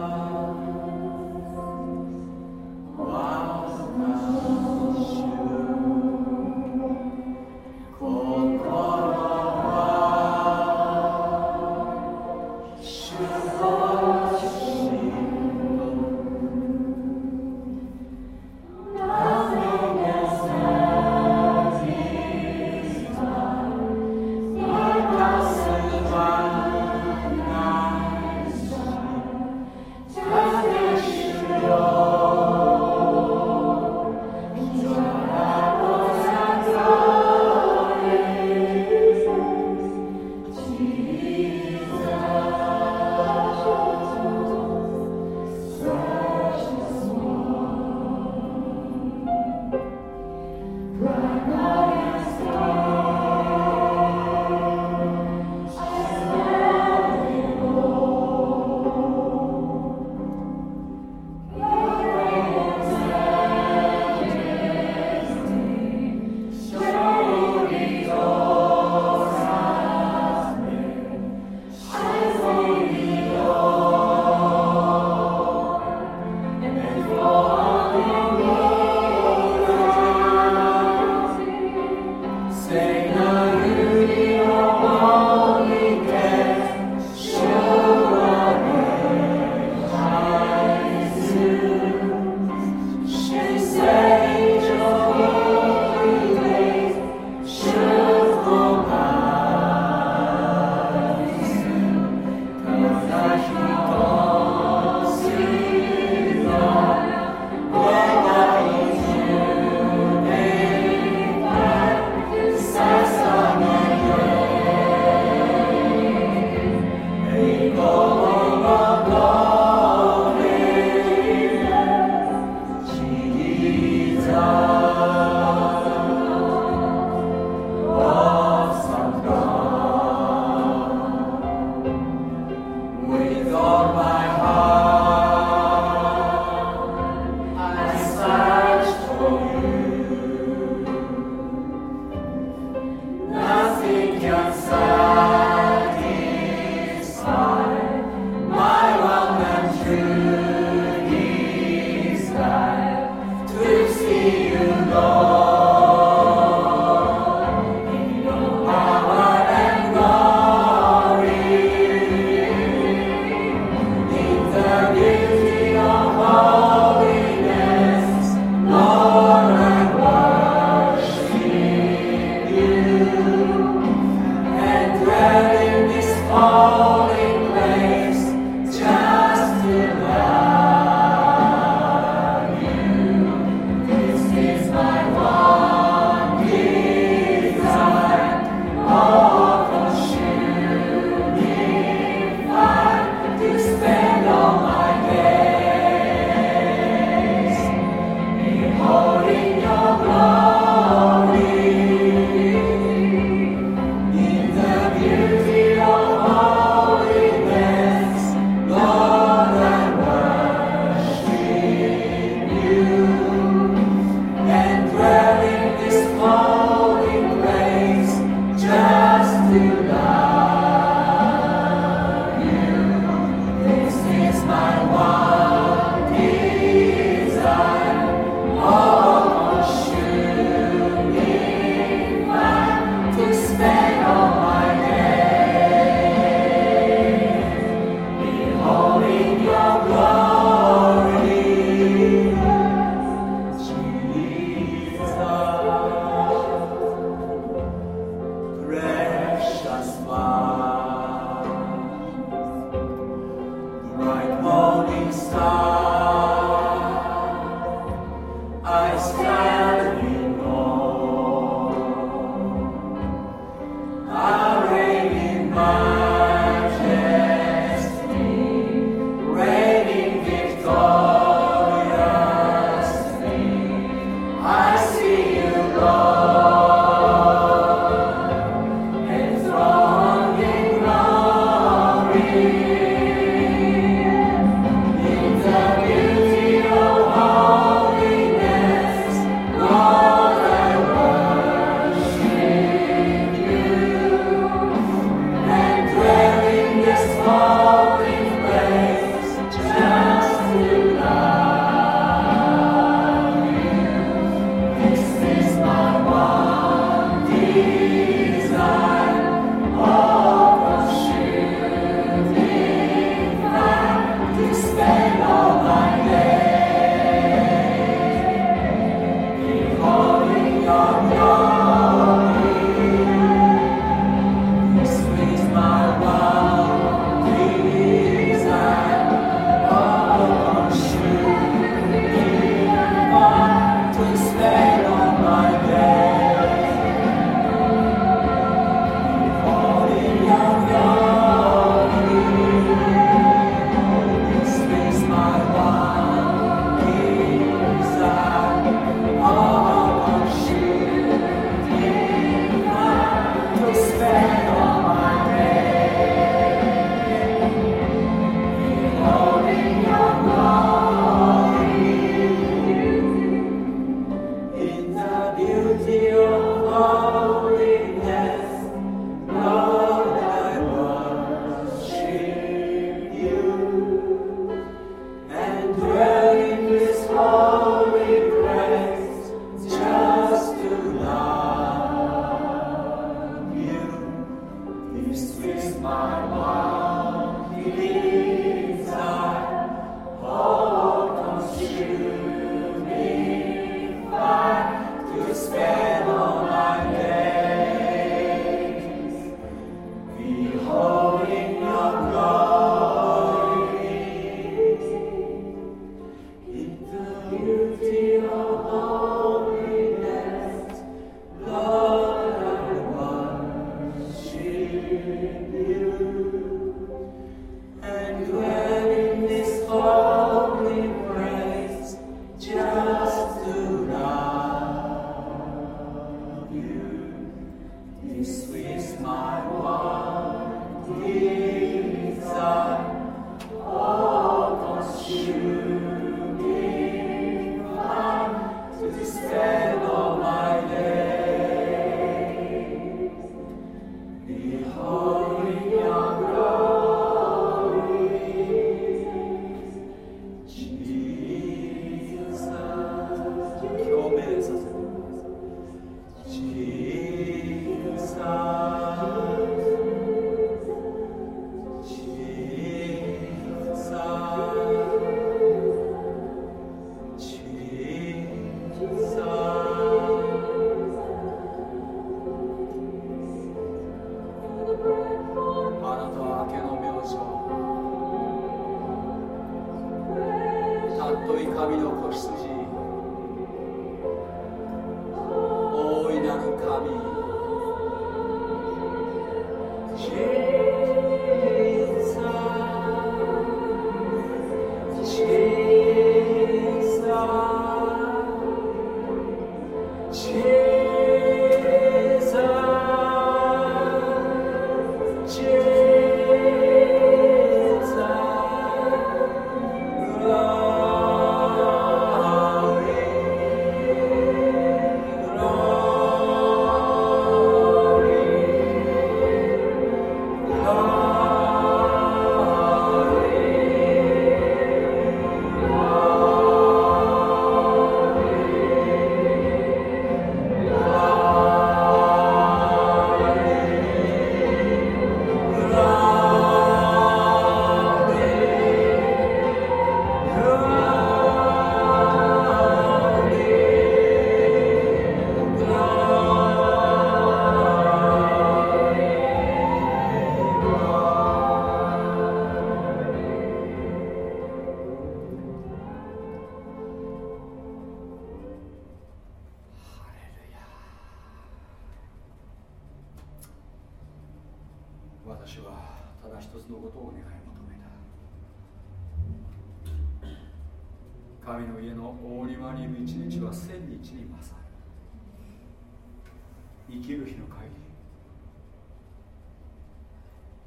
生きる日の限り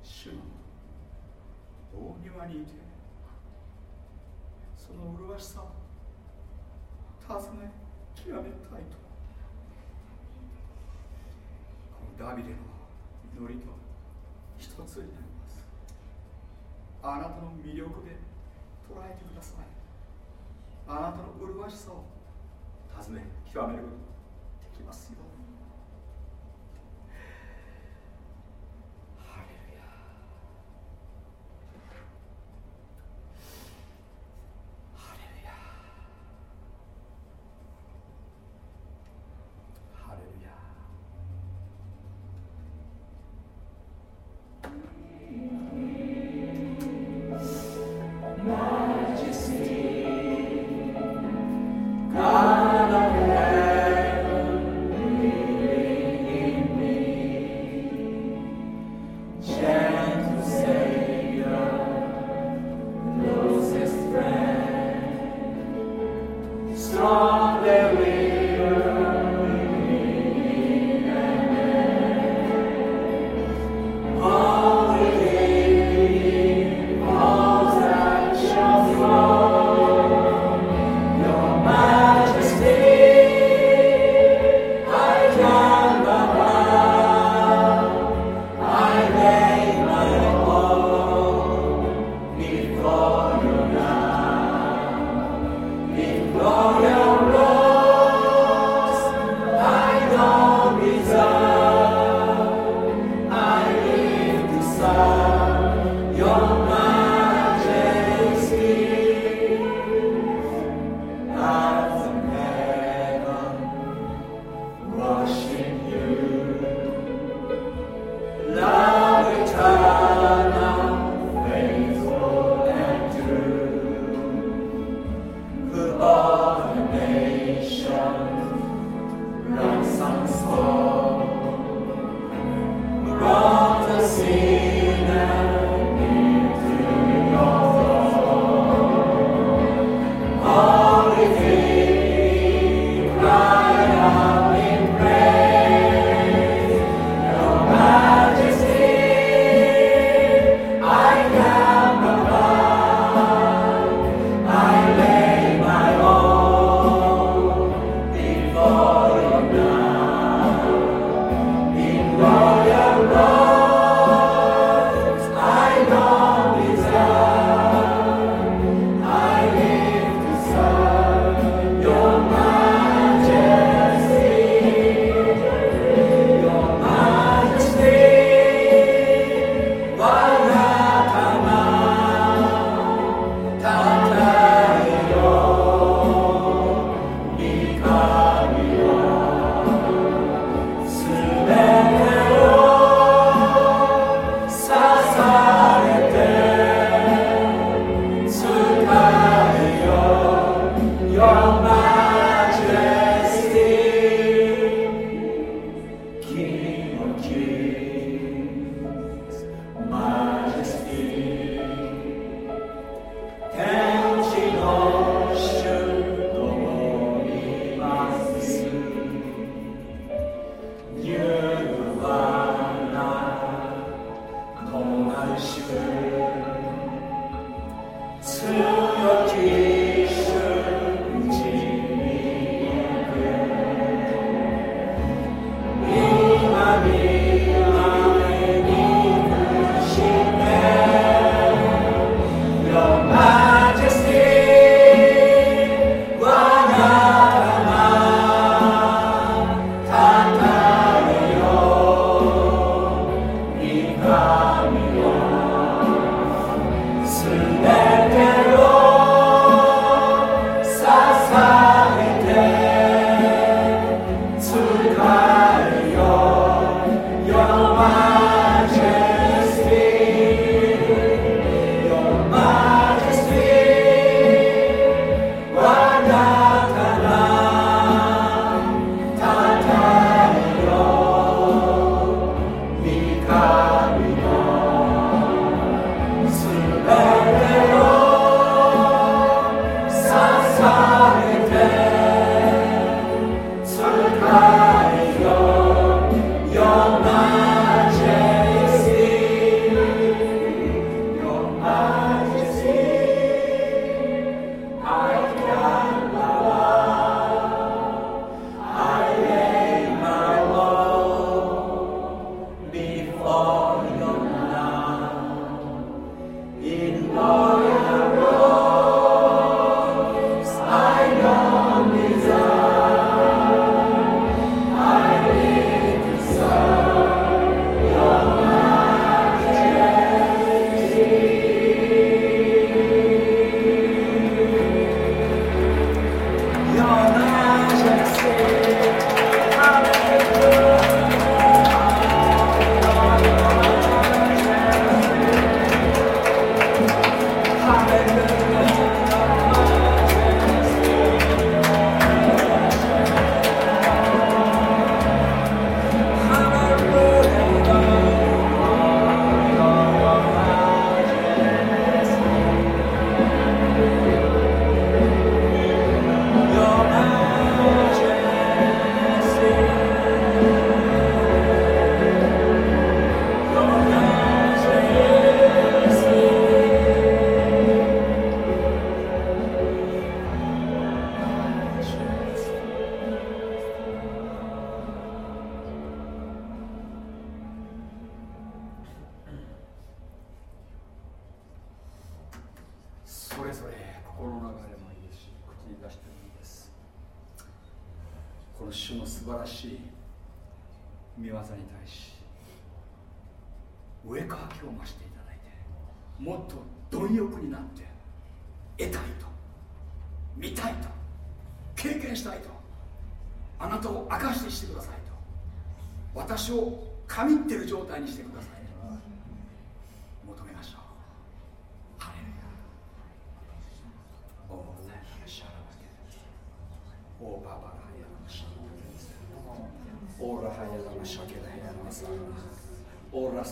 主の大庭にいてその麗しさを尋ね極めたいとこのダビデの祈りと一つになりますあなたの魅力で捉えてくださいあなたの麗しさを尋ね極めることができますよ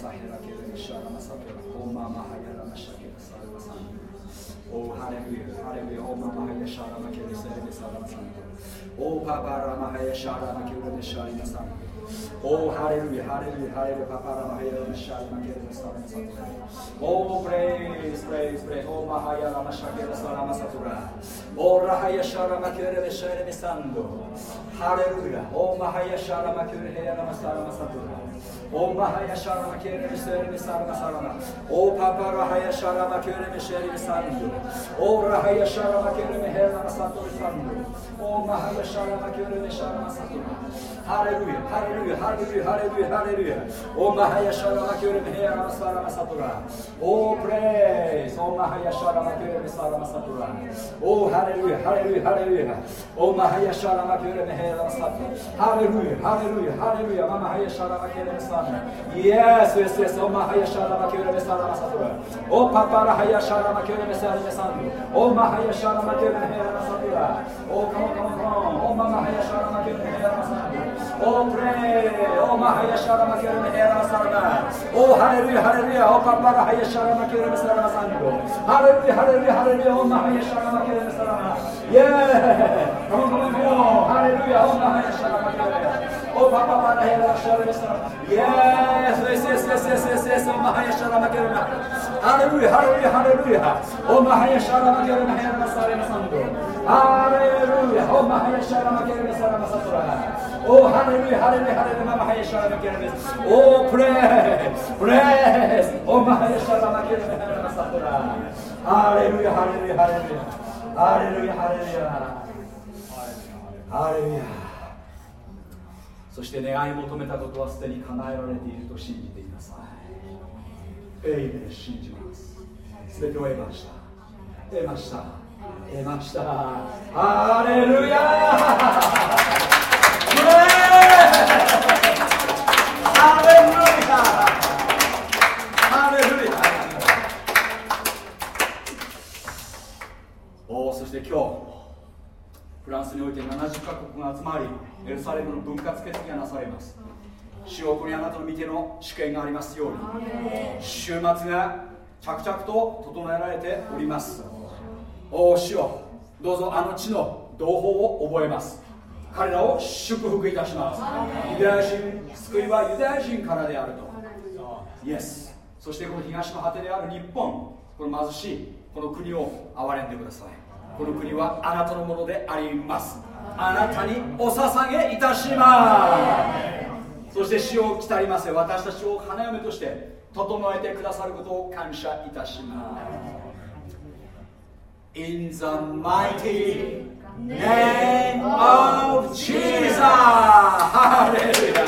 サヘラケルシャラマサペラオママハヤラマシャケルサラマサオハレルヤハレルヤオママハヤシャラマケルセレベサラマサンオパパラマハヤシャラマケルデシャリマサンオーハレルヤハレルヤハレルパパラマハヤラマシャラマケルサラマサオープレイスプレイスプレイオマハヤラマシャケルサラマサトラオーラハヤシャラマケルデシャレベサンドハレルヤオマハヤシャラマケルヘヤラマサラマサトラ Om Bahaya Şarama Keremi Söylemi Sarma. Sarama O Papa Rahaya Şarama Keremi Şerimi Sarmıyor O Rahaya Şarama Keremi Herlama Satori Sarmıyor O Mahaya Şarama Keremi Şarma Satori ハレルヤハレルヤハレルヤハレルヤハレルヤオマハヤシャラマキュレメヘアラサラマサトラオープレイスオマハヤシャラマキュレメサラマサトラオーハレルヤハレルヤハレルヤオマハヤシャラマキュレメヘアラサトラハレルヤハレルヤハレルヤママハヤシャラマキュレメサライエスイエスイエスオマハヤシャラマキュレメサラマサトラオパパラハヤシャラマキュレメサラメサンドオマハヤシャラマキュレメヘアラサトラオカモカモカモオママハヤシャラマキュレメヘアラサトラ Oh, praise. Oh, Mahaya Sharama Kirama Hera Sarana. Oh, hallelujah, hallelujah. Oh, Papa Haya Sharama Kirama Sarana Sango. Hallelujah, hallelujah, hallelujah. Oh, Mahaya Sharama Kirama Sarana. Yeah. Come on, come on, come on. Hallelujah. Oh, Mahaya Sharama Kirama. Oh, Papa Haya Sharama Sarana. Yes, yes, yes, yes, yes, yes, yes. Oh, Mahaya Sharama Kirama. Hallelujah, hallelujah, hallelujah. Oh, Mahaya Sharama Kirama Hera Sarana Sango. Hallelujah. Oh, Mahaya Sharama Kirama Sarana Sango. おおハレルヤハレルヤハレルヤママハイシャラマケルメスおおプレスプレスおマハイシャラマケルメスハレルヤハレルヤハレルヤハレルヤハレルヤハレルヤそして願い求めたことはすでに叶えられていると信じていなさい。エイメン信じます。すべてを得ました。得ました。得ました。アレルヤーおそして今日フランスにおいて70カ国が集まりエルサレムの分割決議がなされます。主をここにあなたの見ての主権がありますように週末が着々と整えられております。おお主よどうぞあの地の同胞を覚えます。彼らを祝福いたします。ユダヤ人救いはユダヤ人からであると。イエスそしてこの東の果てである日本。この貧しいこの国を憐れんでください。この国はあなたのものであります。あなたにお捧げいたします。そして死を来ります。私たちを花嫁として整えてくださることを感謝いたします。In the mighty name of Jesus. Hallelujah.